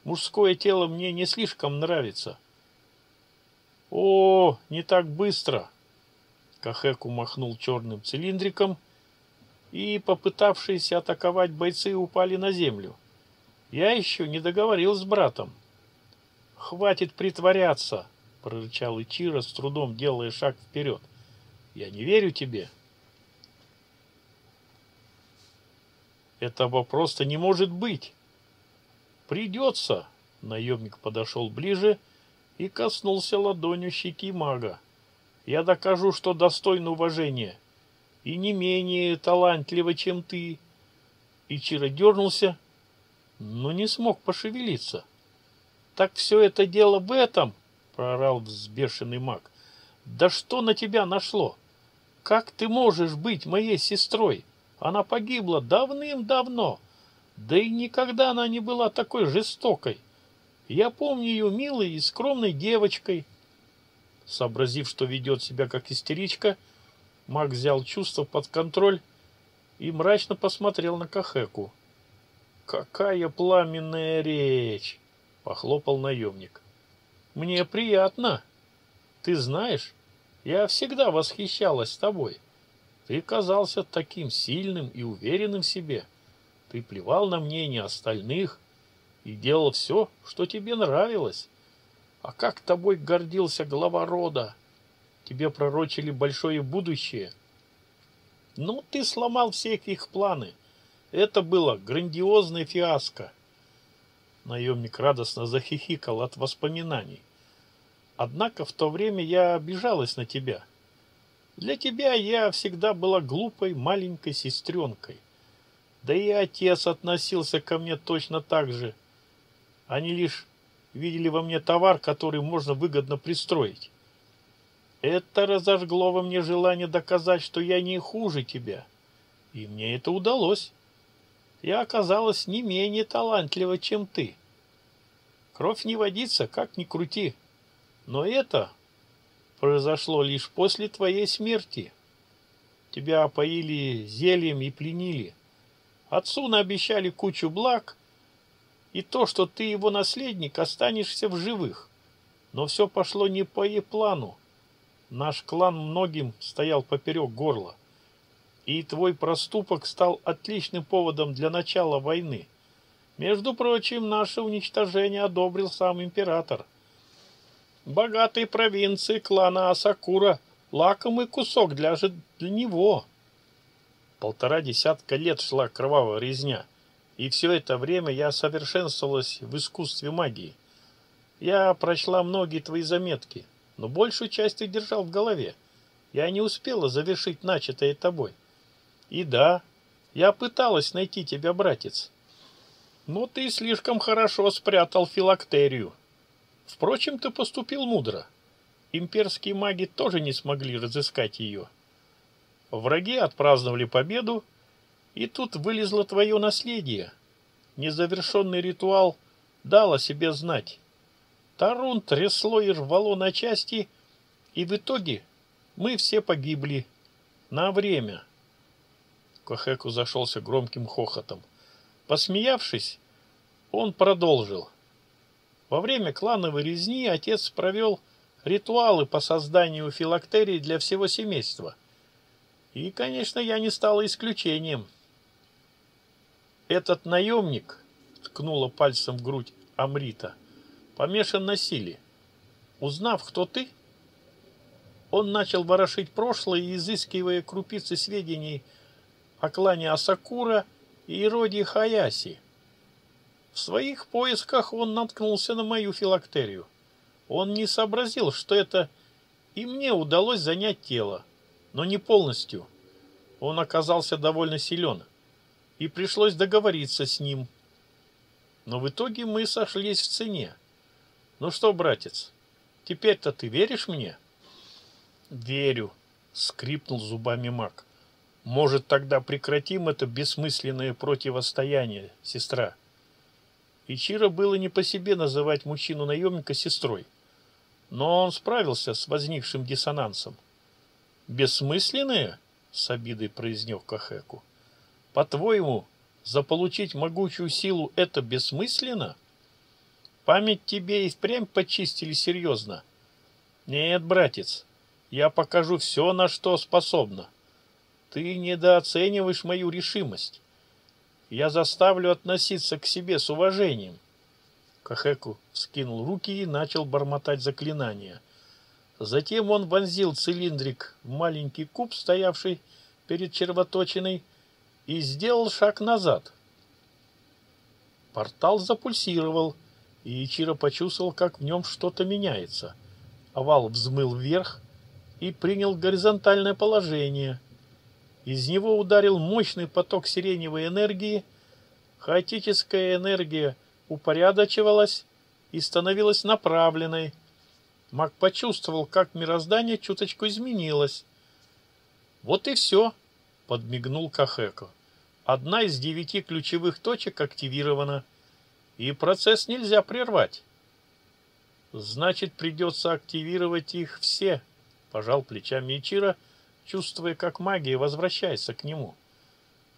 Мужское тело мне не слишком нравится. О, не так быстро. Кахеку махнул черным цилиндриком, и попытавшиеся атаковать бойцы упали на землю. Я еще не договорил с братом. Хватит притворяться, прорычал Ичиро, с трудом делая шаг вперед. Я не верю тебе. Этого просто не может быть. Придется. Наемник подошел ближе и коснулся ладонью щеки мага. Я докажу, что достойно уважения и не менее талантливо, чем ты. Ичиро дернулся, но не смог пошевелиться. Так все это дело в этом, проорал взбешенный маг. Да что на тебя нашло? Как ты можешь быть моей сестрой? Она погибла давным-давно. Да и никогда она не была такой жестокой. Я помню ее милой и скромной девочкой. Сообразив, что ведет себя как истеричка, маг взял чувство под контроль и мрачно посмотрел на Кахеку. «Какая пламенная речь!» — похлопал наемник. «Мне приятно. Ты знаешь, я всегда восхищалась тобой. Ты казался таким сильным и уверенным в себе. Ты плевал на мнение остальных и делал все, что тебе нравилось. А как тобой гордился глава рода? Тебе пророчили большое будущее. Ну, ты сломал все их планы. Это было грандиозное фиаско. Наемник радостно захихикал от воспоминаний. Однако в то время я обижалась на тебя. Для тебя я всегда была глупой маленькой сестренкой. Да и отец относился ко мне точно так же. Они лишь видели во мне товар, который можно выгодно пристроить. Это разожгло во мне желание доказать, что я не хуже тебя. И мне это удалось. Я оказалась не менее талантлива, чем ты. Кровь не водится, как ни крути. Но это произошло лишь после твоей смерти. Тебя опоили зельем и пленили. Отцу наобещали кучу благ, и то, что ты его наследник, останешься в живых. Но все пошло не по ее плану. Наш клан многим стоял поперек горла. И твой проступок стал отличным поводом для начала войны. Между прочим, наше уничтожение одобрил сам император. Богатые провинции клана Асакура – лакомый кусок для, для него. Полтора десятка лет шла кровавая резня, и все это время я совершенствовалась в искусстве магии. Я прочла многие твои заметки, но большую часть ты держал в голове. Я не успела завершить начатое тобой. И да, я пыталась найти тебя, братец, но ты слишком хорошо спрятал филактерию. Впрочем, ты поступил мудро. Имперские маги тоже не смогли разыскать ее. Враги отпраздновали победу, и тут вылезло твое наследие. Незавершенный ритуал дал о себе знать. Тарун трясло и рвало на части, и в итоге мы все погибли. На время. Кохеку зашелся громким хохотом. — Посмеявшись, он продолжил. Во время клановой резни отец провел ритуалы по созданию филактерий для всего семейства. И, конечно, я не стала исключением. Этот наемник, ткнула пальцем в грудь Амрита, помешан на силе. Узнав, кто ты, он начал ворошить прошлое, изыскивая крупицы сведений о клане Асакура и Роди Хаяси. В своих поисках он наткнулся на мою филактерию. Он не сообразил, что это и мне удалось занять тело, но не полностью. Он оказался довольно силен, и пришлось договориться с ним. Но в итоге мы сошлись в цене. Ну что, братец, теперь-то ты веришь мне? Верю, скрипнул зубами маг. Может, тогда прекратим это бессмысленное противостояние, сестра? Ичиро было не по себе называть мужчину-наемника сестрой, но он справился с возникшим диссонансом. «Бессмысленное?» — с обидой произнес Кахеку. «По-твоему, заполучить могучую силу — это бессмысленно? Память тебе и впрямь почистили серьезно. Нет, братец, я покажу все, на что способна. Ты недооцениваешь мою решимость. Я заставлю относиться к себе с уважением. Кахеку скинул руки и начал бормотать заклинания. Затем он вонзил цилиндрик в маленький куб, стоявший перед червоточиной, и сделал шаг назад. Портал запульсировал, и Ичиро почувствовал, как в нем что-то меняется. Овал взмыл вверх и принял горизонтальное положение – из него ударил мощный поток сиреневой энергии, хаотическая энергия упорядочивалась и становилась направленной. Маг почувствовал, как мироздание чуточку изменилось. «Вот и все», — подмигнул Кахеко. «Одна из девяти ключевых точек активирована, и процесс нельзя прервать». «Значит, придется активировать их все», — пожал плечами Ичиро, — чувствуя, как магия возвращается к нему.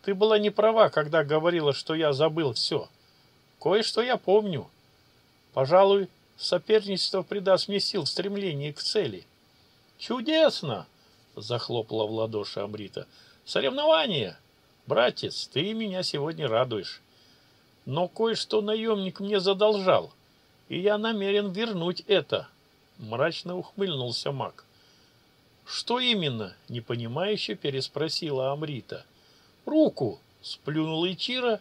Ты была не права, когда говорила, что я забыл все. Кое-что я помню. Пожалуй, соперничество придаст мне сил в стремлении к цели. Чудесно! Захлопала в ладоши Амрита. Соревнования! Братец, ты меня сегодня радуешь. Но кое-что наемник мне задолжал, и я намерен вернуть это. Мрачно ухмыльнулся маг. «Что именно?» — непонимающе переспросила Амрита. «Руку!» — сплюнул Ичира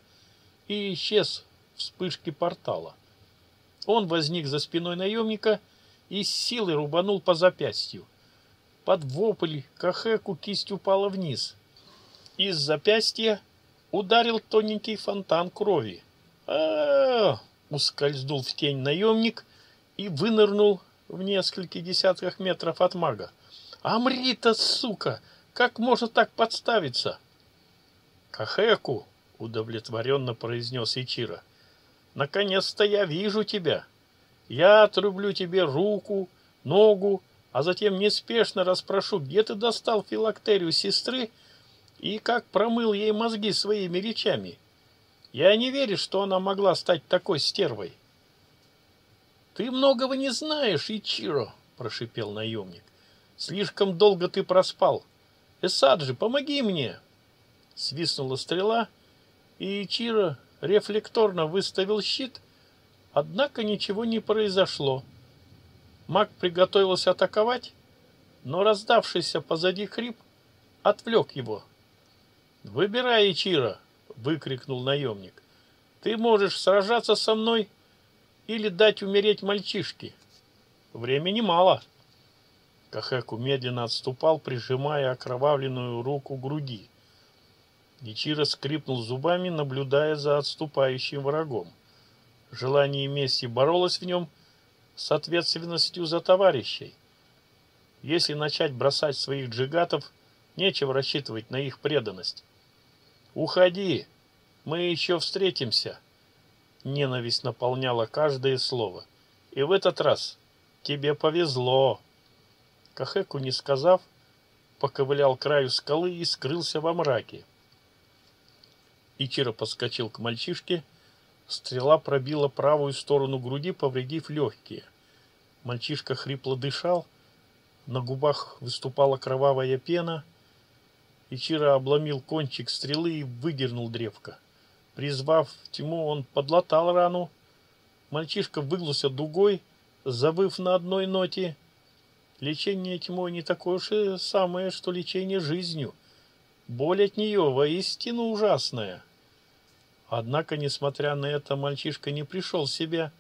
и исчез в вспышке портала. Он возник за спиной наемника и с силой рубанул по запястью. Под вопль Кахеку кисть упала вниз. Из запястья ударил тоненький фонтан крови. а, -а, -а ускользнул в тень наемник и вынырнул в нескольких десятках метров от мага. «Амрита, сука! Как можно так подставиться?» «Кахеку!» — удовлетворенно произнес Ичира. «Наконец-то я вижу тебя. Я отрублю тебе руку, ногу, а затем неспешно расспрошу, где ты достал филактерию сестры и как промыл ей мозги своими речами. Я не верю, что она могла стать такой стервой». «Ты многого не знаешь, Ичиро», — прошипел наемник. «Слишком долго ты проспал. Эсаджи, помоги мне!» Свистнула стрела, и Ичиро рефлекторно выставил щит, однако ничего не произошло. Маг приготовился атаковать, но раздавшийся позади хрип отвлек его. «Выбирай, Ичиро!» — выкрикнул наемник. «Ты можешь сражаться со мной или дать умереть мальчишке. Времени мало». Кахеку медленно отступал, прижимая окровавленную руку к груди. Ичиро скрипнул зубами, наблюдая за отступающим врагом. Желание мести боролось в нем с ответственностью за товарищей. Если начать бросать своих джигатов, нечего рассчитывать на их преданность. «Уходи! Мы еще встретимся!» Ненависть наполняла каждое слово. «И в этот раз тебе повезло!» Кахеку, не сказав, поковылял краю скалы и скрылся во мраке. Ичиро подскочил к мальчишке. Стрела пробила правую сторону груди, повредив легкие. Мальчишка хрипло дышал. На губах выступала кровавая пена. Ичиро обломил кончик стрелы и выдернул древко. Призвав тьму, он подлатал рану. Мальчишка выгнулся дугой, забыв на одной ноте. Лечение тьмой не такое уж и самое, что лечение жизнью. Боль от нее воистину ужасная. Однако, несмотря на это, мальчишка не пришел в себя.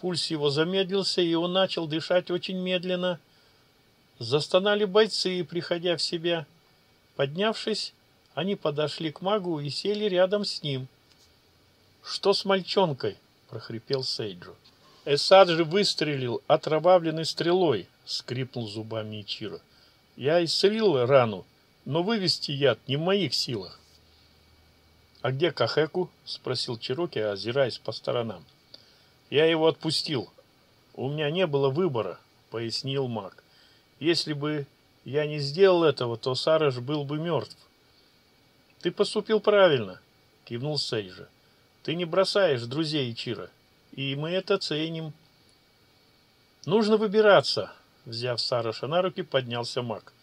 Пульс его замедлился, и он начал дышать очень медленно. Застонали бойцы, приходя в себя. Поднявшись, они подошли к магу и сели рядом с ним. «Что с мальчонкой?» — прохрипел Сейджо. Эсаджи выстрелил отравленной стрелой, — скрипнул зубами Ичиро. Я исцелил рану, но вывести яд не в моих силах. «А где Кахеку?» — спросил Чироки, озираясь по сторонам. «Я его отпустил. У меня не было выбора», — пояснил маг. «Если бы я не сделал этого, то Сарыш был бы мертв». «Ты поступил правильно», — кивнул Сейджа. «Ты не бросаешь друзей Ичира, и мы это ценим». «Нужно выбираться», — взяв Сараша на руки, поднялся маг.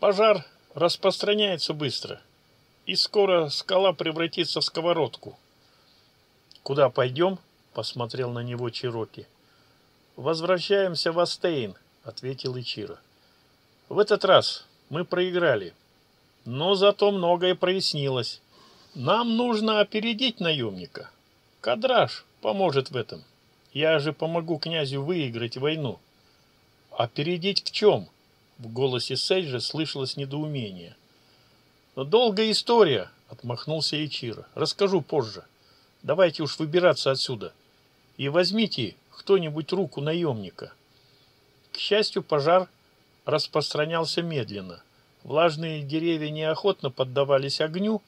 «Пожар распространяется быстро» и скоро скала превратится в сковородку. «Куда пойдем?» — посмотрел на него Чироки. «Возвращаемся в Астейн», — ответил Ичиро. «В этот раз мы проиграли, но зато многое прояснилось. Нам нужно опередить наемника. Кадраж поможет в этом. Я же помогу князю выиграть войну». «Опередить в чем?» В голосе Сейджа слышалось недоумение. Но долгая история, отмахнулся Ичиро. Расскажу позже. Давайте уж выбираться отсюда. И возьмите кто-нибудь руку наемника. К счастью, пожар распространялся медленно. Влажные деревья неохотно поддавались огню,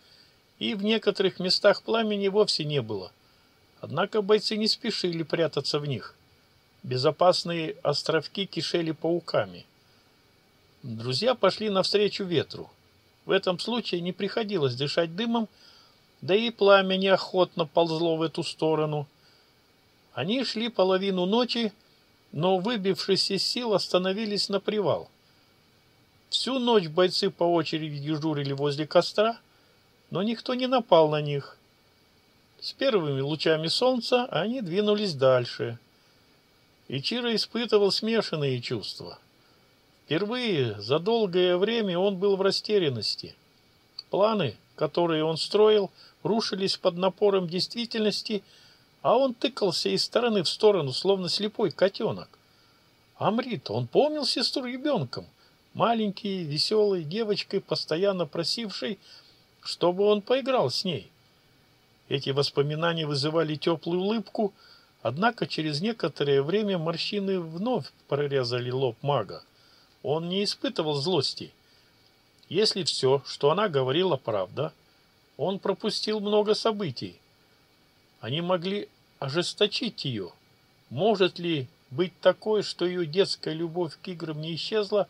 и в некоторых местах пламени вовсе не было. Однако бойцы не спешили прятаться в них. Безопасные островки кишели пауками. Друзья пошли навстречу ветру. В этом случае не приходилось дышать дымом, да и пламя неохотно ползло в эту сторону. Они шли половину ночи, но, выбившись из сил, остановились на привал. Всю ночь бойцы по очереди дежурили возле костра, но никто не напал на них. С первыми лучами солнца они двинулись дальше. Ичиро испытывал смешанные чувства. Впервые за долгое время он был в растерянности. Планы, которые он строил, рушились под напором действительности, а он тыкался из стороны в сторону, словно слепой котенок. Амрита, он помнил сестру ребенком, маленькой, веселой девочкой, постоянно просившей, чтобы он поиграл с ней. Эти воспоминания вызывали теплую улыбку, однако через некоторое время морщины вновь прорезали лоб мага. Он не испытывал злости. Если все, что она говорила, правда, он пропустил много событий. Они могли ожесточить ее. Может ли быть такое, что ее детская любовь к играм не исчезла,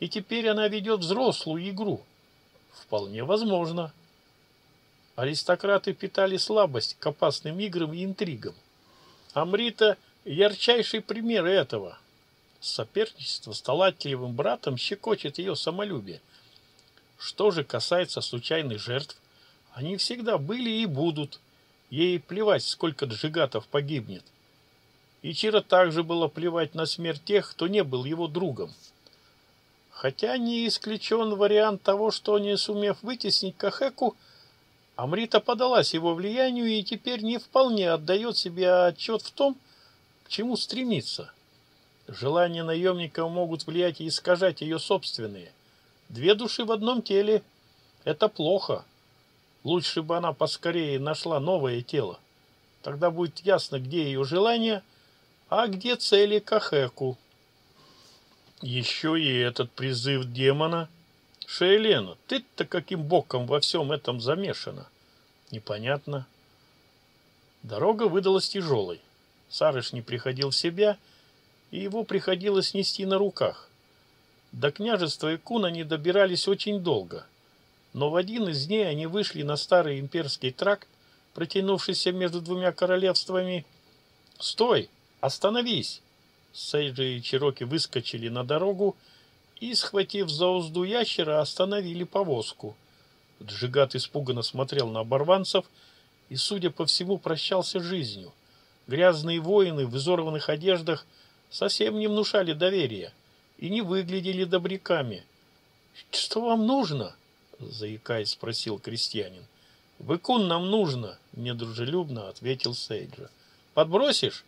и теперь она ведет взрослую игру? Вполне возможно. Аристократы питали слабость к опасным играм и интригам. Амрита – ярчайший пример этого. Соперничество с талантливым братом щекочет ее самолюбие. Что же касается случайных жертв, они всегда были и будут. Ей плевать, сколько джигатов погибнет. И Чира также было плевать на смерть тех, кто не был его другом. Хотя не исключен вариант того, что, не сумев вытеснить Кахеку, Амрита подалась его влиянию и теперь не вполне отдает себе отчет в том, к чему стремится. Желания наемника могут влиять и искажать ее собственные. Две души в одном теле – это плохо. Лучше бы она поскорее нашла новое тело. Тогда будет ясно, где ее желания, а где цели Кахеку. Еще и этот призыв демона. Шейлена, ты-то каким боком во всем этом замешана? Непонятно. Дорога выдалась тяжелой. Сарыш не приходил в себя, и его приходилось нести на руках. До княжества Икун они добирались очень долго. Но в один из дней они вышли на старый имперский тракт, протянувшийся между двумя королевствами. «Стой! Остановись!» Сейджи и Чироки выскочили на дорогу и, схватив за узду ящера, остановили повозку. Джигат испуганно смотрел на оборванцев и, судя по всему, прощался жизнью. Грязные воины в изорванных одеждах совсем не внушали доверия и не выглядели добряками. «Что вам нужно?» — заикаясь, спросил крестьянин. «Выкун нам нужно», — недружелюбно ответил Сейджа. «Подбросишь?»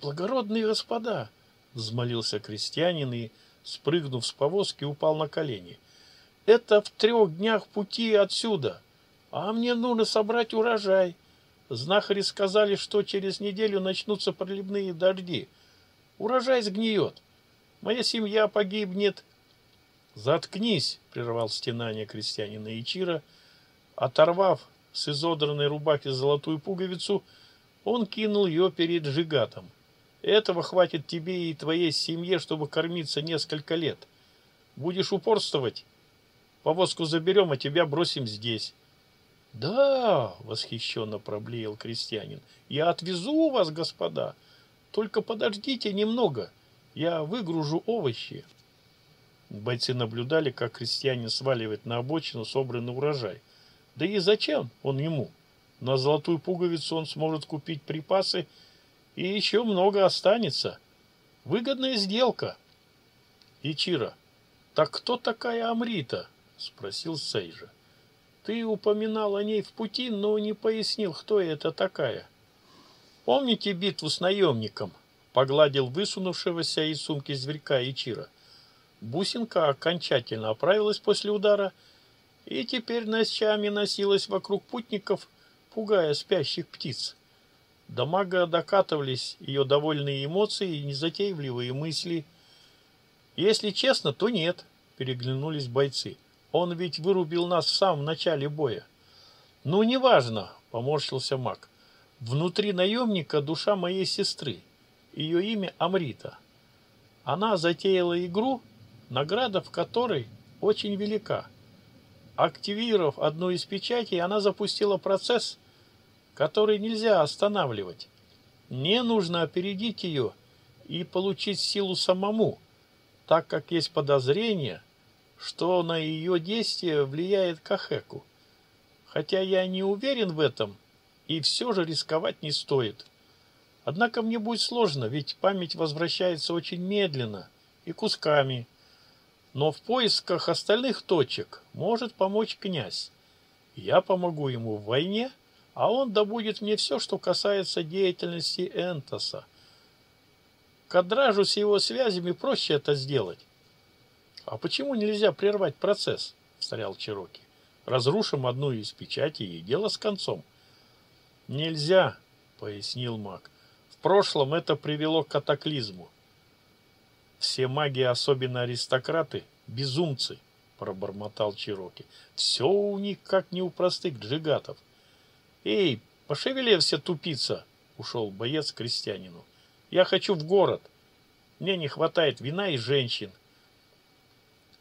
«Благородные господа!» — взмолился крестьянин и, спрыгнув с повозки, упал на колени. «Это в трех днях пути отсюда, а мне нужно собрать урожай. Знахари сказали, что через неделю начнутся проливные дожди. Урожай сгниет. Моя семья погибнет». «Заткнись!» — прервал стенание крестьянина Ичира. Оторвав с изодранной рубахи золотую пуговицу, он кинул ее перед Жигатом. Этого хватит тебе и твоей семье, чтобы кормиться несколько лет. Будешь упорствовать, повозку заберем, а тебя бросим здесь. Да, восхищенно проблеял крестьянин. Я отвезу вас, господа. Только подождите немного. Я выгружу овощи. Бойцы наблюдали, как крестьянин сваливает на обочину собранный урожай. Да и зачем он ему? На золотую пуговицу он сможет купить припасы и еще много останется. Выгодная сделка. Ичира, так кто такая Амрита? Спросил Сейжа. Ты упоминал о ней в пути, но не пояснил, кто это такая. Помните битву с наемником? Погладил высунувшегося из сумки зверька Ичира. Бусинка окончательно оправилась после удара и теперь ночами носилась вокруг путников, пугая спящих птиц. До мага докатывались ее довольные эмоции и незатейливые мысли. Если честно, то нет, переглянулись бойцы. Он ведь вырубил нас в самом начале боя. Ну, неважно, поморщился маг. Внутри наемника душа моей сестры. Ее имя Амрита. Она затеяла игру, награда в которой очень велика. Активировав одну из печатей, она запустила процесс – который нельзя останавливать. Мне нужно опередить ее и получить силу самому, так как есть подозрение, что на ее действие влияет Кахеку. Хотя я не уверен в этом, и все же рисковать не стоит. Однако мне будет сложно, ведь память возвращается очень медленно и кусками. Но в поисках остальных точек может помочь князь. Я помогу ему в войне – а он добудет мне все, что касается деятельности Энтоса. Кадражу с его связями проще это сделать. А почему нельзя прервать процесс? Встрял Чироки. Разрушим одну из печатей и дело с концом. Нельзя, пояснил маг. В прошлом это привело к катаклизму. Все маги, особенно аристократы, безумцы, пробормотал Чироки. Все у них как не у простых джигатов. Эй, пошевелился, тупица, ушел боец к крестьянину. Я хочу в город. Мне не хватает вина и женщин.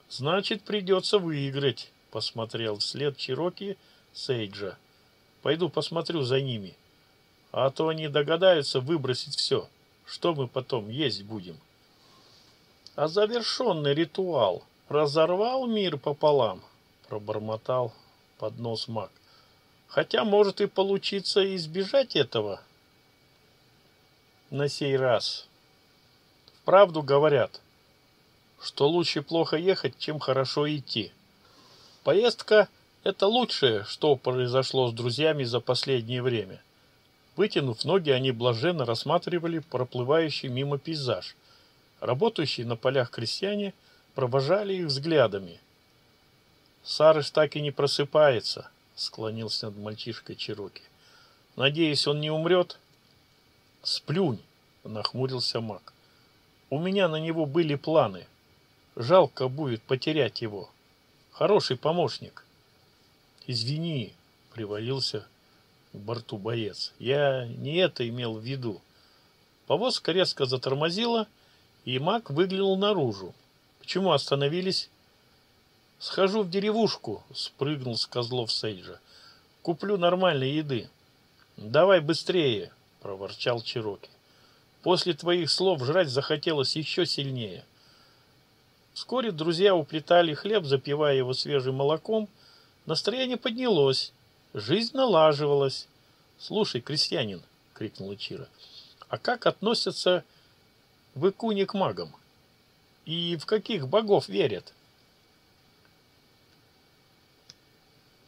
Значит, придется выиграть, посмотрел вслед Чироки Сейджа. Пойду посмотрю за ними. А то они догадаются выбросить все. Что мы потом есть будем? А завершенный ритуал разорвал мир пополам, пробормотал под нос маг. Хотя может и получиться избежать этого на сей раз. Вправду говорят, что лучше плохо ехать, чем хорошо идти. Поездка – это лучшее, что произошло с друзьями за последнее время. Вытянув ноги, они блаженно рассматривали проплывающий мимо пейзаж. Работающие на полях крестьяне провожали их взглядами. «Сарыш так и не просыпается», — склонился над мальчишкой Чироки. «Надеюсь, он не умрет?» «Сплюнь!» — нахмурился маг. «У меня на него были планы. Жалко будет потерять его. Хороший помощник». «Извини», — привалился к борту боец. «Я не это имел в виду». Повозка резко затормозила, и маг выглянул наружу. «Почему остановились?» «Схожу в деревушку», — спрыгнул с козлов Сейджа. «Куплю нормальной еды». «Давай быстрее», проворчал Чироки. После твоих слов жрать захотелось еще сильнее. Вскоре друзья уплетали хлеб, запивая его свежим молоком. Настроение поднялось. Жизнь налаживалась. «Слушай, крестьянин!» — крикнул Чира. «А как относятся в Икуне к магам? И в каких богов верят?»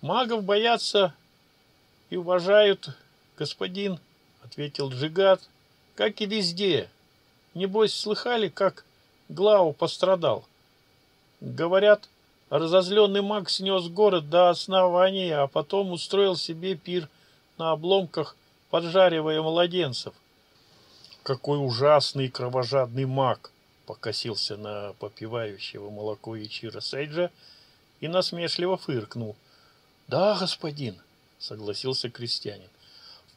«Магов боятся и уважают, господин», ответил Джигат, как и везде. Небось, слыхали, как Глау пострадал? Говорят, разозленный маг снес город до основания, а потом устроил себе пир на обломках, поджаривая младенцев. Какой ужасный кровожадный маг! Покосился на попивающего молоко Ичира Сейджа и насмешливо фыркнул. Да, господин, согласился крестьянин.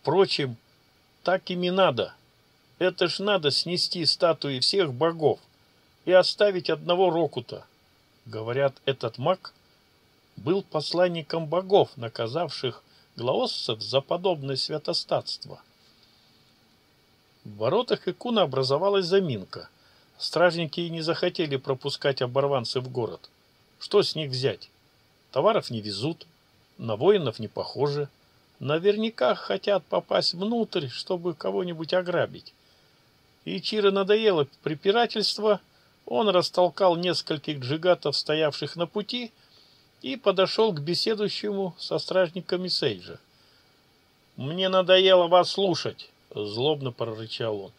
Впрочем, так им и надо. Это ж надо снести статуи всех богов и оставить одного Рокута. Говорят, этот маг был посланником богов, наказавших глаоссов за подобное святостатство. В воротах Икуна образовалась заминка. Стражники не захотели пропускать оборванцев в город. Что с них взять? Товаров не везут, на воинов не похоже – Наверняка хотят попасть внутрь, чтобы кого-нибудь ограбить. И Чиро надоело препирательство, он растолкал нескольких джигатов, стоявших на пути, и подошел к беседующему со стражниками Сейджа. «Мне надоело вас слушать», — злобно прорычал он.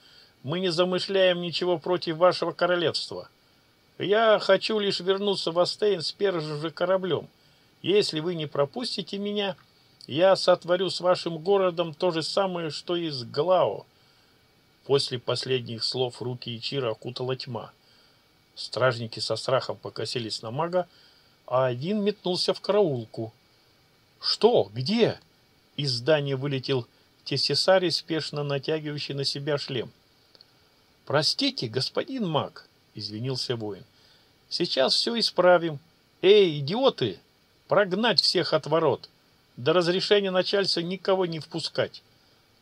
«Мы не замышляем ничего против вашего королевства. Я хочу лишь вернуться в Астейн с первым же кораблем. Если вы не пропустите меня...» Я сотворю с вашим городом то же самое, что и с Глао. После последних слов руки Ичира окутала тьма. Стражники со страхом покосились на мага, а один метнулся в караулку. «Что? Где?» Из здания вылетел Тесисари, спешно натягивающий на себя шлем. «Простите, господин маг», — извинился воин. «Сейчас все исправим. Эй, идиоты! Прогнать всех от ворот!» До разрешения начальства никого не впускать.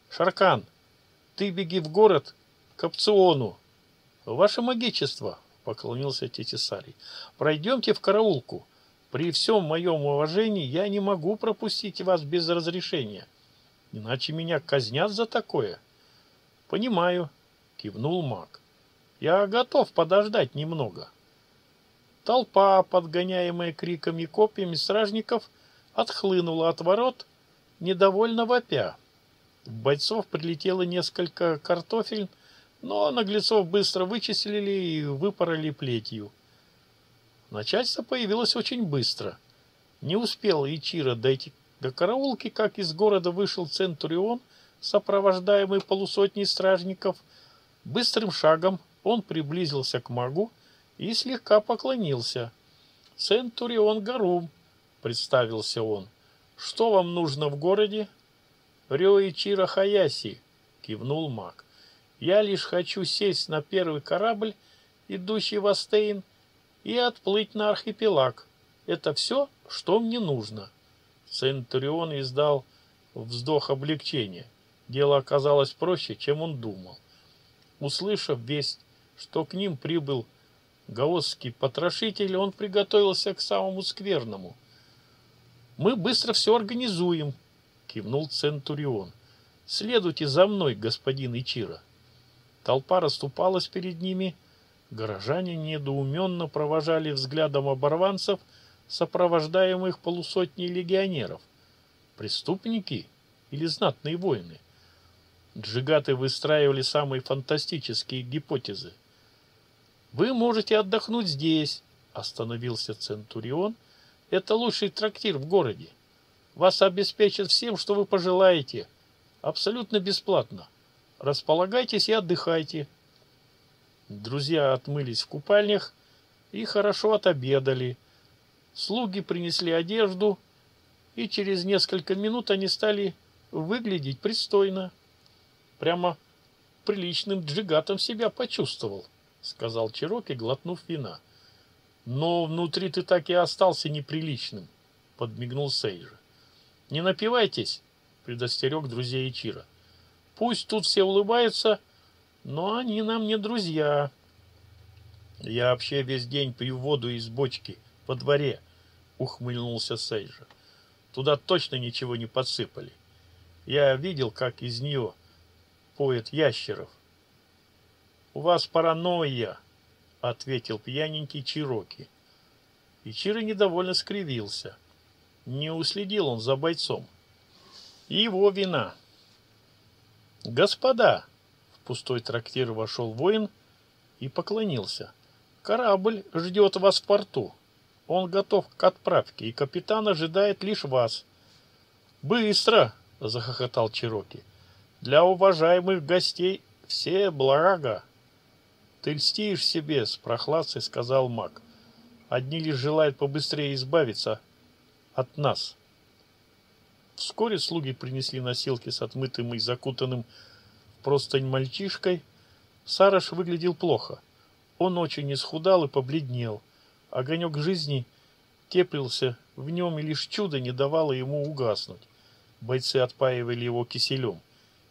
Шаркан, ты беги в город к опциону. Ваше магичество, поклонился Тетисарий, пройдемте в караулку. При всем моем уважении я не могу пропустить вас без разрешения. Иначе меня казнят за такое. Понимаю, кивнул маг. Я готов подождать немного. Толпа, подгоняемая криками и копьями стражников, отхлынула от ворот, недовольно вопя. В бойцов прилетело несколько картофель, Но наглецов быстро вычислили и выпороли плетью. Начальство появилось очень быстро. Не успел Ичиро дойти до караулки, как из города вышел Центурион, сопровождаемый полусотней стражников. Быстрым шагом он приблизился к магу и слегка поклонился. «Центурион Гарум», — представился он. «Что вам нужно в городе?» «Рёичиро Хаяси», — кивнул маг. «Я лишь хочу сесть на первый корабль, идущий в Астейн, и отплыть на архипелаг. Это все, что мне нужно». Центурион издал вздох облегчения. Дело оказалось проще, чем он думал. Услышав весть, что к ним прибыл гаосский потрошитель, он приготовился к самому скверному. «Мы быстро все организуем», — кивнул Центурион. «Следуйте за мной, господин Ичиро». Толпа расступалась перед ними, горожане недоуменно провожали взглядом оборванцев, сопровождаемых полусотней легионеров. Преступники или знатные воины? Джигаты выстраивали самые фантастические гипотезы. «Вы можете отдохнуть здесь», — остановился Центурион. «Это лучший трактир в городе. Вас обеспечат всем, что вы пожелаете. Абсолютно бесплатно. Располагайтесь и отдыхайте». Друзья отмылись в купальнях и хорошо отобедали. Слуги принесли одежду, и через несколько минут они стали выглядеть пристойно. Прямо приличным джигатом себя почувствовал. — сказал Чироки, глотнув вина. «Но внутри ты так и остался неприличным», — подмигнул Сейджа. «Не напивайтесь», — предостерег друзей Ичира. «Пусть тут все улыбаются, но они нам не друзья». «Я вообще весь день пью воду из бочки во дворе», — ухмыльнулся Сейджа. «Туда точно ничего не подсыпали. Я видел, как из нее поет ящеров. «У вас паранойя», — ответил пьяненький Чироки. И Чиро недовольно скривился. Не уследил он за бойцом. Его вина. «Господа!» — в пустой трактир вошел воин и поклонился. «Корабль ждет вас в порту. Он готов к отправке, и капитан ожидает лишь вас». «Быстро!» — захохотал Чироки. «Для уважаемых гостей все блага!» «Ты льстишь себе», — с прохладцей сказал маг. «Одни лишь желают побыстрее избавиться от нас». Вскоре слуги принесли носилки с отмытым и закутанным в простынь мальчишкой. Сараш выглядел плохо. Он очень исхудал и побледнел. Огонек жизни теплился в нем, и лишь чудо не давало ему угаснуть. Бойцы отпаивали его киселем.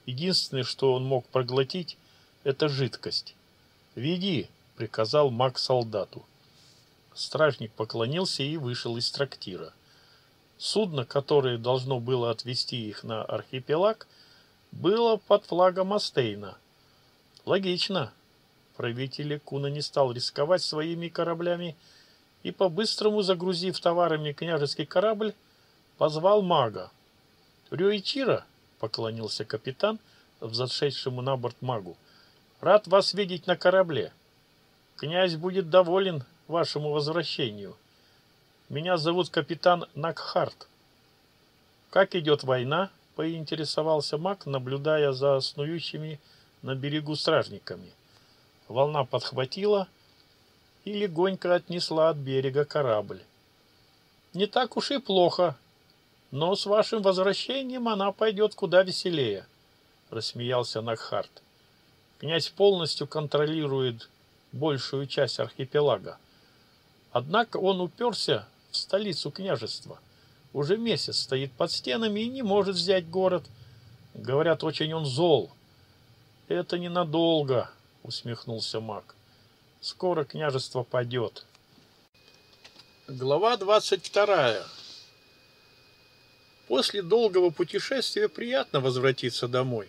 Единственное, что он мог проглотить, это жидкость. «Веди!» — приказал маг солдату. Стражник поклонился и вышел из трактира. Судно, которое должно было отвезти их на архипелаг, было под флагом Астейна. Логично. Правитель Куна не стал рисковать своими кораблями и, по-быстрому загрузив товарами княжеский корабль, позвал мага. «Рюичира!» — поклонился капитан взошедшему на борт магу. Рад вас видеть на корабле. Князь будет доволен вашему возвращению. Меня зовут капитан Накхарт. Как идет война? Поинтересовался маг, наблюдая за снующими на берегу стражниками. Волна подхватила и легонько отнесла от берега корабль. Не так уж и плохо, но с вашим возвращением она пойдет куда веселее, рассмеялся Накхарт. Князь полностью контролирует большую часть архипелага. Однако он уперся столицу княжества. Уже месяц стоит под стенами и не может взять город. Говорят, очень он зол. Это ненадолго, усмехнулся маг. Скоро княжество падет. Глава двадцать вторая. После долгого путешествия приятно возвратиться домой.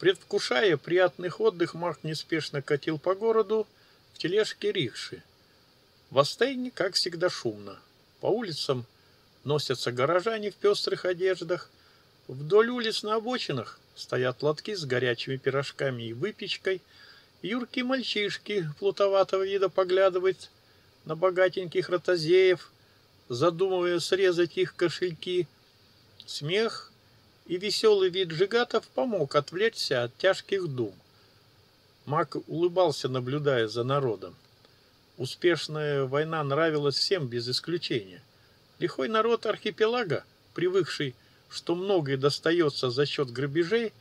Предвкушая приятных отдых, Марк неспешно катил по городу в тележке рикши. В Астейне, как всегда, шумно. По улицам носятся горожане в пестрых одеждах. Вдоль улиц на обочинах Стоят лотки с горячими пирожками и выпечкой. Юрки мальчишки плутоватого вида поглядывают на богатеньких ротозеев, задумывая срезать их кошельки. Смех и веселый вид жигатов помог отвлечься от тяжких дум. Мак улыбался, наблюдая за народом. Успешная война нравилась всем без исключения. Лихой народ архипелага, привыкший, что многое достается за счет грабежей,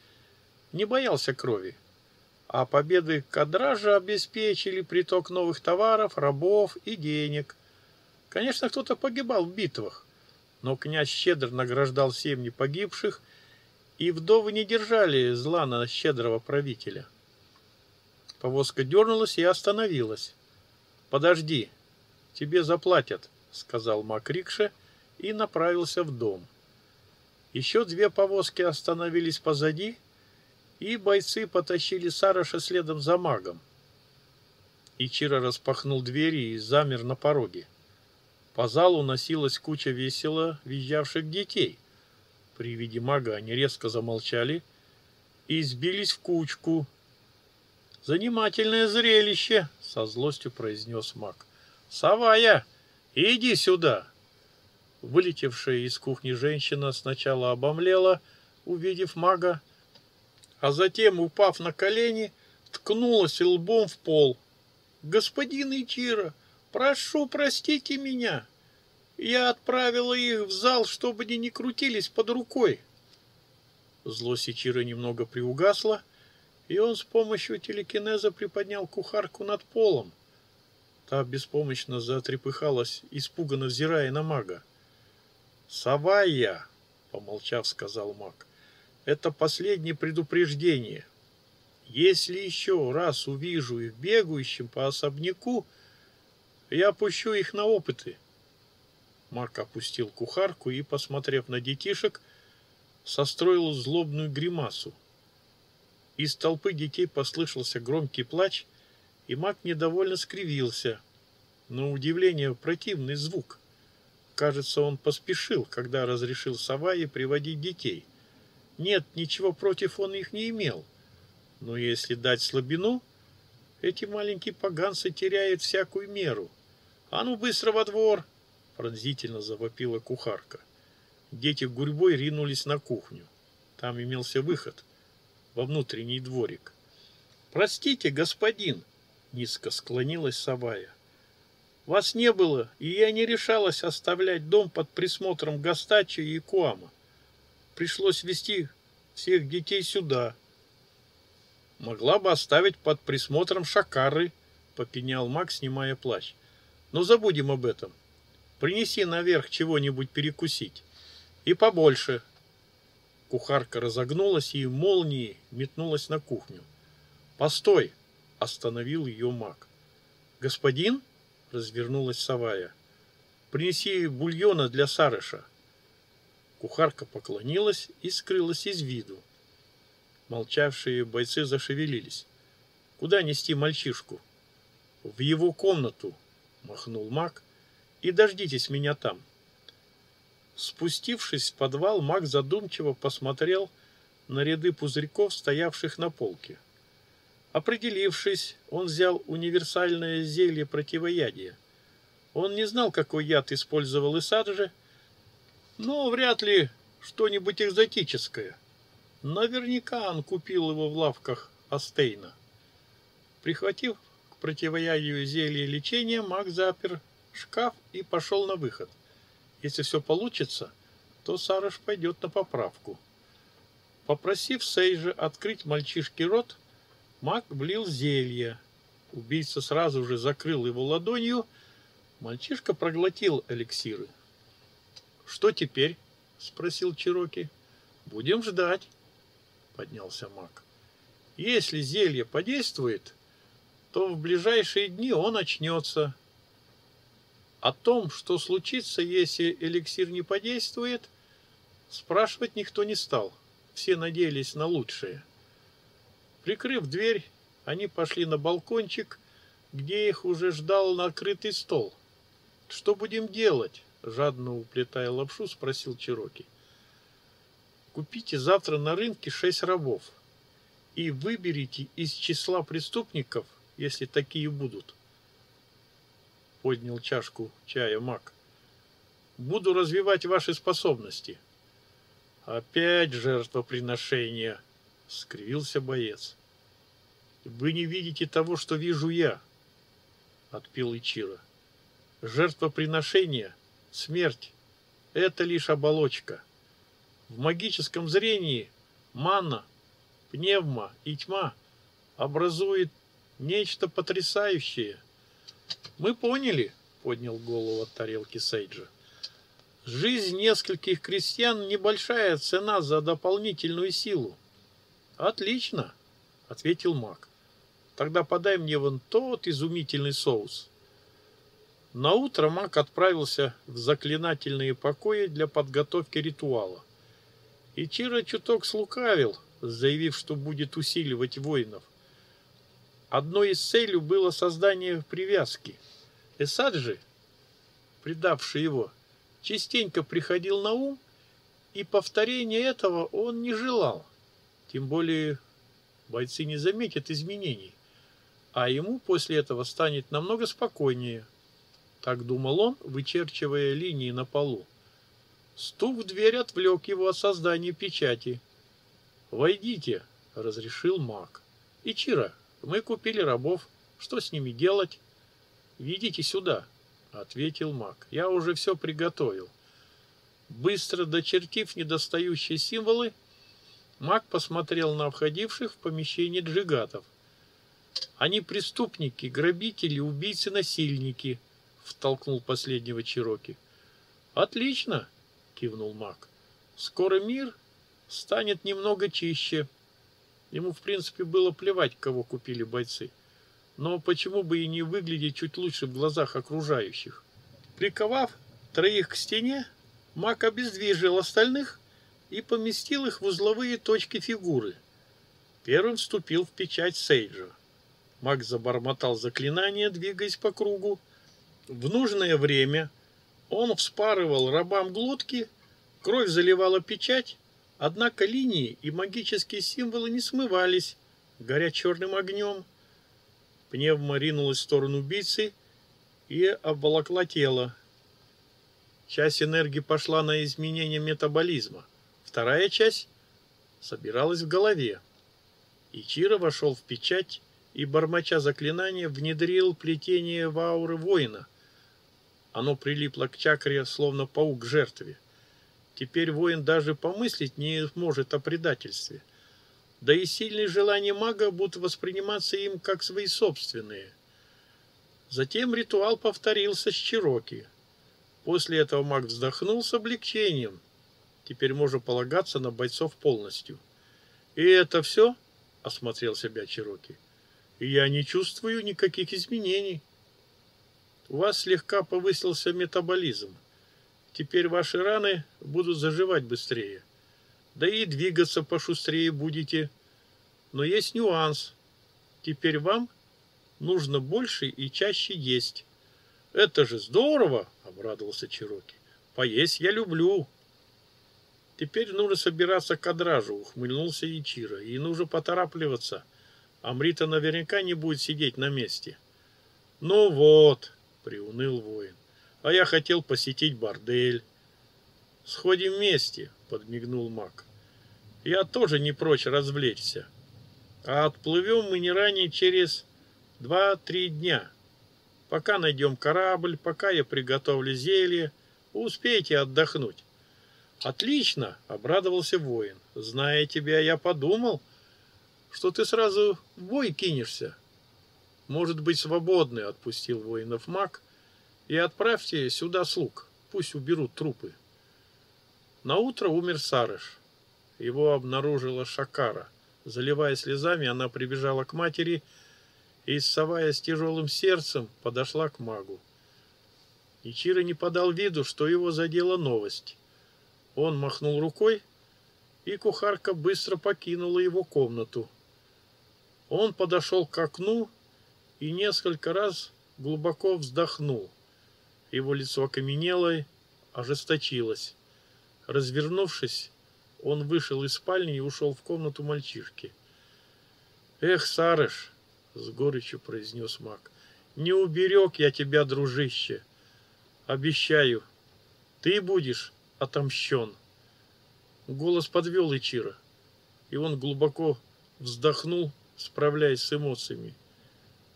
не боялся крови. А победы кадража обеспечили приток новых товаров, рабов и денег. Конечно, кто-то погибал в битвах, но князь щедро награждал семьи погибших, и вдовы не держали зла на щедрого правителя. Повозка дернулась и остановилась. «Подожди, тебе заплатят», — сказал Макрикше и направился в дом. Еще две повозки остановились позади, и бойцы потащили Сараша следом за магом. Ичиро распахнул двери и замер на пороге. По залу носилась куча весело визжавших детей. При виде мага они резко замолчали и сбились в кучку, Занимательное зрелище, со злостью произнес маг. Савая, иди сюда. Вылетевшая из кухни женщина сначала обомлела, увидев мага, а затем, упав на колени, ткнулась лбом в пол. «Господин Ичиро, прошу, простите меня. Я отправила их в зал, чтобы они не крутились под рукой». Злость Ичиро немного приугасла, и он с помощью телекинеза приподнял кухарку над полом. Та беспомощно затрепыхалась, испуганно взирая на мага. «Савая!» — помолчав, сказал маг. «Это последнее предупреждение. Если еще раз увижу их бегающим по особняку, я пущу их на опыты». Маг опустил кухарку и, посмотрев на детишек, состроил злобную гримасу. Из толпы детей послышался громкий плач, и маг недовольно скривился. Но удивление противный звук. Кажется, он поспешил, когда разрешил Савае приводить детей. Нет, ничего против он их не имел. Но если дать слабину, эти маленькие поганцы теряют всякую меру. «А ну быстро во двор!» — пронзительно завопила кухарка. Дети гурьбой ринулись на кухню. Там имелся выход во внутренний дворик. «Простите, господин!» — низко склонилась Савая. «Вас не было, и я не решалась оставлять дом под присмотром Гастачи и Куама. Пришлось вести всех детей сюда». «Могла бы оставить под присмотром Шакары», — попенял Мак, снимая плащ. «Но забудем об этом. Принеси наверх чего-нибудь перекусить. И побольше, Кухарка разогнулась и молнией метнулась на кухню. «Постой!» — остановил ее маг. «Господин?» — развернулась Савая. «Принеси бульона для Сарыша». Кухарка поклонилась и скрылась из виду. Молчавшие бойцы зашевелились. «Куда нести мальчишку?» «В его комнату», — махнул маг, — «и дождитесь меня там». Спустившись в подвал, маг задумчиво посмотрел на ряды пузырьков, стоявших на полке. Определившись, он взял универсальное зелье противоядия. Он не знал, какой яд использовал Исаджи, но вряд ли что-нибудь экзотическое. Наверняка он купил его в лавках Астейна. Прихватив к противоядию зелье лечения, маг запер шкаф и пошел на выход. Если все получится, то Сарыш пойдет на поправку. Попросив Сейжа открыть мальчишке рот, маг влил зелье. Убийца сразу же закрыл его ладонью. Мальчишка проглотил эликсиры. «Что теперь?» — спросил Чироки. «Будем ждать», — поднялся маг. «Если зелье подействует, то в ближайшие дни он очнется, о том, что случится, если эликсир не подействует, спрашивать никто не стал. Все надеялись на лучшее. Прикрыв дверь, они пошли на балкончик, где их уже ждал накрытый стол. «Что будем делать?» — жадно уплетая лапшу, спросил Чироки. Купите завтра на рынке шесть рабов и выберите из числа преступников, если такие будут. Поднял чашку чая маг. Буду развивать ваши способности. Опять жертвоприношение, скривился боец. Вы не видите того, что вижу я, отпил Ичиро. Жертвоприношение, смерть – это лишь оболочка. В магическом зрении манна, пневма и тьма образует нечто потрясающее. Мы поняли, поднял голову от тарелки Сейджа. Жизнь нескольких крестьян – небольшая цена за дополнительную силу. Отлично, ответил маг. Тогда подай мне вон тот изумительный соус. На утро маг отправился в заклинательные покои для подготовки ритуала. И Чира чуток слукавил, заявив, что будет усиливать воинов. Одной из целей было создание привязки. Эсад же, предавший его, частенько приходил на ум, и повторения этого он не желал. Тем более бойцы не заметят изменений а ему после этого станет намного спокойнее. Так думал он, вычерчивая линии на полу. Стук в дверь отвлек его от создания печати. «Войдите», — разрешил маг. «Ичиро, мы купили рабов. Что с ними делать?» «Видите сюда», — ответил маг. «Я уже все приготовил». Быстро дочертив недостающие символы, маг посмотрел на входивших в помещение джигатов — они преступники, грабители, убийцы, насильники, втолкнул последнего Чироки. Отлично, кивнул Мак. Скоро мир станет немного чище. Ему, в принципе, было плевать, кого купили бойцы. Но почему бы и не выглядеть чуть лучше в глазах окружающих? Приковав троих к стене, Мак обездвижил остальных и поместил их в узловые точки фигуры. Первым вступил в печать Сейджа. Маг забормотал заклинание, двигаясь по кругу. В нужное время он вспарывал рабам глотки, кровь заливала печать, однако линии и магические символы не смывались, горя черным огнем. Пневма ринулась в сторону убийцы и обволокла тело. Часть энергии пошла на изменение метаболизма. Вторая часть собиралась в голове. Ичиро вошел в печать и, бормоча заклинание, внедрил плетение в ауры воина. Оно прилипло к чакре, словно паук к жертве. Теперь воин даже помыслить не может о предательстве. Да и сильные желания мага будут восприниматься им как свои собственные. Затем ритуал повторился с Чироки. После этого маг вздохнул с облегчением. Теперь можно полагаться на бойцов полностью. «И это все?» — осмотрел себя Чироки я не чувствую никаких изменений. У вас слегка повысился метаболизм. Теперь ваши раны будут заживать быстрее. Да и двигаться пошустрее будете. Но есть нюанс. Теперь вам нужно больше и чаще есть. Это же здорово, обрадовался Чироки. Поесть я люблю. Теперь нужно собираться к кадражу, ухмыльнулся Ичиро. И нужно поторапливаться — Амрита наверняка не будет сидеть на месте. Ну вот, приуныл воин. А я хотел посетить бордель. Сходим вместе, подмигнул маг. Я тоже не прочь развлечься. А отплывем мы не ранее через два-три дня. Пока найдем корабль, пока я приготовлю зелье, успейте отдохнуть. Отлично, обрадовался воин. Зная тебя, я подумал, что ты сразу в бой кинешься. Может быть, свободный, отпустил воинов маг, и отправьте сюда слуг, пусть уберут трупы. На утро умер Сарыш. Его обнаружила Шакара. Заливая слезами, она прибежала к матери и, соваясь тяжелым сердцем, подошла к магу. Ичиро не подал виду, что его задела новость. Он махнул рукой, и кухарка быстро покинула его комнату. Он подошел к окну и несколько раз глубоко вздохнул. Его лицо окаменело, ожесточилось. Развернувшись, Он вышел из спальни и ушел в комнату мальчишки. «Эх, Сарыш!» — с горечью произнес маг. «Не уберег я тебя, дружище! Обещаю, ты будешь отомщен!» Голос подвел Ичира, и он глубоко вздохнул, справляясь с эмоциями.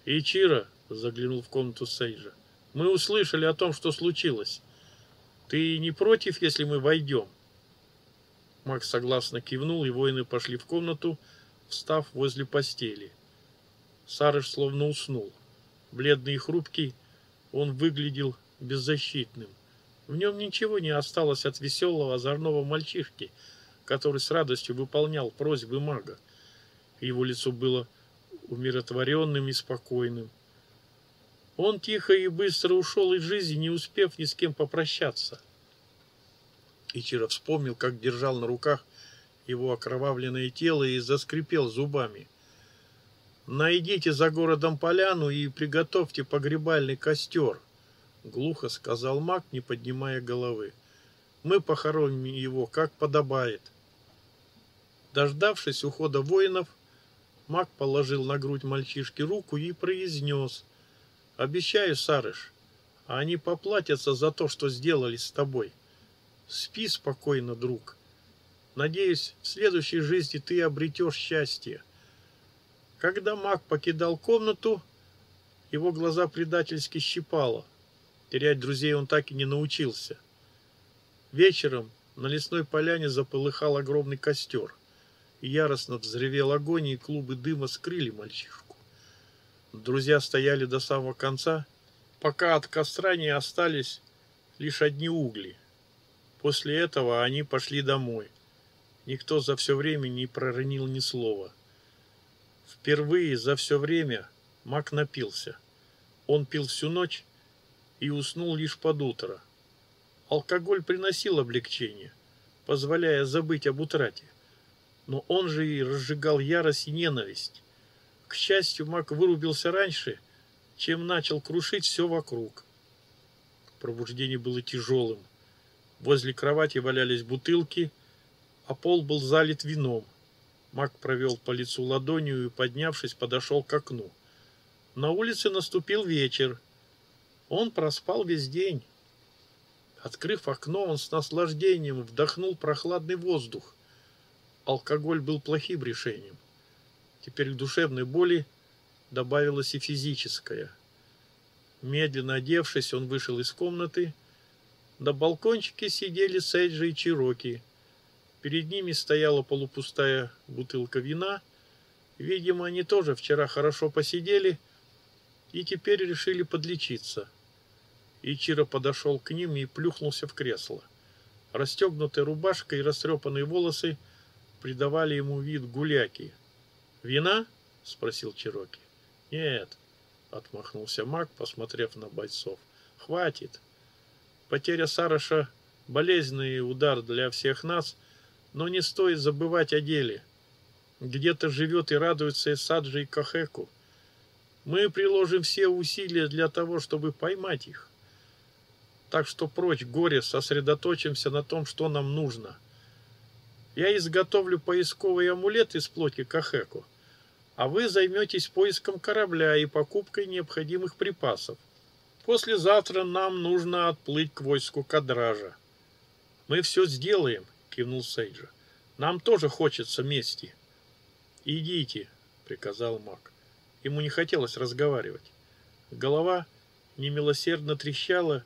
«Ичира!» — заглянул в комнату Сейджа. «Мы услышали о том, что случилось. Ты не против, если мы войдем?» Макс согласно кивнул, и воины пошли в комнату, встав возле постели. Сарыш словно уснул. Бледный и хрупкий, он выглядел беззащитным. В нем ничего не осталось от веселого озорного мальчишки, который с радостью выполнял просьбы мага. Его лицо было умиротворенным и спокойным. Он тихо и быстро ушел из жизни, не успев ни с кем попрощаться. Ичиро вспомнил, как держал на руках его окровавленное тело и заскрипел зубами. «Найдите за городом поляну и приготовьте погребальный костер», — глухо сказал маг, не поднимая головы. «Мы похороним его, как подобает». Дождавшись ухода воинов, маг положил на грудь мальчишки руку и произнес. «Обещаю, Сарыш, они поплатятся за то, что сделали с тобой. Спи спокойно, друг». Надеюсь, в следующей жизни ты обретешь счастье. Когда маг покидал комнату, его глаза предательски щипало. Терять друзей он так и не научился. Вечером на лесной поляне запылыхал огромный костер. Яростно взревел огонь, и клубы дыма скрыли мальчишку. Друзья стояли до самого конца, пока от костра не остались лишь одни угли. После этого они пошли домой. Никто за все время не проронил ни слова. Впервые за все время Мак напился. Он пил всю ночь и уснул лишь под утро. Алкоголь приносил облегчение, позволяя забыть об утрате. Но он же и разжигал ярость и ненависть. К счастью, Мак вырубился раньше, чем начал крушить все вокруг. Пробуждение было тяжелым. Возле кровати валялись бутылки – а пол был залит вином. Мак провел по лицу ладонью и, поднявшись, подошел к окну. На улице наступил вечер. Он проспал весь день. Открыв окно, он с наслаждением вдохнул прохладный воздух. Алкоголь был плохим решением. Теперь к душевной боли добавилась и физическая. Медленно одевшись, он вышел из комнаты. На балкончике сидели Сейджи и Чироки. Перед ними стояла полупустая бутылка вина. Видимо, они тоже вчера хорошо посидели и теперь решили подлечиться. Ичиро подошел к ним и плюхнулся в кресло. Расстегнутая рубашка и растрепанные волосы придавали ему вид гуляки. «Вина?» — спросил Чироки. «Нет», — отмахнулся маг, посмотрев на бойцов. «Хватит. Потеря Сараша — болезненный удар для всех нас — но не стоит забывать о деле. Где-то живет и радуется Саджи и Кахеку. Мы приложим все усилия для того, чтобы поймать их. Так что прочь горе, сосредоточимся на том, что нам нужно. Я изготовлю поисковый амулет из плоти Кахеку, а вы займетесь поиском корабля и покупкой необходимых припасов. Послезавтра нам нужно отплыть к войску Кадража. Мы все сделаем, кивнул Сейджа. Нам тоже хочется мести. Идите, приказал маг. Ему не хотелось разговаривать. Голова немилосердно трещала.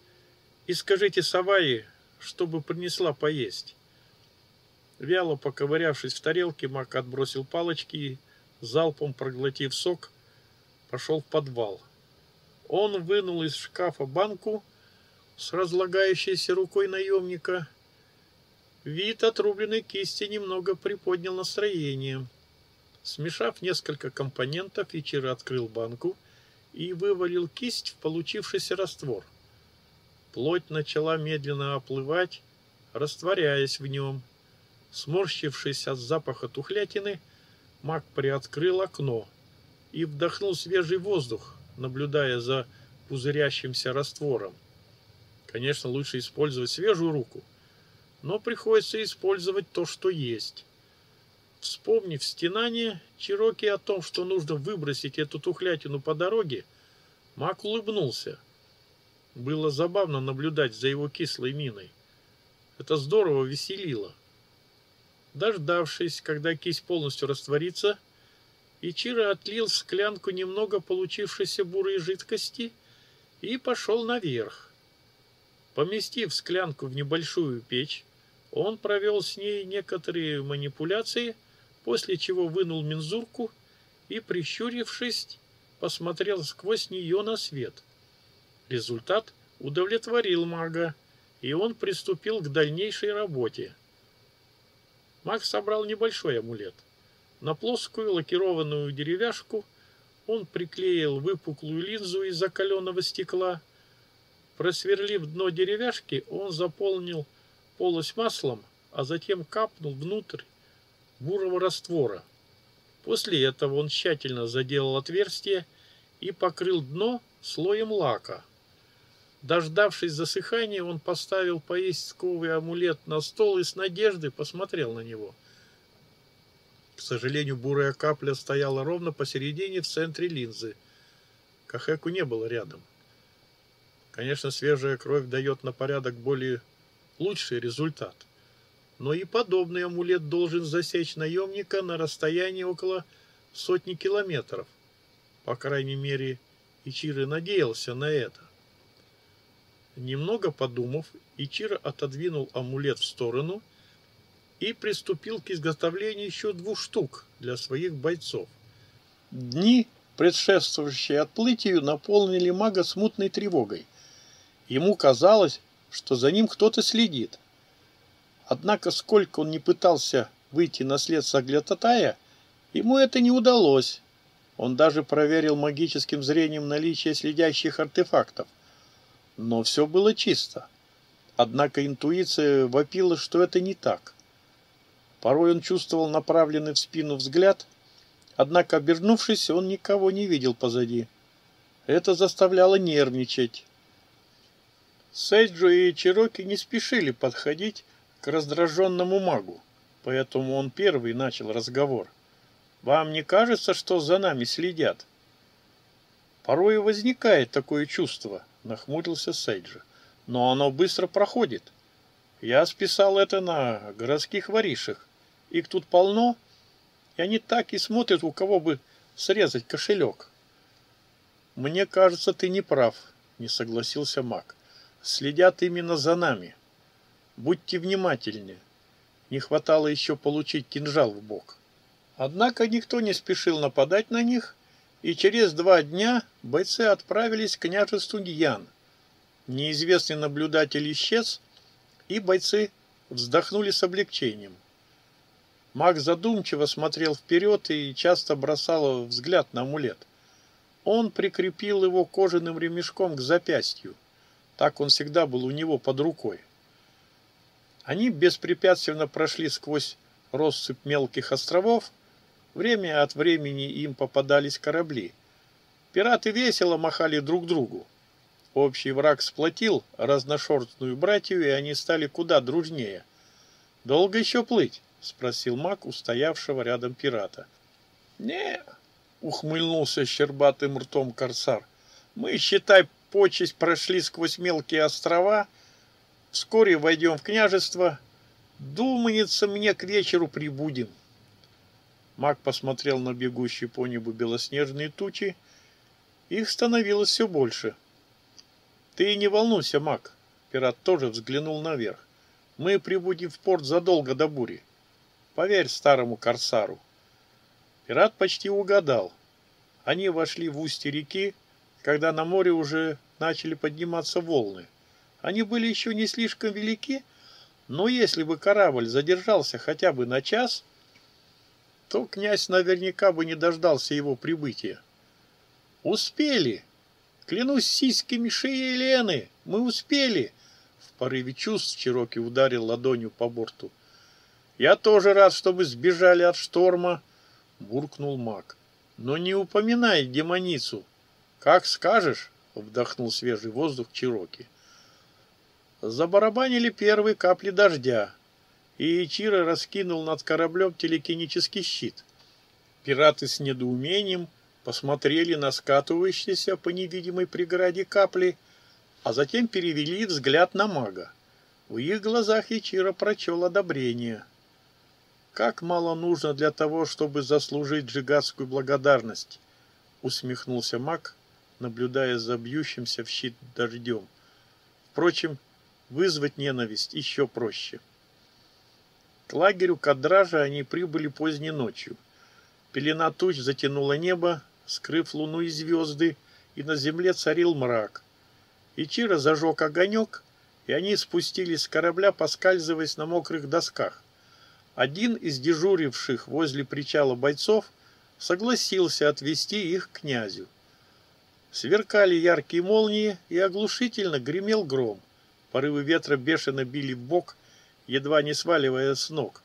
И скажите Саваи, чтобы принесла поесть. Вяло поковырявшись в тарелке, маг отбросил палочки залпом проглотив сок, пошел в подвал. Он вынул из шкафа банку с разлагающейся рукой наемника Вид отрубленной кисти немного приподнял настроение. Смешав несколько компонентов, Ичиро открыл банку и вывалил кисть в получившийся раствор. Плоть начала медленно оплывать, растворяясь в нем. Сморщившись от запаха тухлятины, маг приоткрыл окно и вдохнул свежий воздух, наблюдая за пузырящимся раствором. Конечно, лучше использовать свежую руку – но приходится использовать то, что есть. Вспомнив стенание Чироки о том, что нужно выбросить эту тухлятину по дороге, Мак улыбнулся. Было забавно наблюдать за его кислой миной. Это здорово веселило. Дождавшись, когда кисть полностью растворится, Ичиро отлил в склянку немного получившейся бурой жидкости и пошел наверх. Поместив склянку в небольшую печь, он провел с ней некоторые манипуляции, после чего вынул мензурку и, прищурившись, посмотрел сквозь нее на свет. Результат удовлетворил мага, и он приступил к дальнейшей работе. Маг собрал небольшой амулет. На плоскую лакированную деревяшку он приклеил выпуклую линзу из закаленного стекла. Просверлив дно деревяшки, он заполнил полость маслом, а затем капнул внутрь бурого раствора. После этого он тщательно заделал отверстие и покрыл дно слоем лака. Дождавшись засыхания, он поставил поисковый амулет на стол и с надеждой посмотрел на него. К сожалению, бурая капля стояла ровно посередине в центре линзы. Кахеку не было рядом. Конечно, свежая кровь дает на порядок более лучший результат. Но и подобный амулет должен засечь наемника на расстоянии около сотни километров. По крайней мере, Ичиро надеялся на это. Немного подумав, Ичиро отодвинул амулет в сторону и приступил к изготовлению еще двух штук для своих бойцов. Дни, предшествующие отплытию, наполнили мага смутной тревогой. Ему казалось, что за ним кто-то следит. Однако, сколько он не пытался выйти на след Саглятатая, ему это не удалось. Он даже проверил магическим зрением наличие следящих артефактов. Но все было чисто. Однако интуиция вопила, что это не так. Порой он чувствовал направленный в спину взгляд, однако, обернувшись, он никого не видел позади. Это заставляло нервничать. Сейджо и Чироки не спешили подходить к раздраженному магу, поэтому он первый начал разговор. Вам не кажется, что за нами следят? Порой возникает такое чувство, нахмурился Сейджи. Но оно быстро проходит. Я списал это на городских воришек. Их тут полно, и они так и смотрят, у кого бы срезать кошелек. Мне кажется, ты не прав, не согласился маг. Следят именно за нами. Будьте внимательнее. Не хватало еще получить кинжал в бок. Однако никто не спешил нападать на них, и через два дня бойцы отправились к княжеству Гиян. Неизвестный наблюдатель исчез, и бойцы вздохнули с облегчением. Маг задумчиво смотрел вперед и часто бросал взгляд на амулет. Он прикрепил его кожаным ремешком к запястью. Так он всегда был у него под рукой. Они беспрепятственно прошли сквозь россыпь мелких островов, Время от времени им попадались корабли. Пираты весело махали друг другу. Общий враг сплотил разношерстную братью, и они стали куда дружнее. «Долго еще плыть?» — спросил маг у стоявшего рядом пирата. «Не», — ухмыльнулся щербатым ртом корсар. «Мы, считай, почесть прошли сквозь мелкие острова, вскоре войдем в княжество. Думается, мне к вечеру прибудем». Маг посмотрел на бегущие по небу белоснежные тучи. Их становилось все больше. «Ты не волнуйся, маг!» Пират тоже взглянул наверх. «Мы прибудем в порт задолго до бури. Поверь старому корсару». Пират почти угадал. Они вошли в устье реки, когда на море уже начали подниматься волны. Они были еще не слишком велики, но если бы корабль задержался хотя бы на час – то князь наверняка бы не дождался его прибытия. Успели! Клянусь сиськами шеи Елены, мы успели! В порыве чувств Чироки ударил ладонью по борту. Я тоже рад, что вы сбежали от шторма, буркнул маг. Но не упоминай демоницу. Как скажешь, вдохнул свежий воздух Чироки. Забарабанили первые капли дождя, и Ичиро раскинул над кораблем телекинический щит. Пираты с недоумением посмотрели на скатывающиеся по невидимой преграде капли, а затем перевели взгляд на мага. В их глазах Ичиро прочел одобрение. «Как мало нужно для того, чтобы заслужить джигатскую благодарность!» усмехнулся маг, наблюдая за бьющимся в щит дождем. Впрочем, вызвать ненависть еще проще. К лагерю Кадража они прибыли поздней ночью. Пелена туч затянула небо, скрыв луну и звезды, и на земле царил мрак. Ичиро зажег огонек, и они спустились с корабля, поскальзываясь на мокрых досках. Один из дежуривших возле причала бойцов согласился отвезти их к князю. Сверкали яркие молнии, и оглушительно гремел гром. Порывы ветра бешено били в бок, едва не сваливая с ног.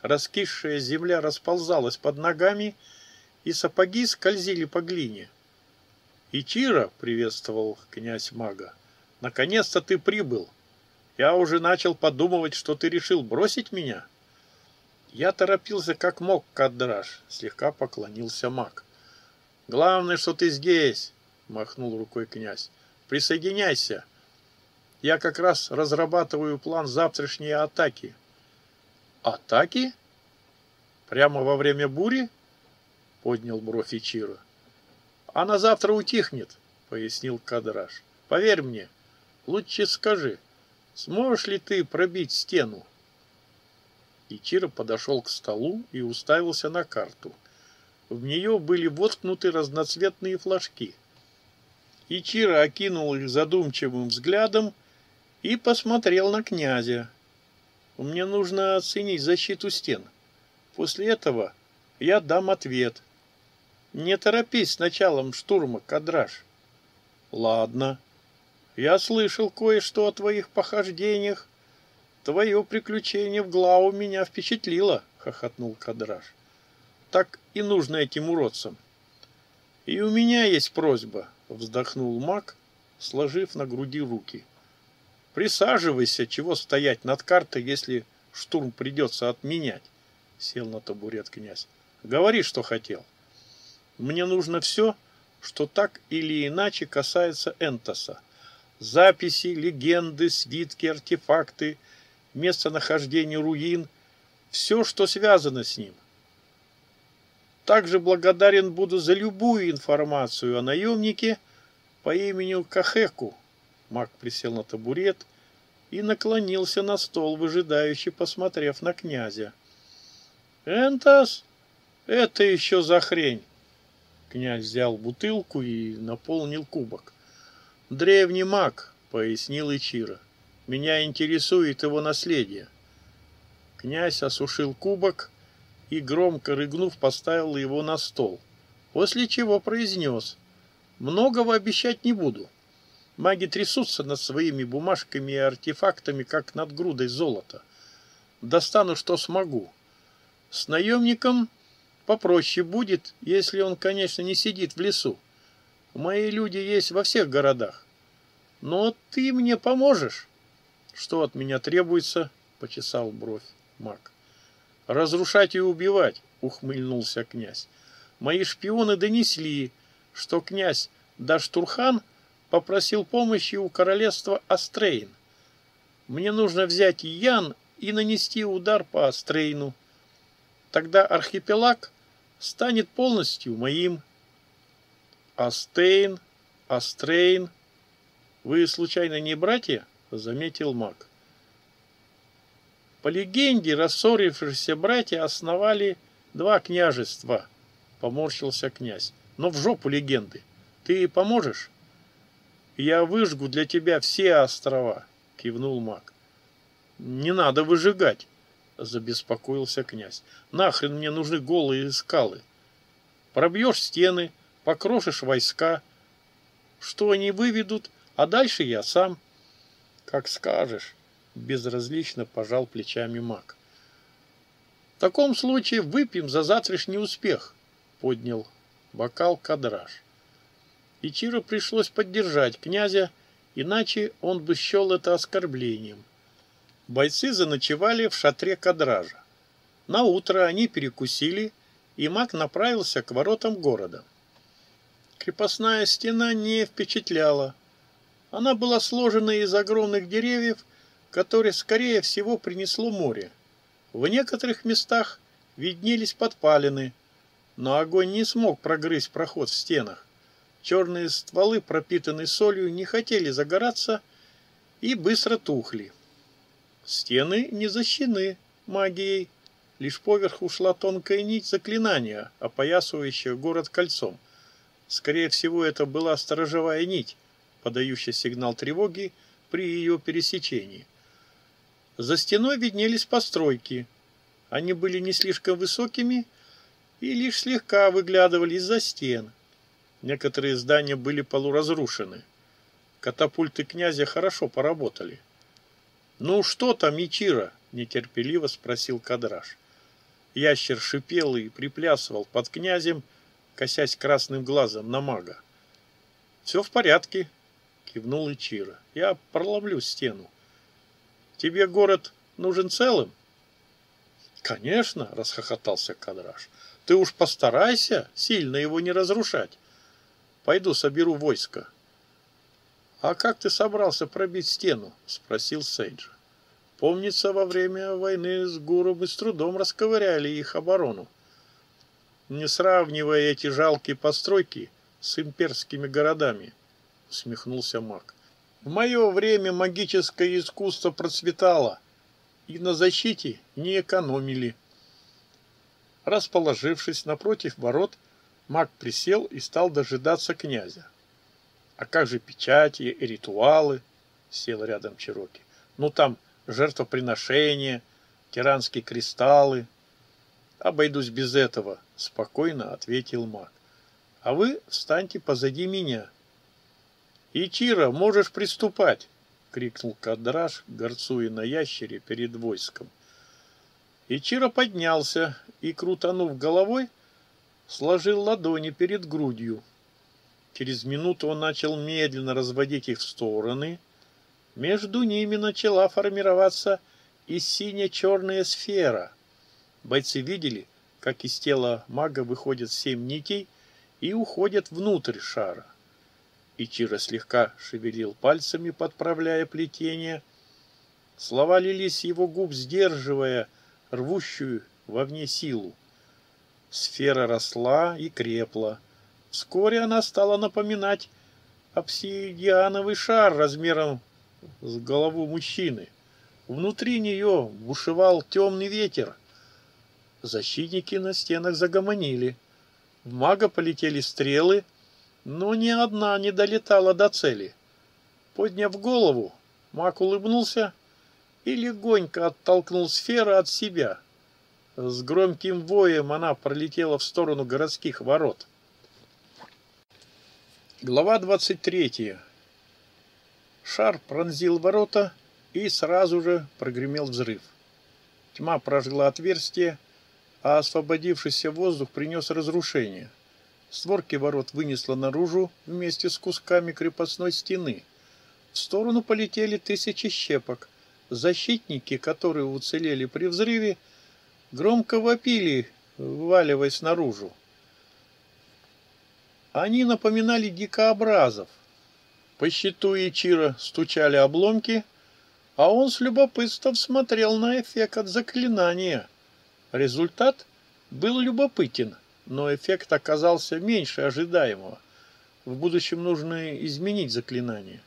Раскисшая земля расползалась под ногами, и сапоги скользили по глине. «Ичиро!» — приветствовал князь мага. «Наконец-то ты прибыл! Я уже начал подумывать, что ты решил бросить меня». «Я торопился как мог, Кадраж», — слегка поклонился маг. «Главное, что ты здесь», — махнул рукой князь. «Присоединяйся. Я как раз разрабатываю план завтрашней атаки». «Атаки? Прямо во время бури?» — поднял бровь Ичиро. «Она завтра утихнет», — пояснил Кадраж. «Поверь мне, лучше скажи, сможешь ли ты пробить стену?» Ичиро подошел к столу и уставился на карту. В нее были воткнуты разноцветные флажки. Ичиро окинул их задумчивым взглядом и посмотрел на князя. «Мне нужно оценить защиту стен. После этого я дам ответ. Не торопись с началом штурма, Кадраж». «Ладно. Я слышал кое-что о твоих похождениях Твое приключение в Глау меня впечатлило, хохотнул Кадраж. Так и нужно этим уродцам. И у меня есть просьба, вздохнул маг, сложив на груди руки. Присаживайся, чего стоять над картой, если штурм придется отменять, сел на табурет князь. Говори, что хотел. Мне нужно все, что так или иначе касается Энтоса. Записи, легенды, свитки, артефакты — местонахождение руин, все, что связано с ним. Также благодарен буду за любую информацию о наемнике по имени Кахеку. Маг присел на табурет и наклонился на стол, выжидающе посмотрев на князя. «Энтас? Это еще за хрень!» Князь взял бутылку и наполнил кубок. «Древний маг», — пояснил Ичиро. Меня интересует его наследие. Князь осушил кубок и, громко рыгнув, поставил его на стол, после чего произнес «Многого обещать не буду. Маги трясутся над своими бумажками и артефактами, как над грудой золота. Достану, что смогу. С наемником попроще будет, если он, конечно, не сидит в лесу. Мои люди есть во всех городах. Но ты мне поможешь». Что от меня требуется? Почесал бровь маг. Разрушать и убивать, ухмыльнулся князь. Мои шпионы донесли, что князь Даштурхан попросил помощи у королевства Астрейн. Мне нужно взять Ян и нанести удар по Астрейну. Тогда архипелаг станет полностью моим. Астейн, Астрейн. Вы случайно не братья? заметил маг. По легенде, рассорившиеся братья основали два княжества, поморщился князь. Но в жопу легенды. Ты поможешь? Я выжгу для тебя все острова, кивнул маг. Не надо выжигать, забеспокоился князь. Нахрен мне нужны голые скалы? Пробьешь стены, покрошишь войска. Что они выведут, а дальше я сам. Как скажешь, безразлично пожал плечами маг. В таком случае выпьем за завтрашний успех, поднял бокал кадраж. Ичиро пришлось поддержать князя иначе он бы счел это оскорблением. Бойцы заночевали в шатре кадража. На утро они перекусили, и маг направился к воротам города. Крепостная стена не впечатляла. Она была сложена из огромных деревьев, которые, скорее всего, принесло море. В некоторых местах виднелись подпалины, но огонь не смог прогрызть проход в стенах. Черные стволы, пропитанные солью, не хотели загораться и быстро тухли. Стены не защищены магией, лишь поверх ушла тонкая нить заклинания, опоясывающая город кольцом. Скорее всего, это была сторожевая нить, подающая сигнал тревоги при ее пересечении. За стеной виднелись постройки. Они были не слишком высокими и лишь слегка выглядывали из-за стен. Некоторые здания были полуразрушены. Катапульты князя хорошо поработали. «Ну что там, Ичира?» — нетерпеливо спросил Кадраш. Ящер шипел и приплясывал под князем, косясь красным глазом на мага. «Все в порядке», — кивнул Ичира. «Я проломлю стену. Тебе город нужен целым?» «Конечно», — расхохотался Кадраш. «Ты уж постарайся сильно его не разрушать. Пойду соберу войско». «А как ты собрался пробить стену?» — спросил Сейджа. Помнится, во время войны с Гуру мы с трудом расковыряли их оборону. Не сравнивая эти жалкие постройки с имперскими городами, усмехнулся маг. В мое время магическое искусство процветало, и на защите не экономили. Расположившись напротив ворот, маг присел и стал дожидаться князя. А как же печати и ритуалы? Сел рядом Чироки. Ну там жертвоприношения, тиранские кристаллы. Обойдусь без этого, спокойно ответил маг. А вы встаньте позади меня. Ичира, можешь приступать, крикнул Кадраш, горцуя на ящере перед войском. Ичира поднялся и, крутанув головой, сложил ладони перед грудью. Через минуту он начал медленно разводить их в стороны – между ними начала формироваться и сине-черная сфера. Бойцы видели, как из тела мага выходят семь нитей и уходят внутрь шара. Ичиро слегка шевелил пальцами, подправляя плетение. Слова лились его губ, сдерживая рвущую вовне силу. Сфера росла и крепла. Вскоре она стала напоминать обсидиановый шар размером с голову мужчины. Внутри нее бушевал темный ветер. Защитники на стенах загомонили. В мага полетели стрелы, но ни одна не долетала до цели. Подняв голову, маг улыбнулся и легонько оттолкнул сферу от себя. С громким воем она пролетела в сторону городских ворот. Глава двадцать третья. Шар пронзил ворота, и сразу же прогремел взрыв. Тьма прожгла отверстие, а освободившийся воздух принес разрушение. Створки ворот вынесло наружу вместе с кусками крепостной стены. В сторону полетели тысячи щепок. Защитники, которые уцелели при взрыве, громко вопили, вваливаясь наружу. Они напоминали дикообразов, по щиту Ичира стучали обломки, а он с любопытством смотрел на эффект от заклинания. Результат был любопытен, но эффект оказался меньше ожидаемого. В будущем нужно изменить заклинание.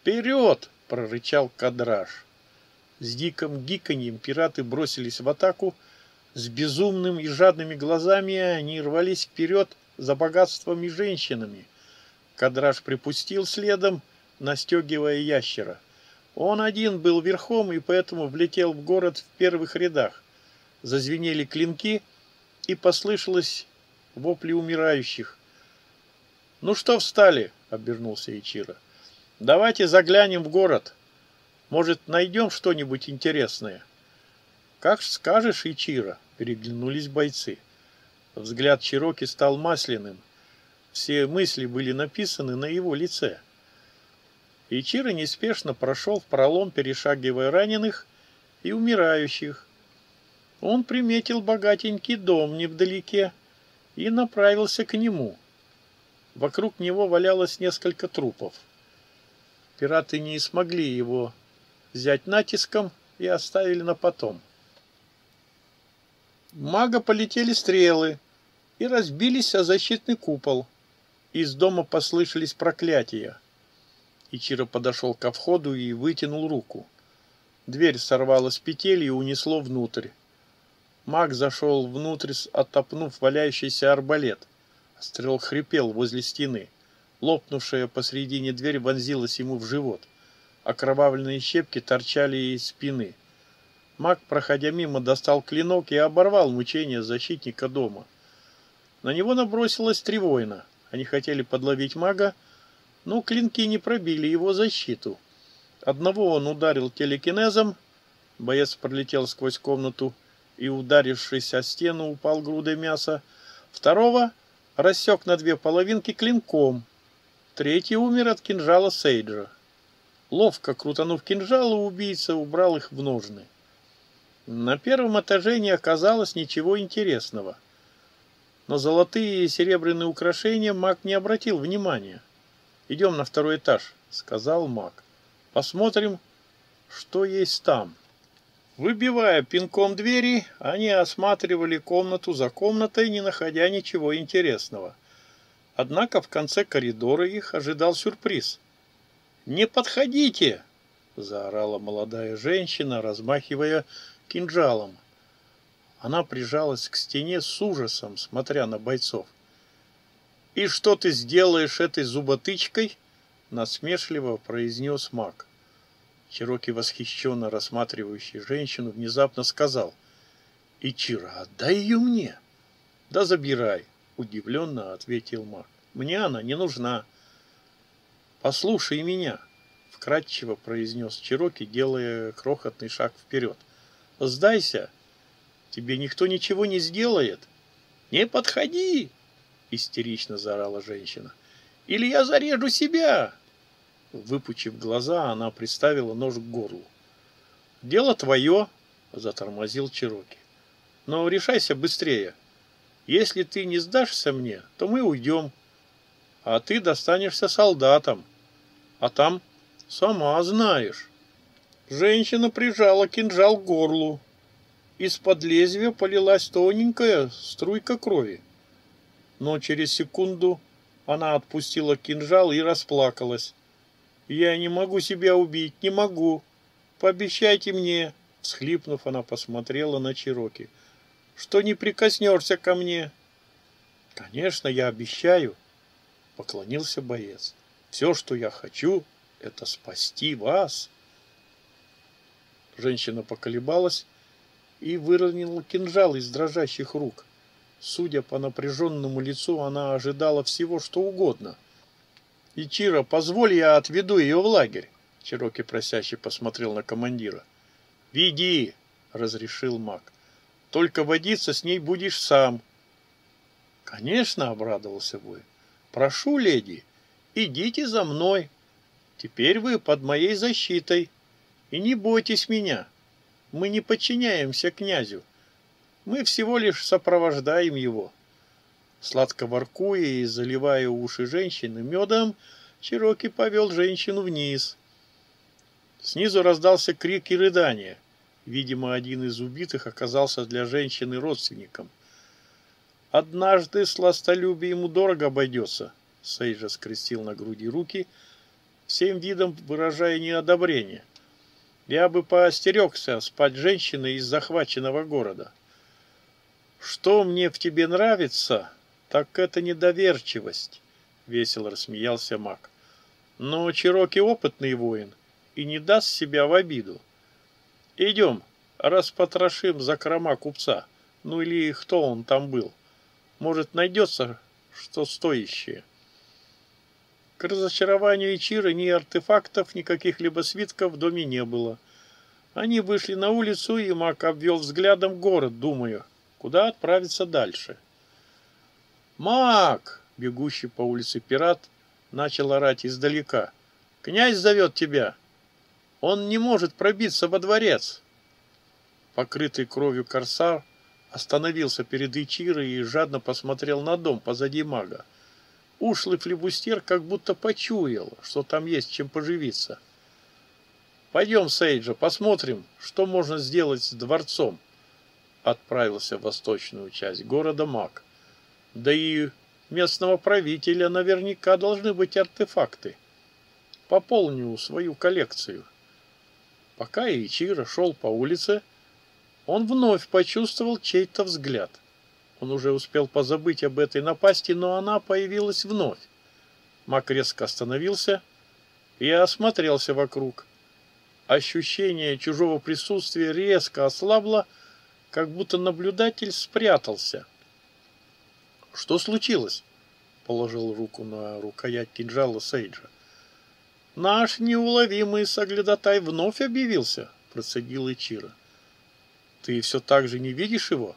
«Вперед!» — прорычал Кадраж. С диким гиканьем пираты бросились в атаку. С безумным и жадными глазами они рвались вперед за богатством и женщинами. Кадраж припустил следом, настегивая ящера. Он один был верхом и поэтому влетел в город в первых рядах. Зазвенели клинки и послышалось вопли умирающих. «Ну что встали?» — обернулся Ичиро. «Давайте заглянем в город. Может, найдем что-нибудь интересное?» «Как скажешь, Ичиро!» — переглянулись бойцы. Взгляд Чироки стал масляным — все мысли были написаны на его лице. Ичиро неспешно прошел в пролом, перешагивая раненых и умирающих. Он приметил богатенький дом невдалеке и направился к нему. Вокруг него валялось несколько трупов. Пираты не смогли его взять натиском и оставили на потом. Мага полетели стрелы и разбились о защитный купол. Из дома послышались проклятия. Ичиро подошел ко входу и вытянул руку. Дверь сорвала с петель и унесло внутрь. Маг зашел внутрь, оттопнув валяющийся арбалет. Стрел хрипел возле стены. Лопнувшая посредине дверь вонзилась ему в живот. Окровавленные щепки торчали из спины. Маг, проходя мимо, достал клинок и оборвал мучения защитника дома. На него набросилась три воина. Они хотели подловить мага, но клинки не пробили его защиту. Одного он ударил телекинезом, боец пролетел сквозь комнату и, ударившись о стену, упал грудой мяса. Второго рассек на две половинки клинком. Третий умер от кинжала Сейджа. Ловко крутанув кинжалы, убийца убрал их в ножны. На первом этаже не оказалось ничего интересного. Но золотые и серебряные украшения маг не обратил внимания. «Идем на второй этаж», — сказал маг. «Посмотрим, что есть там». Выбивая пинком двери, они осматривали комнату за комнатой, не находя ничего интересного. Однако в конце коридора их ожидал сюрприз. «Не подходите!» — заорала молодая женщина, размахивая кинжалом. Она прижалась к стене с ужасом, смотря на бойцов. «И что ты сделаешь этой зуботычкой?» — насмешливо произнес маг. Чироки, восхищенно рассматривающий женщину, внезапно сказал. «Ичиро, отдай ее мне!» «Да забирай!» — удивленно ответил маг. «Мне она не нужна!» «Послушай меня!» — вкратчиво произнес Чироки, делая крохотный шаг вперед. «Сдайся! Тебе никто ничего не сделает!» «Не подходи!» истерично заорала женщина. «Или я зарежу себя!» Выпучив глаза, она приставила нож к горлу. «Дело твое!» — затормозил Чироки. «Но решайся быстрее. Если ты не сдашься мне, то мы уйдем. А ты достанешься солдатам. А там сама знаешь». Женщина прижала кинжал к горлу. Из-под лезвия полилась тоненькая струйка крови но через секунду она отпустила кинжал и расплакалась. «Я не могу себя убить, не могу. Пообещайте мне!» Всхлипнув, она посмотрела на Чироки. «Что не прикоснешься ко мне?» «Конечно, я обещаю!» Поклонился боец. «Все, что я хочу, это спасти вас!» Женщина поколебалась и выронила кинжал из дрожащих рук. Судя по напряженному лицу, она ожидала всего, что угодно. «Ичиро, позволь, я отведу ее в лагерь!» Чироки просяще посмотрел на командира. «Веди!» — разрешил маг. «Только водиться с ней будешь сам». «Конечно!» — обрадовался воин. «Прошу, леди, идите за мной. Теперь вы под моей защитой. И не бойтесь меня. Мы не подчиняемся князю. Мы всего лишь сопровождаем его. Сладко воркуя и заливая уши женщины медом, Чироки повел женщину вниз. Снизу раздался крик и рыдание. Видимо, один из убитых оказался для женщины родственником. «Однажды сластолюбие ему дорого обойдется», — Сейджа скрестил на груди руки, всем видом выражая неодобрение. «Я бы поостерегся спать женщиной из захваченного города». Что мне в тебе нравится, так это недоверчивость, весело рассмеялся маг. Но Чироки опытный воин и не даст себя в обиду. Идем, распотрошим закрома купца, ну или кто он там был. Может, найдется что стоящее. К разочарованию Ичира ни артефактов, ни каких-либо свитков в доме не было. Они вышли на улицу, и маг обвел взглядом город, думая, Куда отправиться дальше? «Мак!» — бегущий по улице пират начал орать издалека. Князь зовет тебя. Он не может пробиться во дворец. Покрытый кровью корсар остановился перед Ичирой и жадно посмотрел на дом позади мага. Ушлый флебустер как будто почуял, что там есть чем поживиться. «Пойдем, Сейджа, посмотрим, что можно сделать с дворцом», отправился в восточную часть города маг. Да и местного правителя наверняка должны быть артефакты. Пополню свою коллекцию. Пока Ичиро шел по улице, он вновь почувствовал чей-то взгляд. Он уже успел позабыть об этой напасти, но она появилась вновь. Мак резко остановился и осмотрелся вокруг. Ощущение чужого присутствия резко ослабло, как будто наблюдатель спрятался. «Что случилось?» — положил руку на рукоять кинжала Сейджа. «Наш неуловимый соглядатай вновь объявился», — процедил Ичиро. «Ты все так же не видишь его?»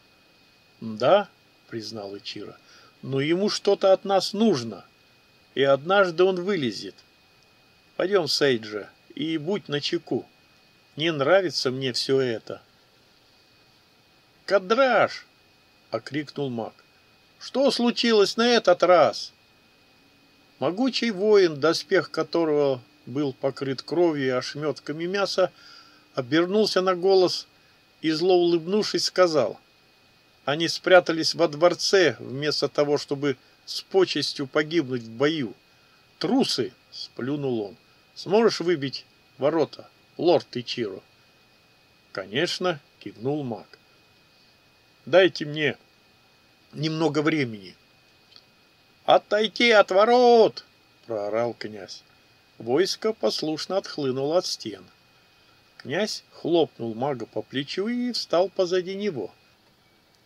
«Да», — признал Ичиро, — «но ему что-то от нас нужно, и однажды он вылезет. Пойдем, Сейджа, и будь начеку. Не нравится мне все это». «Кадраж!» — окрикнул маг. «Что случилось на этот раз?» Могучий воин, доспех которого был покрыт кровью и ошметками мяса, обернулся на голос и, зло улыбнувшись, сказал, «Они спрятались во дворце, вместо того, чтобы с почестью погибнуть в бою. Трусы!» — сплюнул он. «Сможешь выбить ворота, лорд Ичиро?» «Конечно!» — кивнул маг. Дайте мне немного времени. «Отойти от ворот!» — проорал князь. Войско послушно отхлынуло от стен. Князь хлопнул мага по плечу и встал позади него.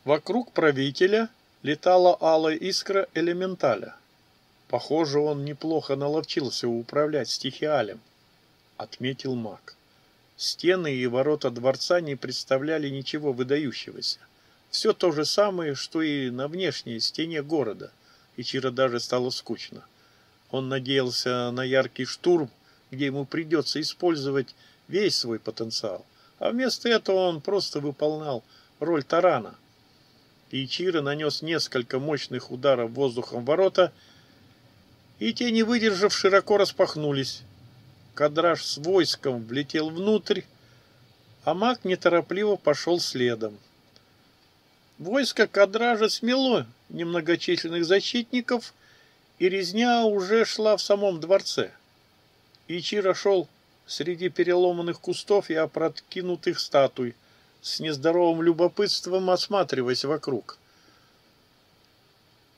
Вокруг правителя летала алая искра элементаля. Похоже, он неплохо наловчился управлять стихиалем, отметил маг. Стены и ворота дворца не представляли ничего выдающегося. Все то же самое, что и на внешней стене города. И Чиро даже стало скучно. Он надеялся на яркий штурм, где ему придется использовать весь свой потенциал. А вместо этого он просто выполнял роль тарана. Ичиро нанес несколько мощных ударов воздухом ворота, и те, не выдержав, широко распахнулись. Кадраж с войском влетел внутрь, а маг неторопливо пошел следом. Войско Кадража смело немногочисленных защитников, и резня уже шла в самом дворце. Ичиро шел среди переломанных кустов и опрокинутых статуй, с нездоровым любопытством осматриваясь вокруг.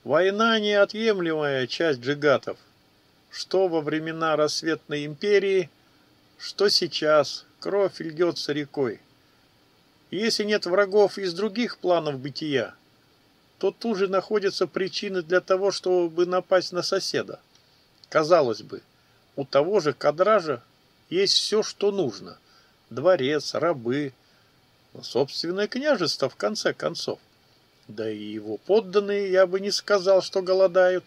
Война — неотъемлемая часть джигатов. Что во времена рассветной империи, что сейчас, кровь льется рекой. Если нет врагов из других планов бытия, то тут же находятся причины для того, чтобы напасть на соседа. Казалось бы, у того же кадража есть все, что нужно. Дворец, рабы, собственное княжество, в конце концов. Да и его подданные, я бы не сказал, что голодают.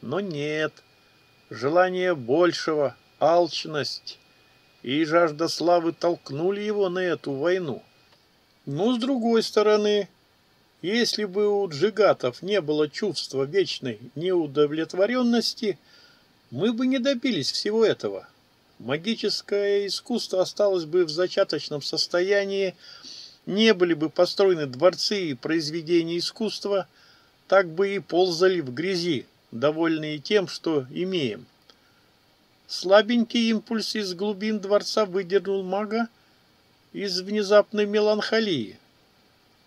Но нет, желание большего, алчность и жажда славы толкнули его на эту войну. Но с другой стороны, если бы у джигатов не было чувства вечной неудовлетворенности, мы бы не добились всего этого. Магическое искусство осталось бы в зачаточном состоянии, не были бы построены дворцы и произведения искусства, так бы и ползали в грязи, довольные тем, что имеем. Слабенький импульс из глубин дворца выдернул мага, из внезапной меланхолии.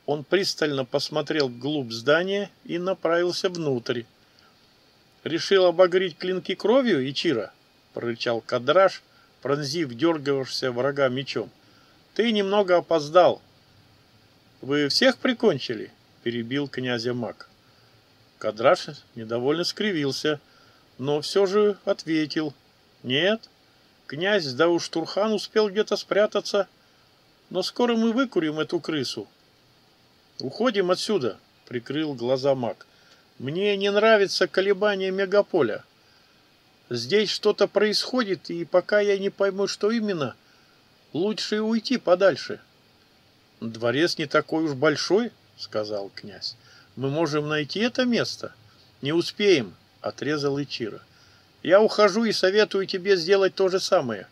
Он пристально посмотрел вглубь здания и направился внутрь. «Решил обогреть клинки кровью, Ичира?» — прорычал Кадраш, пронзив дергавшегося врага мечом. «Ты немного опоздал». «Вы всех прикончили?» — перебил князя маг. Кадраш недовольно скривился, но все же ответил. «Нет, князь Дауштурхан успел где-то спрятаться» Но скоро мы выкурим эту крысу. Уходим отсюда, прикрыл глаза маг. Мне не нравится колебание мегаполя. Здесь что-то происходит, и пока я не пойму, что именно, лучше уйти подальше. Дворец не такой уж большой, сказал князь. Мы можем найти это место. Не успеем, отрезал Ичиро. Я ухожу и советую тебе сделать то же самое.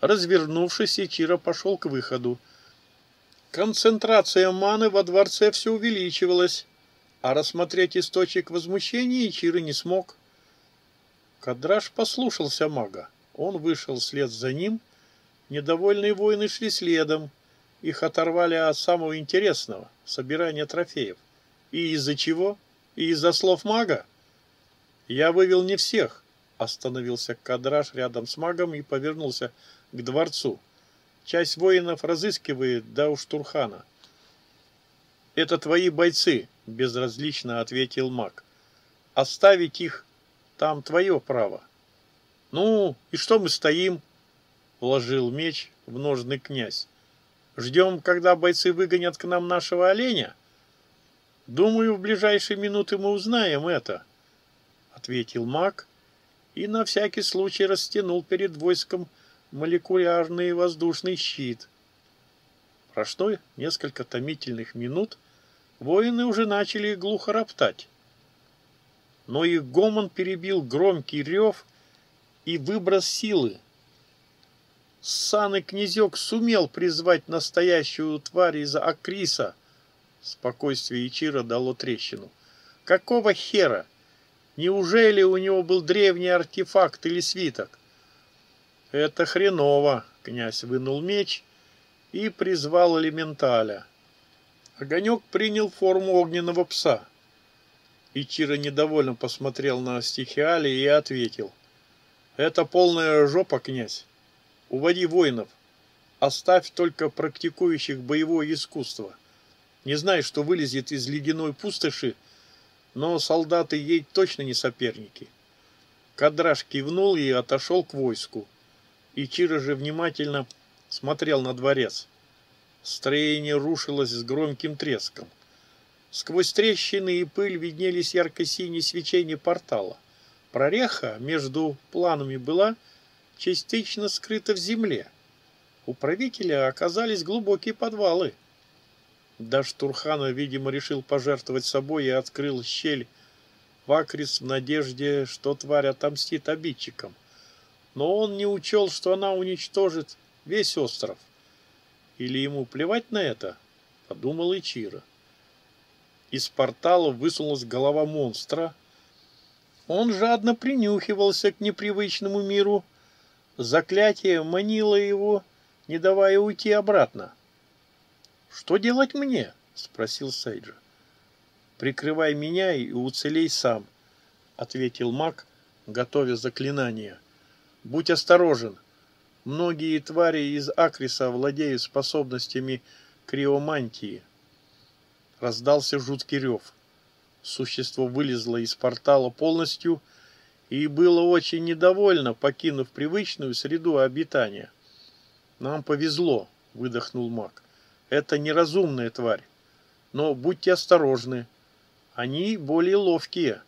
Развернувшись, Ичиро пошел к выходу. Концентрация маны во дворце все увеличивалась, а рассмотреть источник возмущения Ичиро не смог. Кадраш послушался мага. Он вышел вслед за ним. Недовольные воины шли следом. Их оторвали от самого интересного — собирания трофеев. И из-за чего? И из-за слов мага? Я вывел не всех. Остановился Кадраш рядом с магом и повернулся к дворцу. Часть воинов разыскивает Дауштурхана. «Это твои бойцы», — безразлично ответил маг. «Оставить их там твое право. Ну, и что мы стоим? Вложил меч в ножный князь. Ждем, когда бойцы выгонят к нам нашего оленя? Думаю, в ближайшие минуты мы узнаем это, ответил маг и на всякий случай растянул перед войском молекулярный воздушный щит. Прошло несколько томительных минут, воины уже начали глухо роптать но их гомон перебил громкий рев и выброс силы. Сан князек сумел призвать настоящую тварь из Акриса. Спокойствие Ичира дало трещину. Какого хера? Неужели у него был древний артефакт или свиток? Это хреново, князь вынул меч и призвал элементаля. Огонек принял форму огненного пса. Ичиро недовольно посмотрел на стихиали и ответил. «Это полная жопа, князь. Уводи воинов. Оставь только практикующих боевое искусство. Не знаю, что вылезет из ледяной пустоши, но солдаты ей точно не соперники». Кадраш кивнул и отошел к войску. Ичиро же внимательно смотрел на дворец. Строение рушилось с громким треском. Сквозь трещины и пыль виднелись ярко-синие свечения портала. Прореха между планами была частично скрыта в земле. У правителя оказались глубокие подвалы. Даже Турхана, видимо, решил пожертвовать собой и открыл щель в Акрис в надежде, что тварь отомстит обидчикам. Но он не учел, что она уничтожит весь остров. Или ему плевать на это, подумал Ичиро. Из портала высунулась голова монстра. Он жадно принюхивался к непривычному миру. Заклятие манило его, не давая уйти обратно. «Что делать мне?» — спросил Сейджа. «Прикрывай меня и уцелей сам», — ответил маг, готовя заклинание. «Будь осторожен. Многие твари из Акриса владеют способностями криомантии». Раздался жуткий рев. Существо вылезло из портала полностью и было очень недовольно, покинув привычную среду обитания. «Нам повезло», — выдохнул маг. «Это неразумная тварь. Но будьте осторожны. Они более ловкие».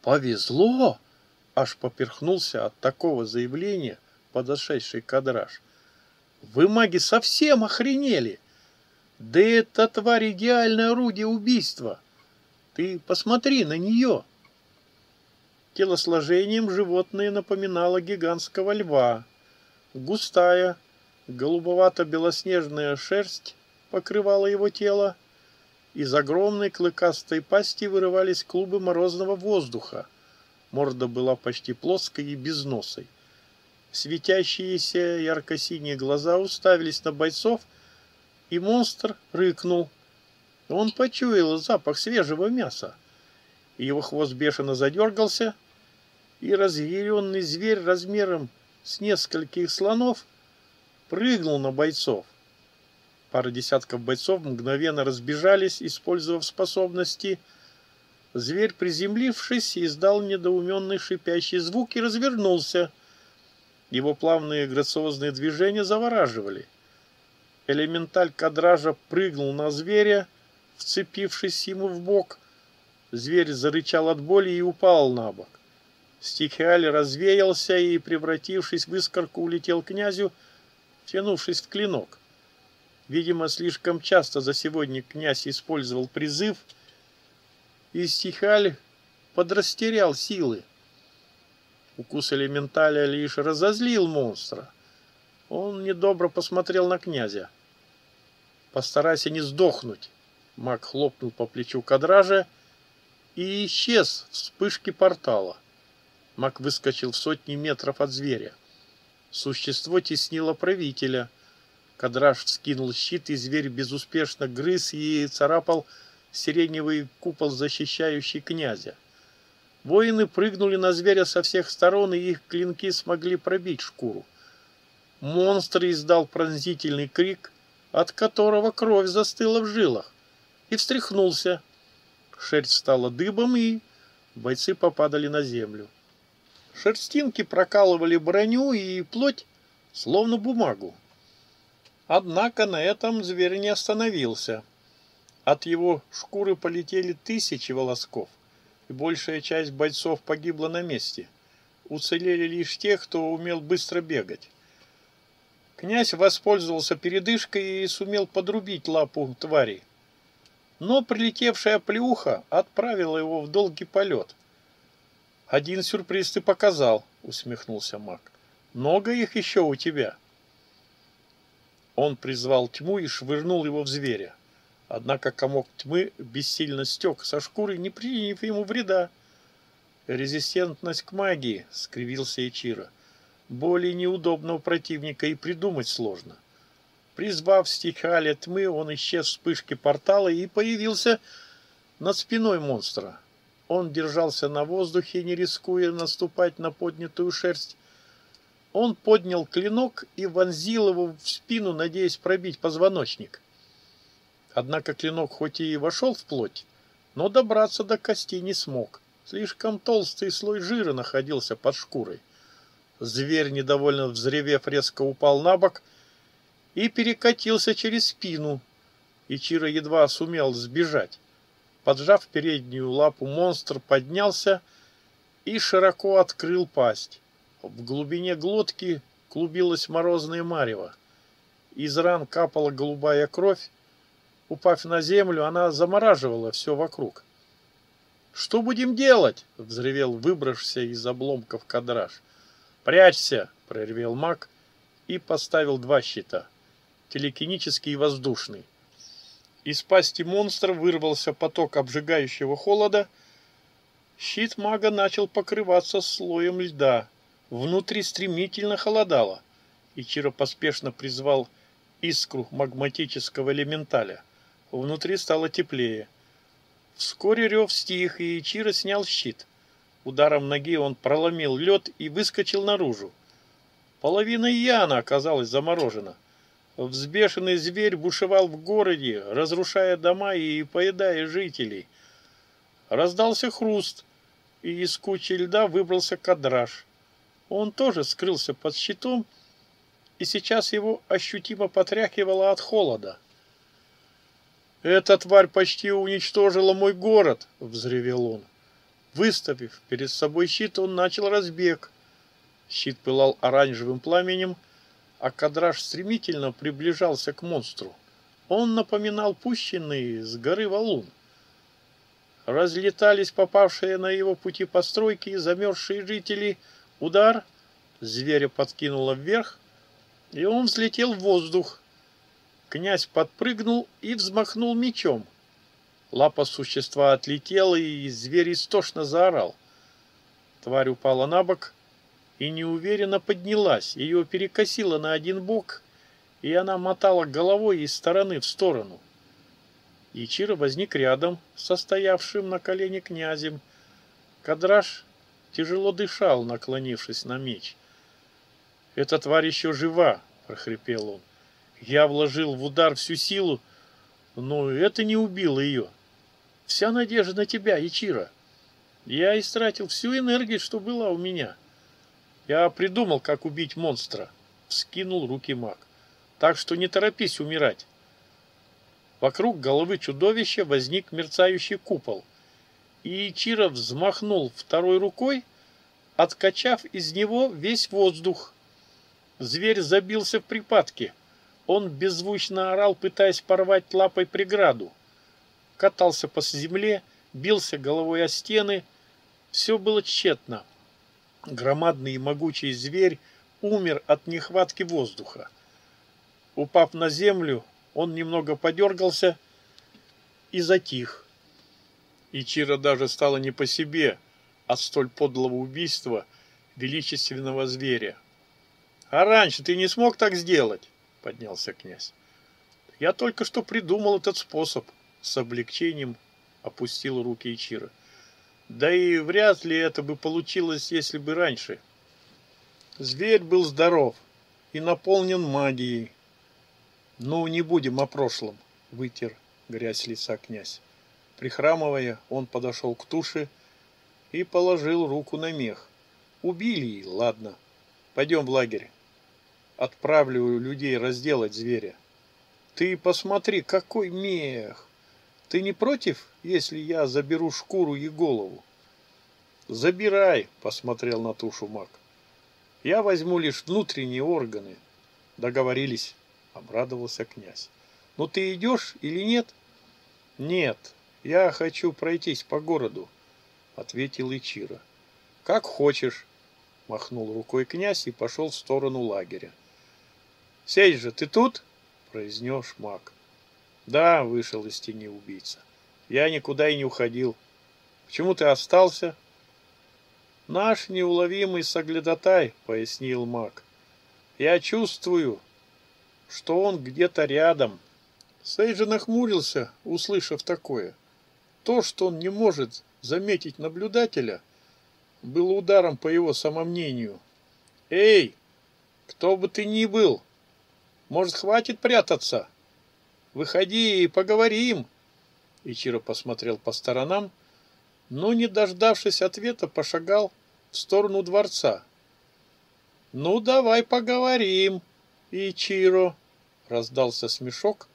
«Повезло?» — аж поперхнулся от такого заявления подошедший кадраж. «Вы, маги, совсем охренели! Да это тварь идеальное орудие убийства. Ты посмотри на нее. Телосложением животное напоминало гигантского льва. Густая, голубовато-белоснежная шерсть покрывала его тело. Из огромной клыкастой пасти вырывались клубы морозного воздуха. Морда была почти плоской и безносой. Светящиеся ярко-синие глаза уставились на бойцов – и монстр рыкнул. Он почуял запах свежего мяса. Его хвост бешено задергался, и разъяренный зверь размером с нескольких слонов прыгнул на бойцов. Пара десятков бойцов мгновенно разбежались, использовав способности. Зверь, приземлившись, издал недоуменный шипящий звук и развернулся. Его плавные грациозные движения завораживали. Элементаль кадража прыгнул на зверя, вцепившись ему в бок. Зверь зарычал от боли и упал на бок. Стихиаль развеялся и, превратившись в искорку, улетел к князю, тянувшись в клинок. Видимо, слишком часто за сегодня князь использовал призыв, и Стихиаль подрастерял силы. Укус элементаля лишь разозлил монстра. Он недобро посмотрел на князя. «Постарайся не сдохнуть!» Маг хлопнул по плечу кадража и исчез в вспышке портала. Маг выскочил в сотни метров от зверя. Существо теснило правителя. Кадраж вскинул щит, и зверь безуспешно грыз и царапал сиреневый купол, защищающий князя. Воины прыгнули на зверя со всех сторон, и их клинки смогли пробить шкуру. Монстр издал пронзительный крик, от которого кровь застыла в жилах, и встряхнулся. Шерсть стала дыбом, и бойцы попадали на землю. Шерстинки прокалывали броню и плоть, словно бумагу. Однако на этом зверь не остановился. От его шкуры полетели тысячи волосков – и большая часть бойцов погибла на месте. Уцелели лишь те, кто умел быстро бегать. Князь воспользовался передышкой и сумел подрубить лапу твари. Но прилетевшая плюха отправила его в долгий полет. «Один сюрприз ты показал», — усмехнулся маг. «Много их еще у тебя». Он призвал тьму и швырнул его в зверя. Однако комок тьмы бессильно стек со шкуры, не приняв ему вреда. «Резистентность к магии», — скривился Ичиро. «Более неудобного противника и придумать сложно». Призвав стихали тьмы, он исчез в вспышке портала и появился над спиной монстра. Он держался на воздухе, не рискуя наступать на поднятую шерсть. Он поднял клинок и вонзил его в спину, надеясь пробить позвоночник. Однако клинок хоть и вошел в плоть, но добраться до кости не смог. Слишком толстый слой жира находился под шкурой. Зверь, недовольно взревев, резко упал на бок и перекатился через спину. Ичиро едва сумел сбежать. Поджав переднюю лапу, монстр поднялся и широко открыл пасть. В глубине глотки клубилась морозная марево. Из ран капала голубая кровь, Упав на землю, она замораживала все вокруг. «Что будем делать?» — взревел выбравшийся из обломков кадраж. «Прячься!» — проревел маг и поставил два щита — телекинический и воздушный. Из пасти монстра вырвался поток обжигающего холода. Щит мага начал покрываться слоем льда. Внутри стремительно холодало. Ичиро поспешно призвал искру магматического элементаля — Внутри стало теплее. Вскоре рев стих, и Ичиро снял щит. Ударом ноги он проломил лед и выскочил наружу. Половина Яна оказалась заморожена. Взбешенный зверь бушевал в городе, разрушая дома и поедая жителей. Раздался хруст, и из кучи льда выбрался кадраж. Он тоже скрылся под щитом, и сейчас его ощутимо потряхивало от холода. «Эта тварь почти уничтожила мой город!» — взревел он. Выставив перед собой щит, он начал разбег. Щит пылал оранжевым пламенем, а кадраж стремительно приближался к монстру. Он напоминал пущенный с горы валун. Разлетались попавшие на его пути постройки и замерзшие жители. Удар, зверя подкинуло вверх, и он взлетел в воздух, Князь подпрыгнул и взмахнул мечом. Лапа существа отлетела, и зверь истошно заорал. Тварь упала на бок и неуверенно поднялась. Ее перекосило на один бок, и она мотала головой из стороны в сторону. Ичиро возник рядом, состоявшим на колене князем. Кадраж тяжело дышал, наклонившись на меч. «Эта тварь еще жива!» — прохрипел он. Я вложил в удар всю силу, но это не убило ее. Вся надежда на тебя, Ичира. Я истратил всю энергию, что была у меня. Я придумал, как убить монстра. Скинул руки маг. Так что не торопись умирать. Вокруг головы чудовища возник мерцающий купол. И Ичиро взмахнул второй рукой, откачав из него весь воздух. Зверь забился в припадке. Он беззвучно орал, пытаясь порвать лапой преграду. Катался по земле, бился головой о стены. Все было тщетно. Громадный и могучий зверь умер от нехватки воздуха. Упав на землю, он немного подергался и затих. Ичиро даже стало не по себе от столь подлого убийства величественного зверя. «А раньше ты не смог так сделать?» — поднялся князь. «Я только что придумал этот способ», — с облегчением опустил руки Ичиро. «Да и вряд ли это бы получилось, если бы раньше». Зверь был здоров и наполнен магией. «Ну, не будем о прошлом», — вытер грязь лица князь. Прихрамывая, он подошел к туше и положил руку на мех. Убили ладно. Пойдем в лагерь. Отправлю людей разделать зверя. Ты посмотри, какой мех! Ты не против, если я заберу шкуру и голову? Забирай, посмотрел на тушу маг. Я возьму лишь внутренние органы. Договорились, обрадовался князь. Ну ты идешь или нет? Нет, я хочу пройтись по городу. — ответил Ичиро. «Как хочешь», — махнул рукой князь и пошел в сторону лагеря. «Сей же, ты тут?» — произнес маг. «Да», — вышел из тени убийца. «Я никуда и не уходил. Почему ты остался?» «Наш неуловимый соглядатай», — пояснил маг. «Я чувствую, что он где-то рядом». Сейджи нахмурился, услышав такое. То, что он не может заметить наблюдателя было ударом по его самомнению. «Эй, кто бы ты ни был, может, хватит прятаться? Выходи и поговорим!» Ичиро посмотрел по сторонам, но, не дождавшись ответа, пошагал в сторону дворца. «Ну, давай поговорим, Ичиро!» — раздался смешок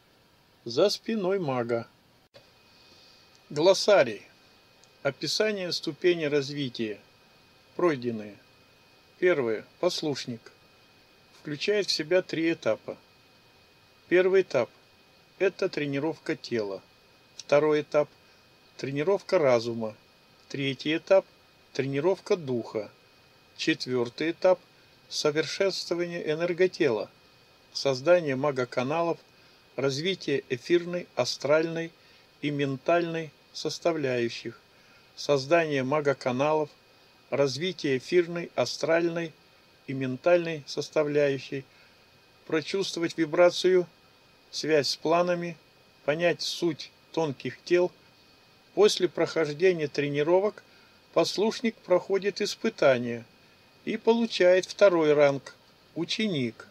за спиной мага. Глоссарий. Описание ступени развития. Пройденные. Первое. Послушник. Включает в себя три этапа. Первый этап – это тренировка тела. Второй этап – тренировка разума. Третий этап – тренировка духа. Четвертый этап – совершенствование энерготела, создание магоканалов, развитие эфирной, астральной и ментальной составляющих создание магоканалов, развитие эфирной, астральной и ментальной составляющей, прочувствовать вибрацию, связь с планами, понять суть тонких тел. После прохождения тренировок послушник проходит испытание и получает второй ранг – ученик.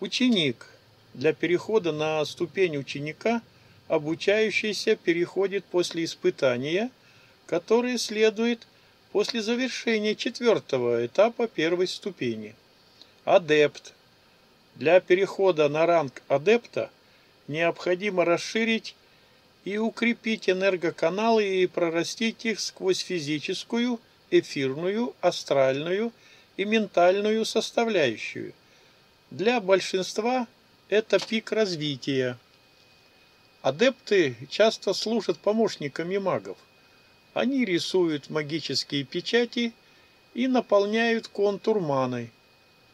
Ученик. Для перехода на ступень ученика обучающийся переходит после испытания – которые следует после завершения четвертого этапа первой ступени. Адепт. Для перехода на ранг адепта необходимо расширить и укрепить энергоканалы и прорастить их сквозь физическую, эфирную, астральную и ментальную составляющую. Для большинства это пик развития. Адепты часто служат помощниками магов – они рисуют магические печати и наполняют контур маной.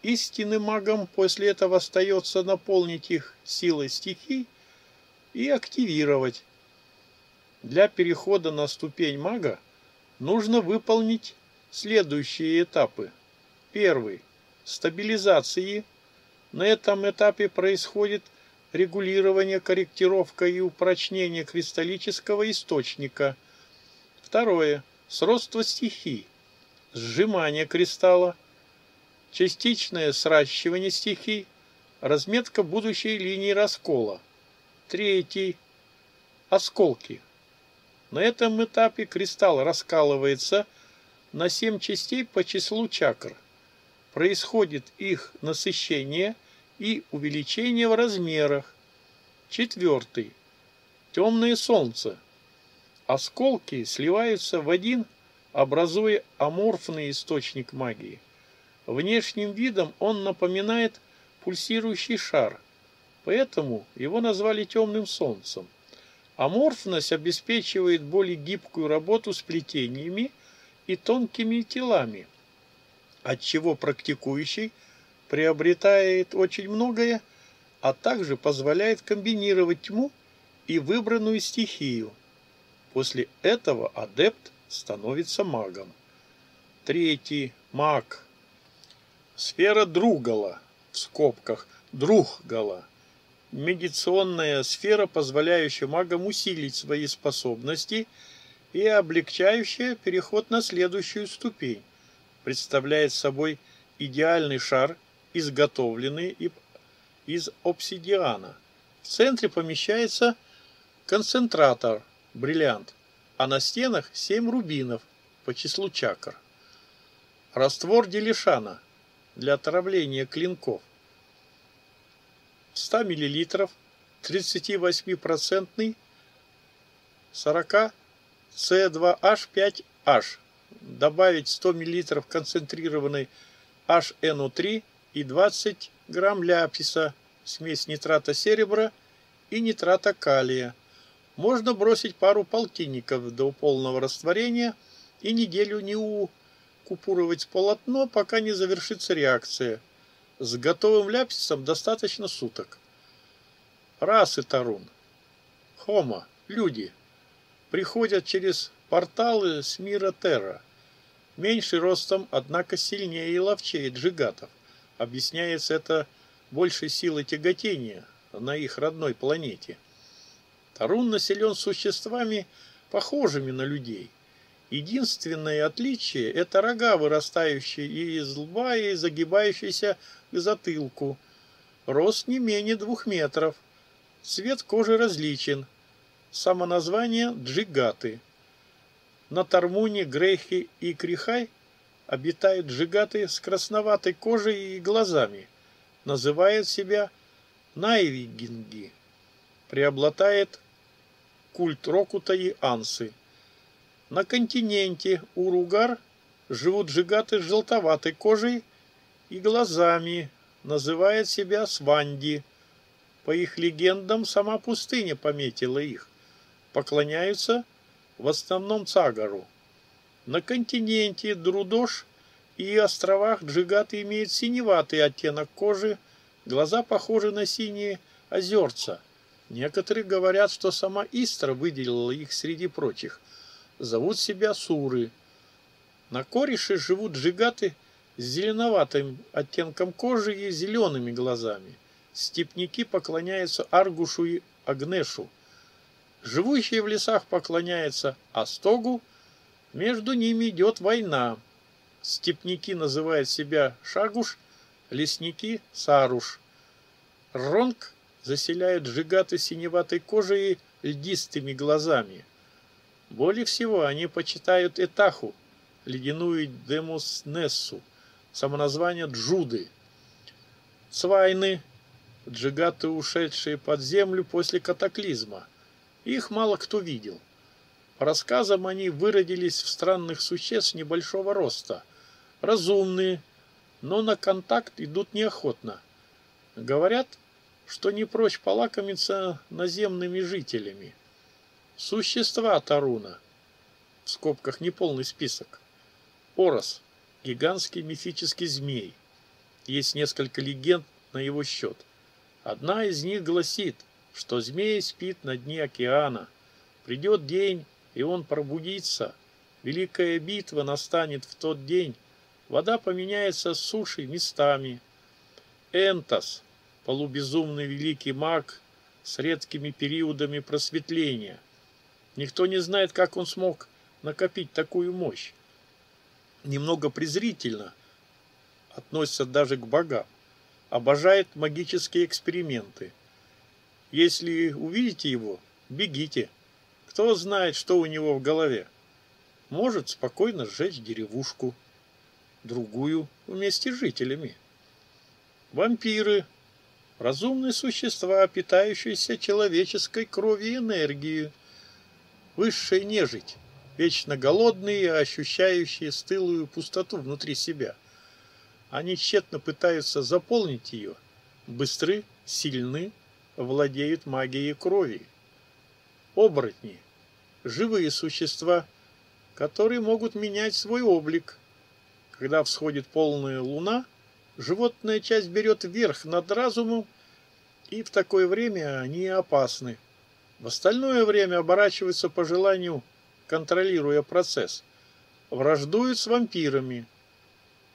Истинным магом после этого остается наполнить их силой стихий и активировать. Для перехода на ступень мага нужно выполнить следующие этапы. Первый – стабилизации. На этом этапе происходит регулирование, корректировка и упрочнение кристаллического источника – Второе. Сродство стихий. Сжимание кристалла. Частичное сращивание стихий. Разметка будущей линии раскола. Третий. Осколки. На этом этапе кристалл раскалывается на семь частей по числу чакр. Происходит их насыщение и увеличение в размерах. Четвертый. Темное солнце. Осколки сливаются в один образуя аморфный источник магии. Внешним видом он напоминает пульсирующий шар, поэтому его назвали темным солнцем. Аморфность обеспечивает более гибкую работу с плетениями и тонкими телами, отчего практикующий приобретает очень многое, а также позволяет комбинировать тьму и выбранную стихию. После этого адепт становится магом. Третий маг. Сфера Другала, в скобках Другала. Медиционная сфера, позволяющая магам усилить свои способности и облегчающая переход на следующую ступень. Представляет собой идеальный шар, изготовленный из обсидиана. В центре помещается концентратор, бриллиант, а на стенах семь рубинов по числу чакр. Раствор делишана для отравления клинков. 100 мл 38% 40 C2H5H. Добавить 100 мл концентрированной HNO3 и 20 грамм ляписа, смесь нитрата серебра и нитрата калия можно бросить пару полтинников до полного растворения и неделю не укупуровать полотно, пока не завершится реакция. С готовым ляписом достаточно суток. Расы Тарун. Хома, люди, приходят через порталы с мира Терра. Меньше ростом, однако сильнее и ловчее джигатов. Объясняется это большей силой тяготения на их родной планете – Тарун населен существами, похожими на людей. Единственное отличие – это рога, вырастающие из лба, и загибающиеся к затылку. Рост не менее двух метров. Цвет кожи различен. Само название – джигаты. На Тармуне, Грейхе и Крихай обитают джигаты с красноватой кожей и глазами. Называют себя найвигинги. Преобладает культ Рокута и Ансы. На континенте Уругар живут жигаты с желтоватой кожей и глазами, называют себя Сванди. По их легендам, сама пустыня пометила их. Поклоняются в основном Цагару. На континенте Друдош и островах джигаты имеют синеватый оттенок кожи, глаза похожи на синие озерца – Некоторые говорят, что сама Истра выделила их среди прочих. Зовут себя Суры. На корише живут джигаты с зеленоватым оттенком кожи и зелеными глазами. Степники поклоняются Аргушу и Агнешу. Живущие в лесах поклоняются Астогу. Между ними идет война. Степники называют себя Шагуш, лесники – Саруш. Ронг заселяют джигаты синеватой кожей и льдистыми глазами. Более всего они почитают Этаху, ледяную Демуснессу, самоназвание Джуды. Цвайны, джигаты, ушедшие под землю после катаклизма. Их мало кто видел. По рассказам они выродились в странных существ небольшого роста. Разумные, но на контакт идут неохотно. Говорят, что не прочь полакомиться наземными жителями. Существа Таруна, в скобках неполный список. Орос, гигантский мифический змей. Есть несколько легенд на его счет. Одна из них гласит, что змей спит на дне океана. Придет день, и он пробудится. Великая битва настанет в тот день. Вода поменяется с сушей местами. Энтос, полубезумный великий маг с редкими периодами просветления. Никто не знает, как он смог накопить такую мощь. Немного презрительно относится даже к богам. Обожает магические эксперименты. Если увидите его, бегите. Кто знает, что у него в голове. Может спокойно сжечь деревушку, другую вместе с жителями. Вампиры Разумные существа, питающиеся человеческой кровью и энергией. Высшая нежить. вечно голодные ощущающие стылую пустоту внутри себя. Они тщетно пытаются заполнить ее, быстры, сильны, владеют магией крови. Оборотни – живые существа, которые могут менять свой облик. Когда всходит полная луна, животная часть берет верх над разумом, и в такое время они опасны. В остальное время оборачиваются по желанию, контролируя процесс. Враждуют с вампирами.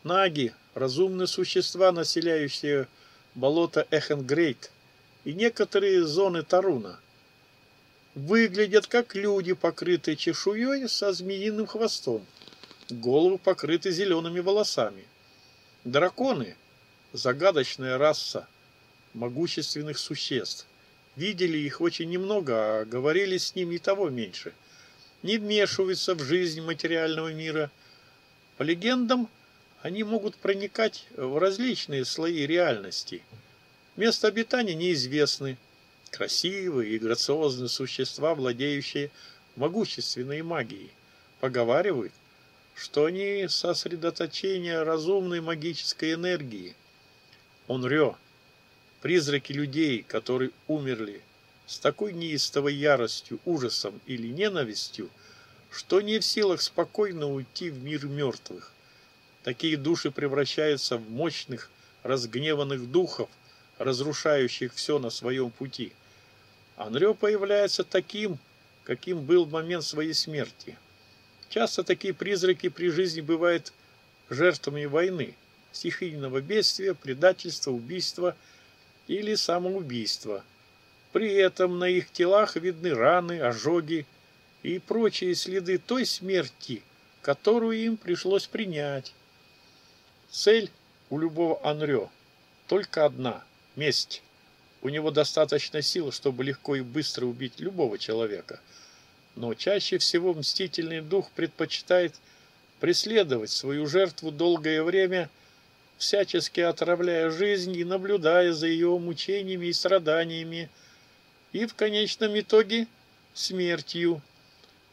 Наги – разумные существа, населяющие болото Эхенгрейт и некоторые зоны Таруна. Выглядят как люди, покрытые чешуей со змеиным хвостом. Головы покрыты зелеными волосами. Драконы – загадочная раса могущественных существ. Видели их очень немного, а говорили с ними и того меньше. Не вмешиваются в жизнь материального мира. По легендам, они могут проникать в различные слои реальности. Место обитания неизвестны. Красивые и грациозные существа, владеющие могущественной магией. Поговаривают, что они сосредоточение разумной магической энергии. Он рё, призраки людей, которые умерли с такой неистовой яростью, ужасом или ненавистью, что не в силах спокойно уйти в мир мертвых. Такие души превращаются в мощных, разгневанных духов, разрушающих все на своем пути. Анрё появляется таким, каким был в момент своей смерти. Часто такие призраки при жизни бывают жертвами войны, стихийного бедствия, предательства, убийства – или самоубийство. При этом на их телах видны раны, ожоги и прочие следы той смерти, которую им пришлось принять. Цель у любого Анрё только одна – месть. У него достаточно сил, чтобы легко и быстро убить любого человека. Но чаще всего мстительный дух предпочитает преследовать свою жертву долгое время – всячески отравляя жизнь и наблюдая за ее мучениями и страданиями, и в конечном итоге смертью.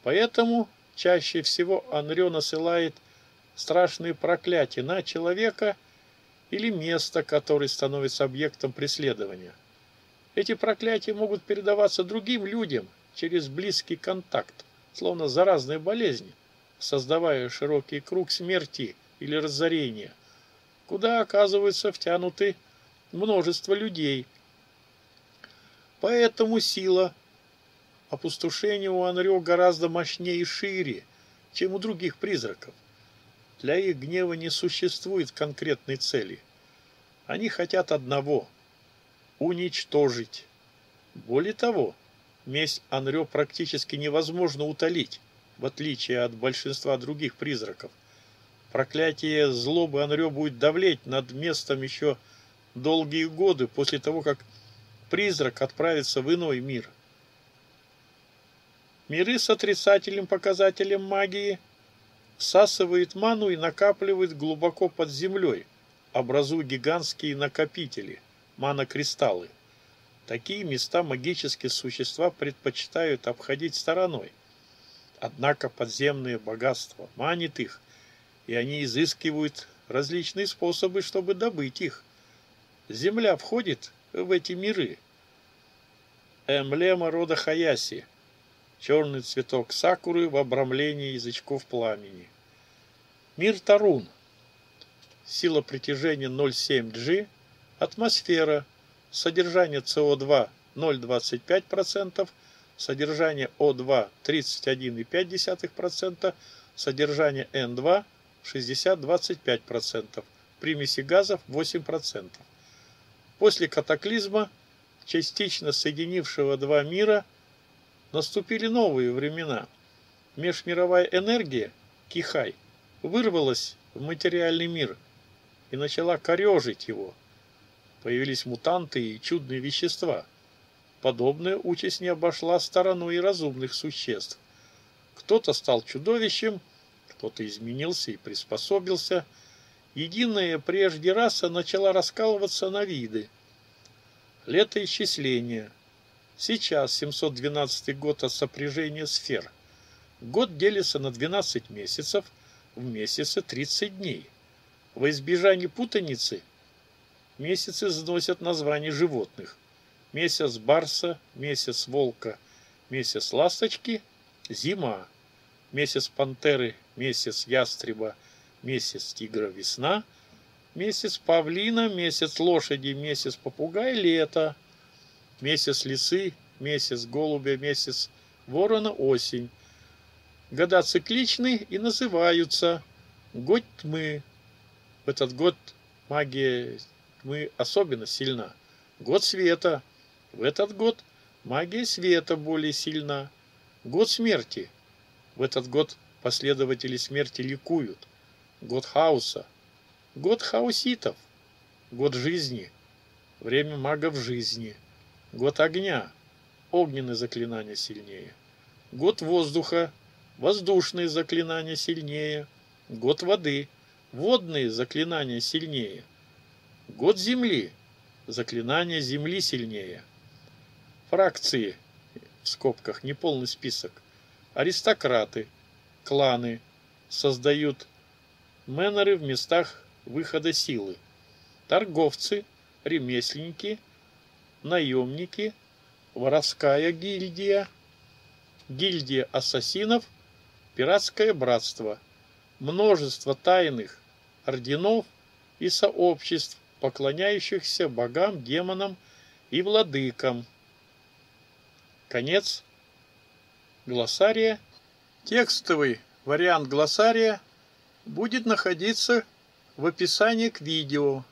Поэтому чаще всего Анрё насылает страшные проклятия на человека или место, которое становится объектом преследования. Эти проклятия могут передаваться другим людям через близкий контакт, словно заразные болезни, создавая широкий круг смерти или разорения – куда оказываются втянуты множество людей. Поэтому сила опустошения у Анрё гораздо мощнее и шире, чем у других призраков. Для их гнева не существует конкретной цели. Они хотят одного – уничтожить. Более того, месть Анрё практически невозможно утолить, в отличие от большинства других призраков. Проклятие злобы Анрё будет давлеть над местом еще долгие годы после того, как призрак отправится в иной мир. Миры с отрицательным показателем магии всасывают ману и накапливают глубоко под землей, образуя гигантские накопители, манокристаллы. Такие места магические существа предпочитают обходить стороной. Однако подземные богатства манит их – и они изыскивают различные способы, чтобы добыть их. Земля входит в эти миры. Эмблема рода Хаяси. Черный цветок сакуры в обрамлении язычков пламени. Мир Тарун. Сила притяжения 0,7G. Атмосфера. Содержание СО2 0,25%. Содержание О2 31,5%. Содержание N2 60-25%, примеси газов 8%. После катаклизма, частично соединившего два мира, наступили новые времена. Межмировая энергия, Кихай, вырвалась в материальный мир и начала корежить его. Появились мутанты и чудные вещества. Подобная участь не обошла стороной и разумных существ. Кто-то стал чудовищем, кто-то изменился и приспособился. Единая прежде раса начала раскалываться на виды. Летоисчисление. Сейчас 712 год от сопряжения сфер. Год делится на 12 месяцев, в месяце 30 дней. Во избежание путаницы месяцы заносят названия животных. Месяц барса, месяц волка, месяц ласточки, зима. Месяц пантеры, месяц ястреба, месяц тигра весна, месяц павлина, месяц лошади, месяц попугай лето, месяц лисы, месяц голубя, месяц ворона осень. Года цикличны и называются год тьмы. В этот год магия тьмы особенно сильна. Год света. В этот год магия света более сильна. Год смерти. В этот год последователи смерти ликуют. Год хаоса. Год хаоситов. Год жизни. Время магов жизни. Год огня. Огненные заклинания сильнее. Год воздуха. Воздушные заклинания сильнее. Год воды. Водные заклинания сильнее. Год земли. Заклинания земли сильнее. Фракции. В скобках неполный список. Аристократы. Кланы. Создают меноры в местах выхода силы. Торговцы. Ремесленники. Наемники. Воровская гильдия гильдия ассасинов, пиратское братство, множество тайных орденов и сообществ, поклоняющихся богам, демонам и владыкам. Конец глоссария. Текстовый вариант глоссария будет находиться в описании к видео.